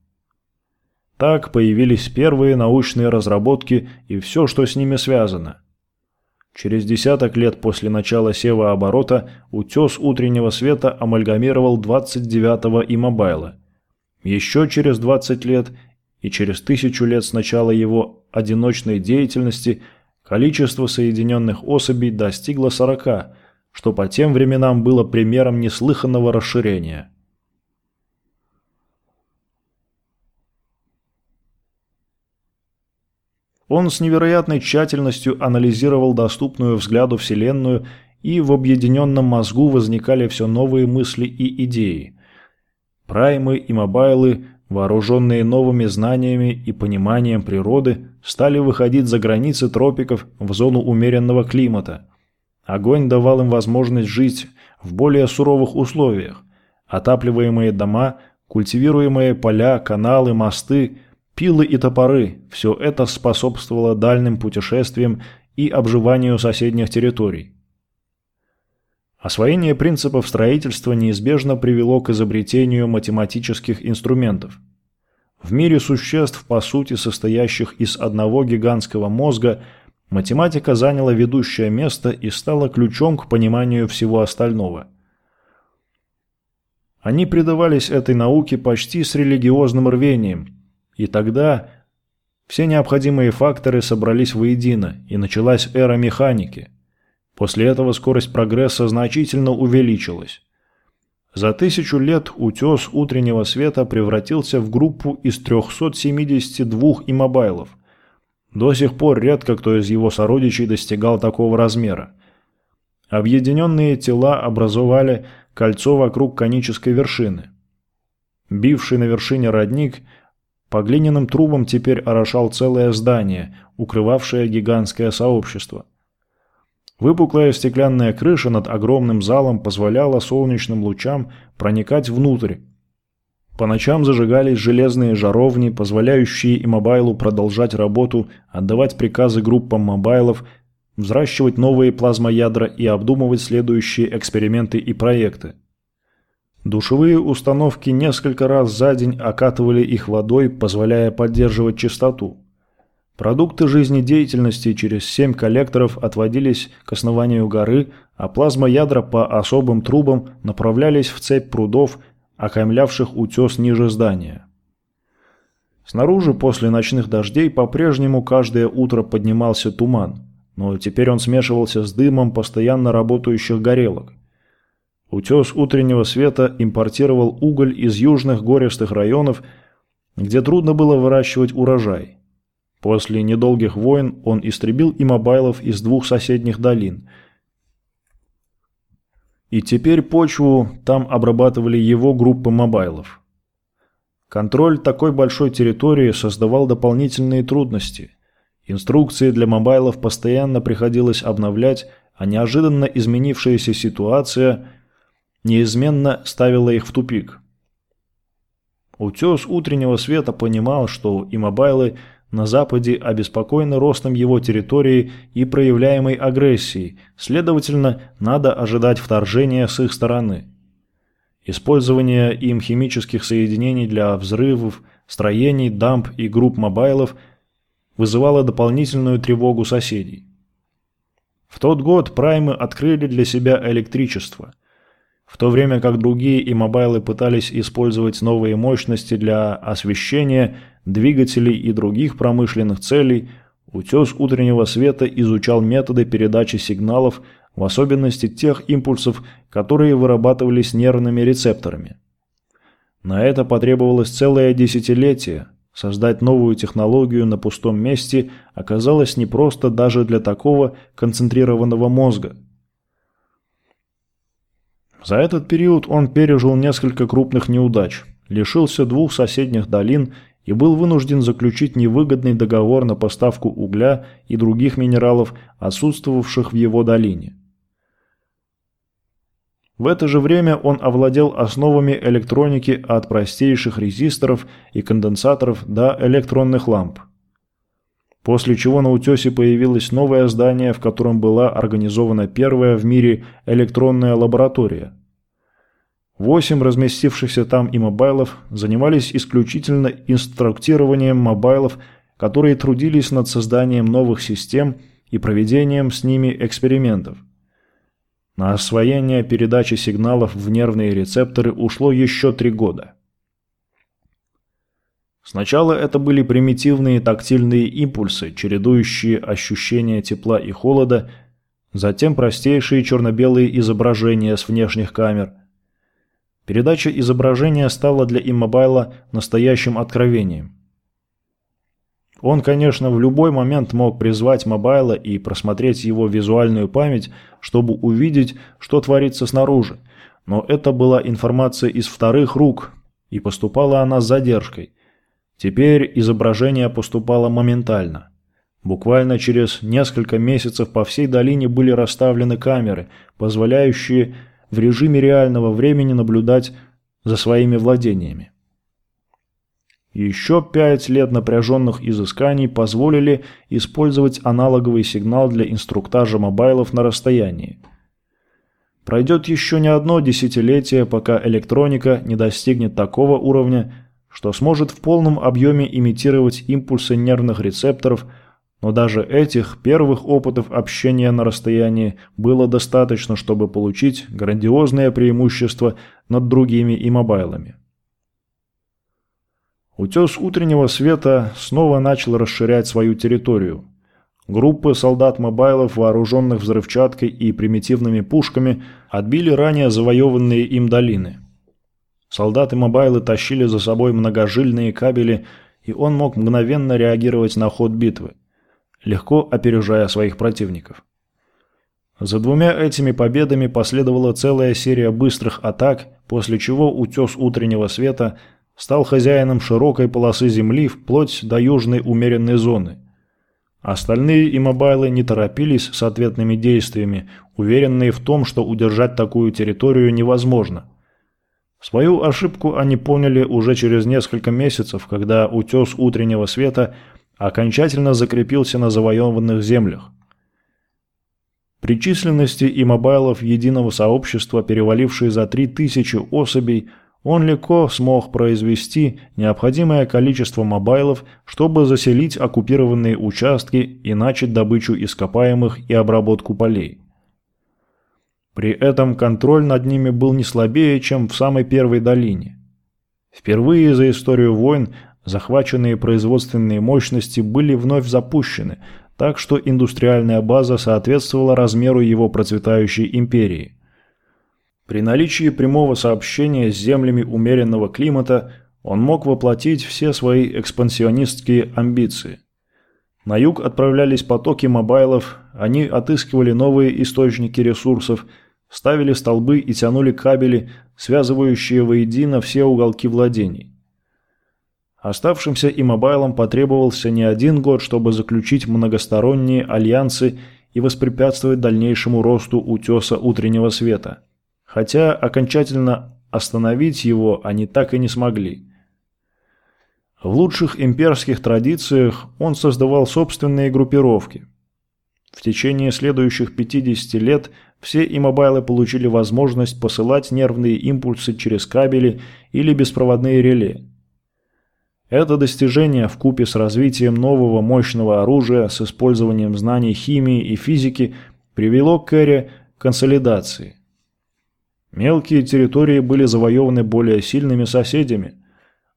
Так появились первые научные разработки и все, что с ними связано. Через десяток лет после начала севооборота утес утреннего света амальгамировал 29-го иммобайла. Еще через 20 лет и через тысячу лет с начала его одиночной деятельности количество соединенных особей достигло 40, что по тем временам было примером неслыханного расширения. Он с невероятной тщательностью анализировал доступную взгляду Вселенную, и в объединенном мозгу возникали все новые мысли и идеи. Праймы и мобайлы, вооруженные новыми знаниями и пониманием природы, стали выходить за границы тропиков в зону умеренного климата. Огонь давал им возможность жить в более суровых условиях. Отапливаемые дома, культивируемые поля, каналы, мосты – Пилы и топоры – все это способствовало дальним путешествиям и обживанию соседних территорий. Освоение принципов строительства неизбежно привело к изобретению математических инструментов. В мире существ, по сути состоящих из одного гигантского мозга, математика заняла ведущее место и стала ключом к пониманию всего остального. Они предавались этой науке почти с религиозным рвением – и тогда все необходимые факторы собрались воедино, и началась эра механики. После этого скорость прогресса значительно увеличилась. За тысячу лет утес утреннего света превратился в группу из 372 иммобайлов. До сих пор редко кто из его сородичей достигал такого размера. Объединенные тела образовали кольцо вокруг конической вершины. Бивший на вершине родник по глиняным трубам теперь орошал целое здание, укрывавшее гигантское сообщество. Выпуклая стеклянная крыша над огромным залом позволяла солнечным лучам проникать внутрь. По ночам зажигались железные жаровни, позволяющие иммобайлу продолжать работу, отдавать приказы группам мобайлов, взращивать новые плазмоядра и обдумывать следующие эксперименты и проекты. Душевые установки несколько раз за день окатывали их водой, позволяя поддерживать чистоту. Продукты жизнедеятельности через семь коллекторов отводились к основанию горы, а плазмоядра по особым трубам направлялись в цепь прудов, окаймлявших утес ниже здания. Снаружи после ночных дождей по-прежнему каждое утро поднимался туман, но теперь он смешивался с дымом постоянно работающих горелок. Утес утреннего света импортировал уголь из южных гористых районов, где трудно было выращивать урожай. После недолгих войн он истребил и из двух соседних долин. И теперь почву там обрабатывали его группы мобайлов. Контроль такой большой территории создавал дополнительные трудности. Инструкции для мобайлов постоянно приходилось обновлять, а неожиданно изменившаяся ситуация неизменно ставила их в тупик. Утес утреннего света понимал, что иммобайлы – на Западе обеспокоены ростом его территории и проявляемой агрессией, следовательно, надо ожидать вторжения с их стороны. Использование им химических соединений для взрывов, строений, дамп и групп мобайлов вызывало дополнительную тревогу соседей. В тот год праймы открыли для себя электричество – в то время как другие иммобайлы пытались использовать новые мощности для освещения, двигателей и других промышленных целей, утес утреннего света изучал методы передачи сигналов, в особенности тех импульсов, которые вырабатывались нервными рецепторами. На это потребовалось целое десятилетие. Создать новую технологию на пустом месте оказалось непросто даже для такого концентрированного мозга – за этот период он пережил несколько крупных неудач, лишился двух соседних долин и был вынужден заключить невыгодный договор на поставку угля и других минералов, отсутствовавших в его долине. В это же время он овладел основами электроники от простейших резисторов и конденсаторов до электронных ламп. После чего на утесе появилось новое здание, в котором была организована первая в мире электронная лаборатория. Восемь разместившихся там и мобайлов занимались исключительно инструктированием мобайлов, которые трудились над созданием новых систем и проведением с ними экспериментов. На освоение передачи сигналов в нервные рецепторы ушло еще три года. Сначала это были примитивные тактильные импульсы, чередующие ощущения тепла и холода, затем простейшие черно-белые изображения с внешних камер. Передача изображения стала для иммобайла настоящим откровением. Он, конечно, в любой момент мог призвать мобайла и просмотреть его визуальную память, чтобы увидеть, что творится снаружи, но это была информация из вторых рук, и поступала она с задержкой – Теперь изображение поступало моментально. Буквально через несколько месяцев по всей долине были расставлены камеры, позволяющие в режиме реального времени наблюдать за своими владениями. Еще пять лет напряженных изысканий позволили использовать аналоговый сигнал для инструктажа мобайлов на расстоянии. Пройдет еще не одно десятилетие, пока электроника не достигнет такого уровня, что сможет в полном объеме имитировать импульсы нервных рецепторов, но даже этих первых опытов общения на расстоянии было достаточно, чтобы получить грандиозное преимущество над другими иммобайлами. Утес утреннего света снова начал расширять свою территорию. Группы солдат-мобайлов, вооруженных взрывчаткой и примитивными пушками, отбили ранее завоеванные им долины – Солдаты мобайлы тащили за собой многожильные кабели, и он мог мгновенно реагировать на ход битвы, легко опережая своих противников. За двумя этими победами последовала целая серия быстрых атак, после чего утес утреннего света стал хозяином широкой полосы земли вплоть до южной умеренной зоны. Остальные иммобайлы не торопились с ответными действиями, уверенные в том, что удержать такую территорию невозможно – Свою ошибку они поняли уже через несколько месяцев, когда утес утреннего света окончательно закрепился на завоеванных землях. При численности и мобайлов единого сообщества, перевалившей за 3000 особей, он легко смог произвести необходимое количество мобайлов, чтобы заселить оккупированные участки и начать добычу ископаемых и обработку полей. При этом контроль над ними был не слабее, чем в самой первой долине. Впервые за историю войн захваченные производственные мощности были вновь запущены, так что индустриальная база соответствовала размеру его процветающей империи. При наличии прямого сообщения с землями умеренного климата он мог воплотить все свои экспансионистские амбиции. На юг отправлялись потоки мобайлов, они отыскивали новые источники ресурсов – ставили столбы и тянули кабели, связывающие воедино все уголки владений. Оставшимся иммобайлам потребовался не один год, чтобы заключить многосторонние альянсы и воспрепятствовать дальнейшему росту утеса утреннего света. Хотя окончательно остановить его они так и не смогли. В лучших имперских традициях он создавал собственные группировки. В течение следующих 50 лет все иммобайлы получили возможность посылать нервные импульсы через кабели или беспроводные реле. Это достижение в купе с развитием нового мощного оружия с использованием знаний химии и физики привело к эре консолидации. Мелкие территории были завоеваны более сильными соседями.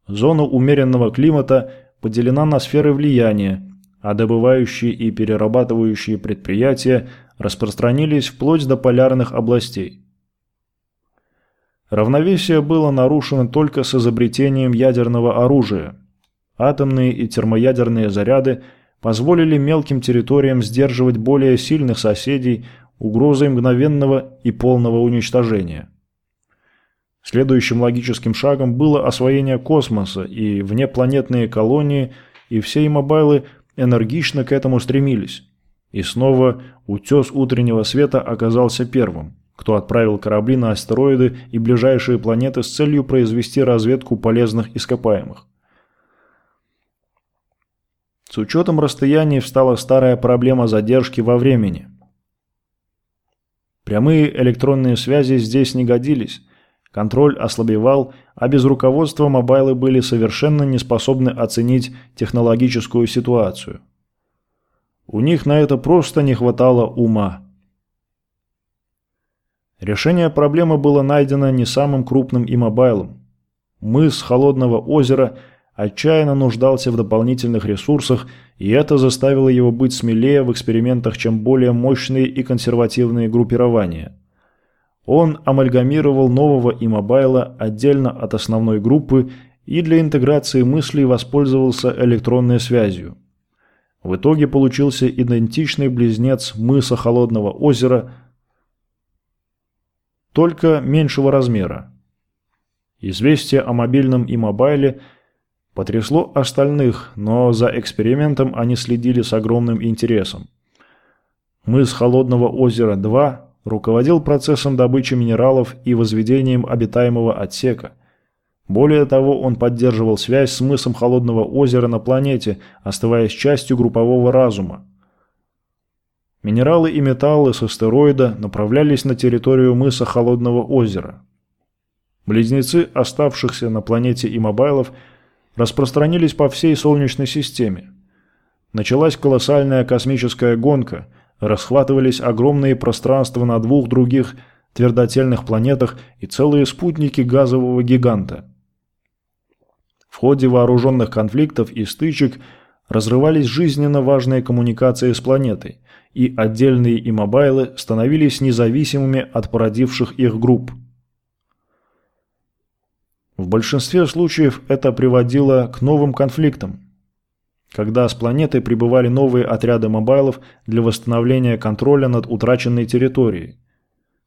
Зона умеренного климата поделена на сферы влияния, а добывающие и перерабатывающие предприятия распространились вплоть до полярных областей. Равновесие было нарушено только с изобретением ядерного оружия. Атомные и термоядерные заряды позволили мелким территориям сдерживать более сильных соседей угрозой мгновенного и полного уничтожения. Следующим логическим шагом было освоение космоса и внепланетные колонии, и все иммобайлы энергично к этому стремились. И снова утес утреннего света оказался первым, кто отправил корабли на астероиды и ближайшие планеты с целью произвести разведку полезных ископаемых. С учетом расстояний встала старая проблема задержки во времени. Прямые электронные связи здесь не годились, контроль ослабевал, а без руководства мобайлы были совершенно не способны оценить технологическую ситуацию. У них на это просто не хватало ума. Решение проблемы было найдено не самым крупным иммобайлом. Мыс Холодного озера отчаянно нуждался в дополнительных ресурсах, и это заставило его быть смелее в экспериментах, чем более мощные и консервативные группирования. Он амальгамировал нового иммобайла отдельно от основной группы и для интеграции мыслей воспользовался электронной связью. В итоге получился идентичный близнец мыса Холодного озера, только меньшего размера. Известие о мобильном и мобайле потрясло остальных, но за экспериментом они следили с огромным интересом. Мыс Холодного озера-2 руководил процессом добычи минералов и возведением обитаемого отсека – более того, он поддерживал связь с мысом Холодного озера на планете, оставаясь частью группового разума. Минералы и металлы с астероида направлялись на территорию мыса Холодного озера. Близнецы оставшихся на планете иммобайлов распространились по всей Солнечной системе. Началась колоссальная космическая гонка, расхватывались огромные пространства на двух других твердотельных планетах и целые спутники газового гиганта – в ходе вооруженных конфликтов и стычек разрывались жизненно важные коммуникации с планетой, и отдельные иммобайлы становились независимыми от породивших их групп. В большинстве случаев это приводило к новым конфликтам, когда с планеты прибывали новые отряды мобайлов для восстановления контроля над утраченной территорией.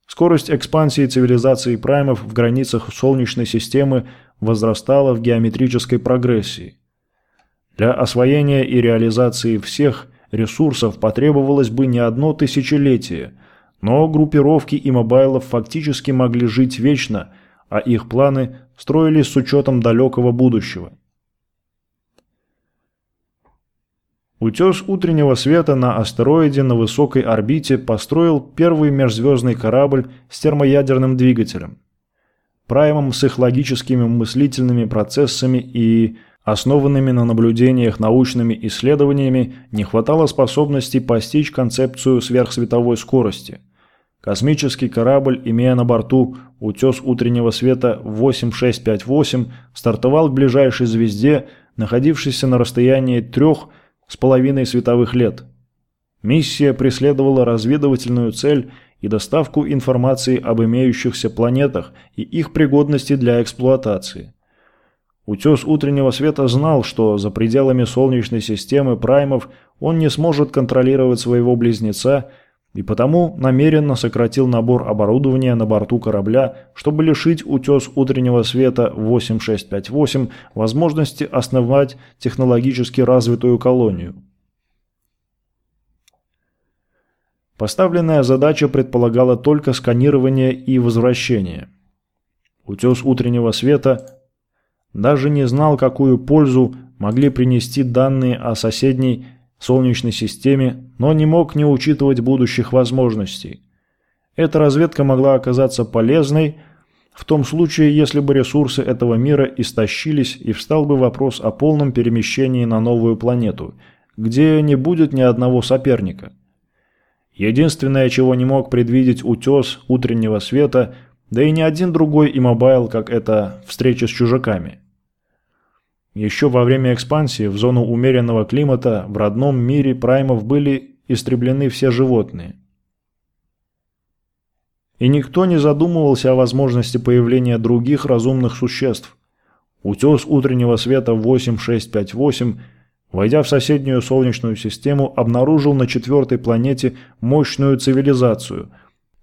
Скорость экспансии цивилизации праймов в границах Солнечной системы возрастала в геометрической прогрессии. Для освоения и реализации всех ресурсов потребовалось бы не одно тысячелетие, но группировки и мобайлов фактически могли жить вечно, а их планы строились с учетом далекого будущего. Утес утреннего света на астероиде на высокой орбите построил первый межзвездный корабль с термоядерным двигателем. Праймом с их логическими мыслительными процессами и основанными на наблюдениях научными исследованиями не хватало способности постичь концепцию сверхсветовой скорости. Космический корабль, имея на борту утес утреннего света 8658, стартовал к ближайшей звезде, находившейся на расстоянии трех с половиной световых лет. Миссия преследовала разведывательную цель и доставку информации об имеющихся планетах и их пригодности для эксплуатации. Утес утреннего света знал, что за пределами Солнечной системы праймов он не сможет контролировать своего близнеца и потому намеренно сократил набор оборудования на борту корабля, чтобы лишить утес утреннего света 8658 возможности основать технологически развитую колонию. Поставленная задача предполагала только сканирование и возвращение. Утес утреннего света даже не знал, какую пользу могли принести данные о соседней Солнечной системе, но не мог не учитывать будущих возможностей. Эта разведка могла оказаться полезной в том случае, если бы ресурсы этого мира истощились и встал бы вопрос о полном перемещении на новую планету, где не будет ни одного соперника. Единственное, чего не мог предвидеть утес утреннего света, да и ни один другой иммобайл, как это встреча с чужаками. Еще во время экспансии в зону умеренного климата в родном мире праймов были истреблены все животные. И никто не задумывался о возможности появления других разумных существ. Утес утреннего света 8658, войдя в соседнюю Солнечную систему, обнаружил на четвертой планете мощную цивилизацию.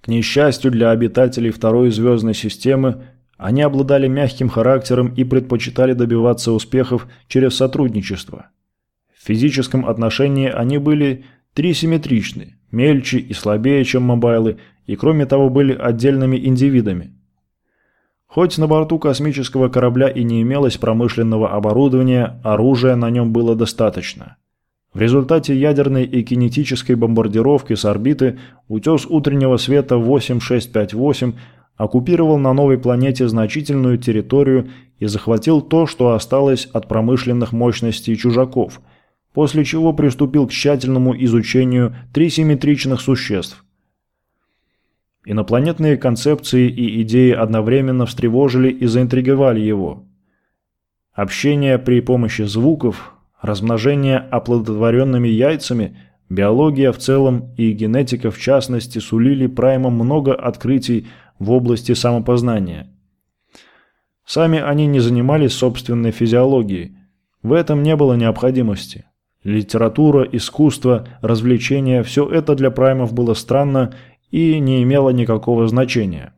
К несчастью для обитателей второй звездной системы, они обладали мягким характером и предпочитали добиваться успехов через сотрудничество. В физическом отношении они были трисимметричны, мельче и слабее, чем мобайлы, и кроме того были отдельными индивидами. Хоть на борту космического корабля и не имелось промышленного оборудования, оружия на нем было достаточно. В результате ядерной и кинетической бомбардировки с орбиты утес утреннего света 8658 оккупировал на новой планете значительную территорию и захватил то, что осталось от промышленных мощностей чужаков, после чего приступил к тщательному изучению трисимметричных существ. Инопланетные концепции и идеи одновременно встревожили и заинтриговали его. Общение при помощи звуков, размножение оплодотворенными яйцами, биология в целом и генетика в частности сулили праймам много открытий в области самопознания. Сами они не занимались собственной физиологией. В этом не было необходимости. Литература, искусство, развлечения – все это для праймов было странно и не имело никакого значения.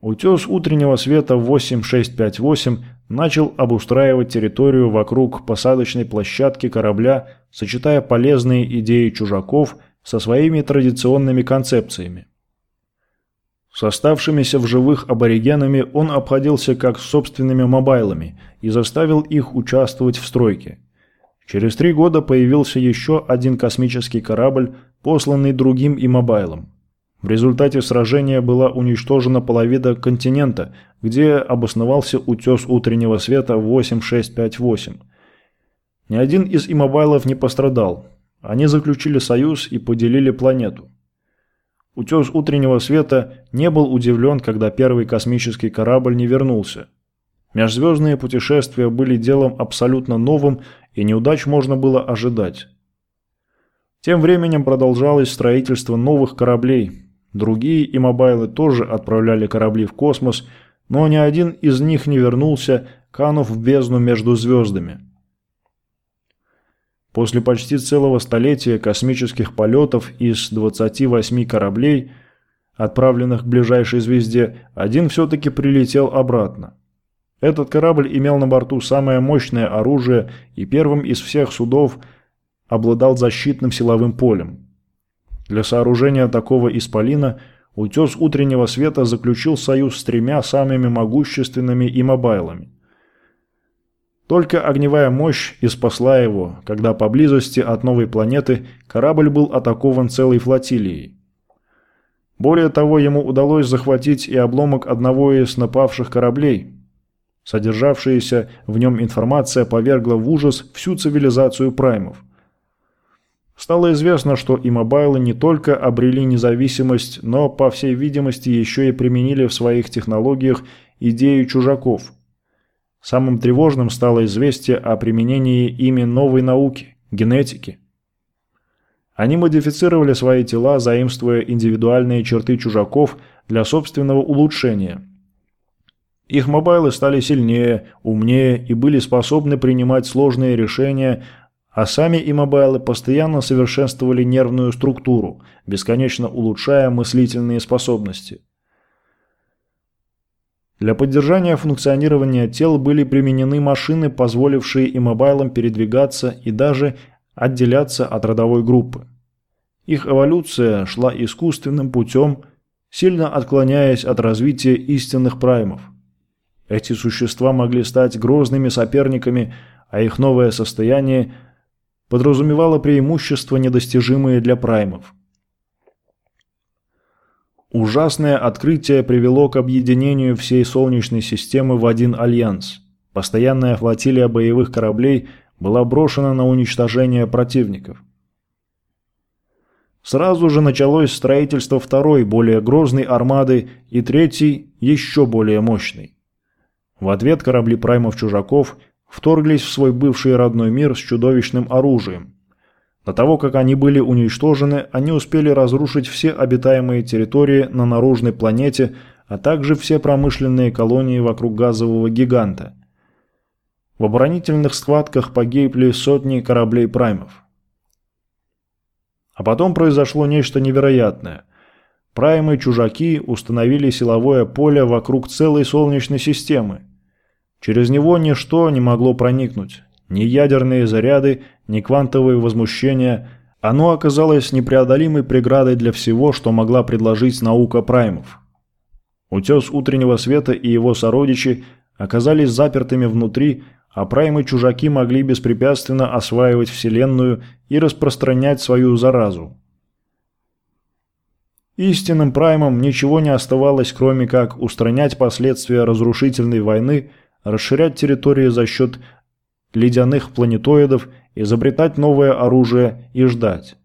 Утес утреннего света 8658 начал обустраивать территорию вокруг посадочной площадки корабля, сочетая полезные идеи чужаков со своими традиционными концепциями. С оставшимися в живых аборигенами он обходился как с собственными мобайлами и заставил их участвовать в стройке. Через три года появился еще один космический корабль, посланный другим и мобайлом. В результате сражения была уничтожена половина континента, где обосновался утес утреннего света 8658. Ни один из имобайлов не пострадал. Они заключили союз и поделили планету. Утес утреннего света не был удивлен, когда первый космический корабль не вернулся. Межзвездные путешествия были делом абсолютно новым, и неудач можно было ожидать. Тем временем продолжалось строительство новых кораблей. Другие имобайлы тоже отправляли корабли в космос, но ни один из них не вернулся, канув в бездну между звездами. После почти целого столетия космических полетов из 28 кораблей, отправленных к ближайшей звезде, один все-таки прилетел обратно. Этот корабль имел на борту самое мощное оружие и первым из всех судов обладал защитным силовым полем. Для сооружения такого исполина утес утреннего света заключил союз с тремя самыми могущественными имобайлами – только огневая мощь и спасла его, когда поблизости от новой планеты корабль был атакован целой флотилией. Более того, ему удалось захватить и обломок одного из напавших кораблей. Содержавшаяся в нем информация повергла в ужас всю цивилизацию праймов. Стало известно, что и мобайлы не только обрели независимость, но, по всей видимости, еще и применили в своих технологиях идею чужаков – Самым тревожным стало известие о применении ими новой науки – генетики. Они модифицировали свои тела, заимствуя индивидуальные черты чужаков для собственного улучшения. Их мобайлы стали сильнее, умнее и были способны принимать сложные решения, а сами иммобайлы постоянно совершенствовали нервную структуру, бесконечно улучшая мыслительные способности – для поддержания функционирования тел были применены машины, позволившие иммобайлам передвигаться и даже отделяться от родовой группы. Их эволюция шла искусственным путем, сильно отклоняясь от развития истинных праймов. Эти существа могли стать грозными соперниками, а их новое состояние подразумевало преимущества, недостижимые для праймов. Ужасное открытие привело к объединению всей Солнечной системы в один альянс. Постоянная флотилия боевых кораблей была брошена на уничтожение противников. Сразу же началось строительство второй, более грозной армады и третьей, еще более мощной. В ответ корабли праймов-чужаков вторглись в свой бывший родной мир с чудовищным оружием, до того, как они были уничтожены, они успели разрушить все обитаемые территории на наружной планете, а также все промышленные колонии вокруг газового гиганта. В оборонительных схватках погибли сотни кораблей праймов. А потом произошло нечто невероятное. Праймы-чужаки установили силовое поле вокруг целой Солнечной системы. Через него ничто не могло проникнуть. Ни ядерные заряды, ни квантовые возмущения. Оно оказалось непреодолимой преградой для всего, что могла предложить наука праймов. Утес утреннего света и его сородичи оказались запертыми внутри, а праймы-чужаки могли беспрепятственно осваивать Вселенную и распространять свою заразу. Истинным праймам ничего не оставалось, кроме как устранять последствия разрушительной войны, расширять территории за счет ледяных планетоидов, изобретать новое оружие и ждать.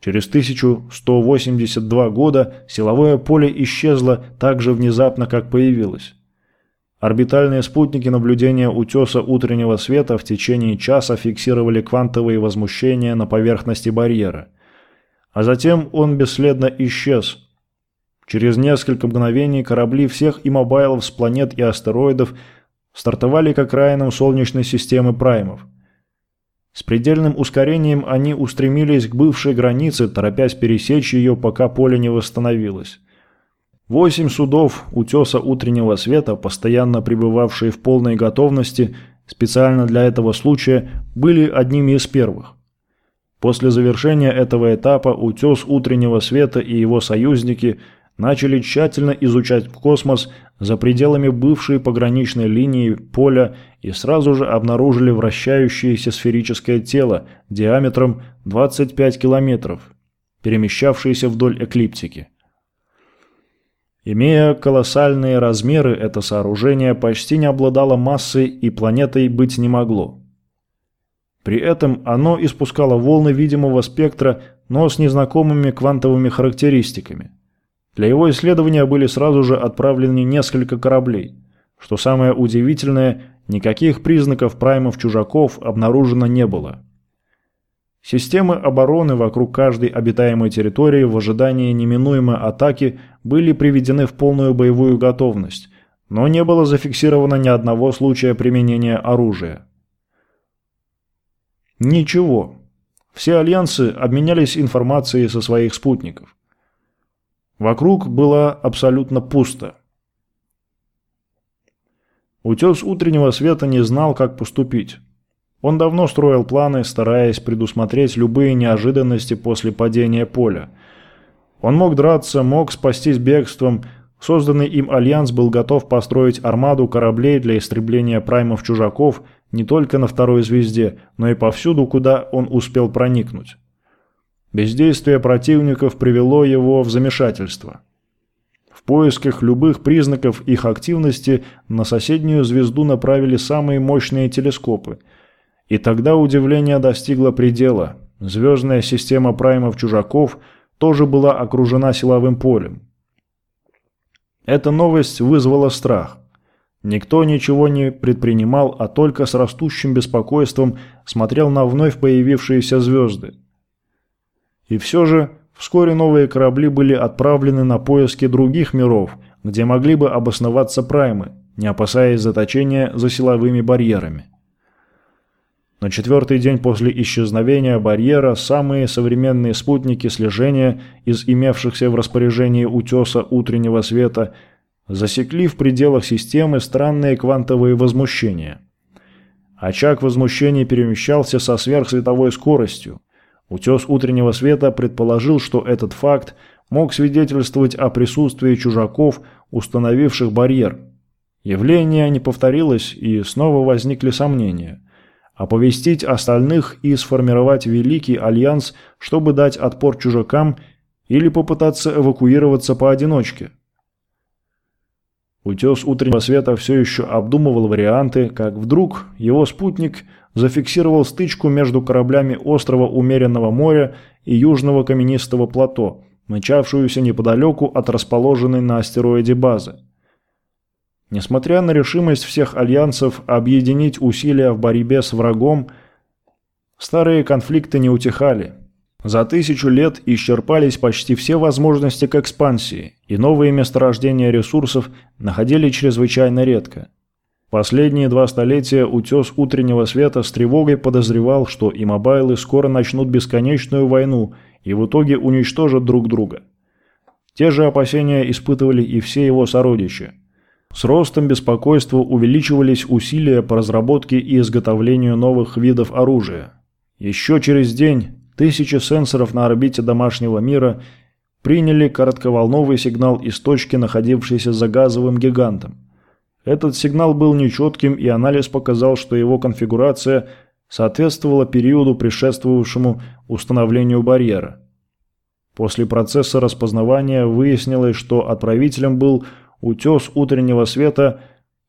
Через 1182 года силовое поле исчезло так же внезапно, как появилось. Орбитальные спутники наблюдения утеса утреннего света в течение часа фиксировали квантовые возмущения на поверхности барьера. А затем он бесследно исчез. Через несколько мгновений корабли всех иммобайлов с планет и астероидов – стартовали к окраинам Солнечной системы праймов. С предельным ускорением они устремились к бывшей границе, торопясь пересечь ее, пока поле не восстановилось. Восемь судов утеса утреннего света, постоянно пребывавшие в полной готовности, специально для этого случая, были одними из первых. После завершения этого этапа утес утреннего света и его союзники – начали тщательно изучать космос за пределами бывшей пограничной линии поля и сразу же обнаружили вращающееся сферическое тело диаметром 25 километров, перемещавшееся вдоль эклиптики. Имея колоссальные размеры, это сооружение почти не обладало массой и планетой быть не могло. При этом оно испускало волны видимого спектра, но с незнакомыми квантовыми характеристиками. Для его исследования были сразу же отправлены несколько кораблей. Что самое удивительное, никаких признаков праймов чужаков обнаружено не было. Системы обороны вокруг каждой обитаемой территории в ожидании неминуемой атаки были приведены в полную боевую готовность, но не было зафиксировано ни одного случая применения оружия. Ничего. Все альянсы обменялись информацией со своих спутников. Вокруг было абсолютно пусто. Утес утреннего света не знал, как поступить. Он давно строил планы, стараясь предусмотреть любые неожиданности после падения поля. Он мог драться, мог спастись бегством. Созданный им альянс был готов построить армаду кораблей для истребления праймов-чужаков не только на второй звезде, но и повсюду, куда он успел проникнуть. Бездействие противников привело его в замешательство. В поисках любых признаков их активности на соседнюю звезду направили самые мощные телескопы – и тогда удивление достигло предела. Звездная система праймов-чужаков тоже была окружена силовым полем. Эта новость вызвала страх. Никто ничего не предпринимал, а только с растущим беспокойством смотрел на вновь появившиеся звезды. И все же вскоре новые корабли были отправлены на поиски других миров, где могли бы обосноваться праймы, не опасаясь заточения за силовыми барьерами. На четвертый день после исчезновения барьера самые современные спутники слежения из имевшихся в распоряжении утеса утреннего света засекли в пределах системы странные квантовые возмущения. Очаг возмущений перемещался со сверхсветовой скоростью. Утес утреннего света предположил, что этот факт мог свидетельствовать о присутствии чужаков, установивших барьер. Явление не повторилось, и снова возникли сомнения – оповестить остальных и сформировать Великий Альянс, чтобы дать отпор чужакам или попытаться эвакуироваться поодиночке. Утес утреннего света все еще обдумывал варианты, как вдруг его спутник зафиксировал стычку между кораблями острова Умеренного моря и южного каменистого плато, начавшуюся неподалеку от расположенной на астероиде базы. Несмотря на решимость всех альянсов объединить усилия в борьбе с врагом, старые конфликты не утихали. За тысячу лет исчерпались почти все возможности к экспансии, и новые месторождения ресурсов находили чрезвычайно редко. Последние два столетия утес утреннего света с тревогой подозревал, что и мобайлы скоро начнут бесконечную войну и в итоге уничтожат друг друга. Те же опасения испытывали и все его сородичи – с ростом беспокойства увеличивались усилия по разработке и изготовлению новых видов оружия. Еще через день тысячи сенсоров на орбите домашнего мира приняли коротковолновый сигнал из точки, находившейся за газовым гигантом. Этот сигнал был нечетким, и анализ показал, что его конфигурация соответствовала периоду, предшествовавшему установлению барьера. После процесса распознавания выяснилось, что отправителем был утес утреннего света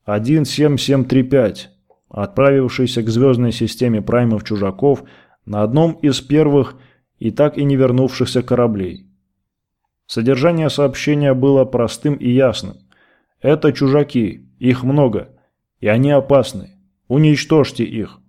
17735, отправившийся к звездной системе праймов-чужаков на одном из первых и так и не вернувшихся кораблей. Содержание сообщения было простым и ясным. Это чужаки, их много, и они опасны. Уничтожьте их.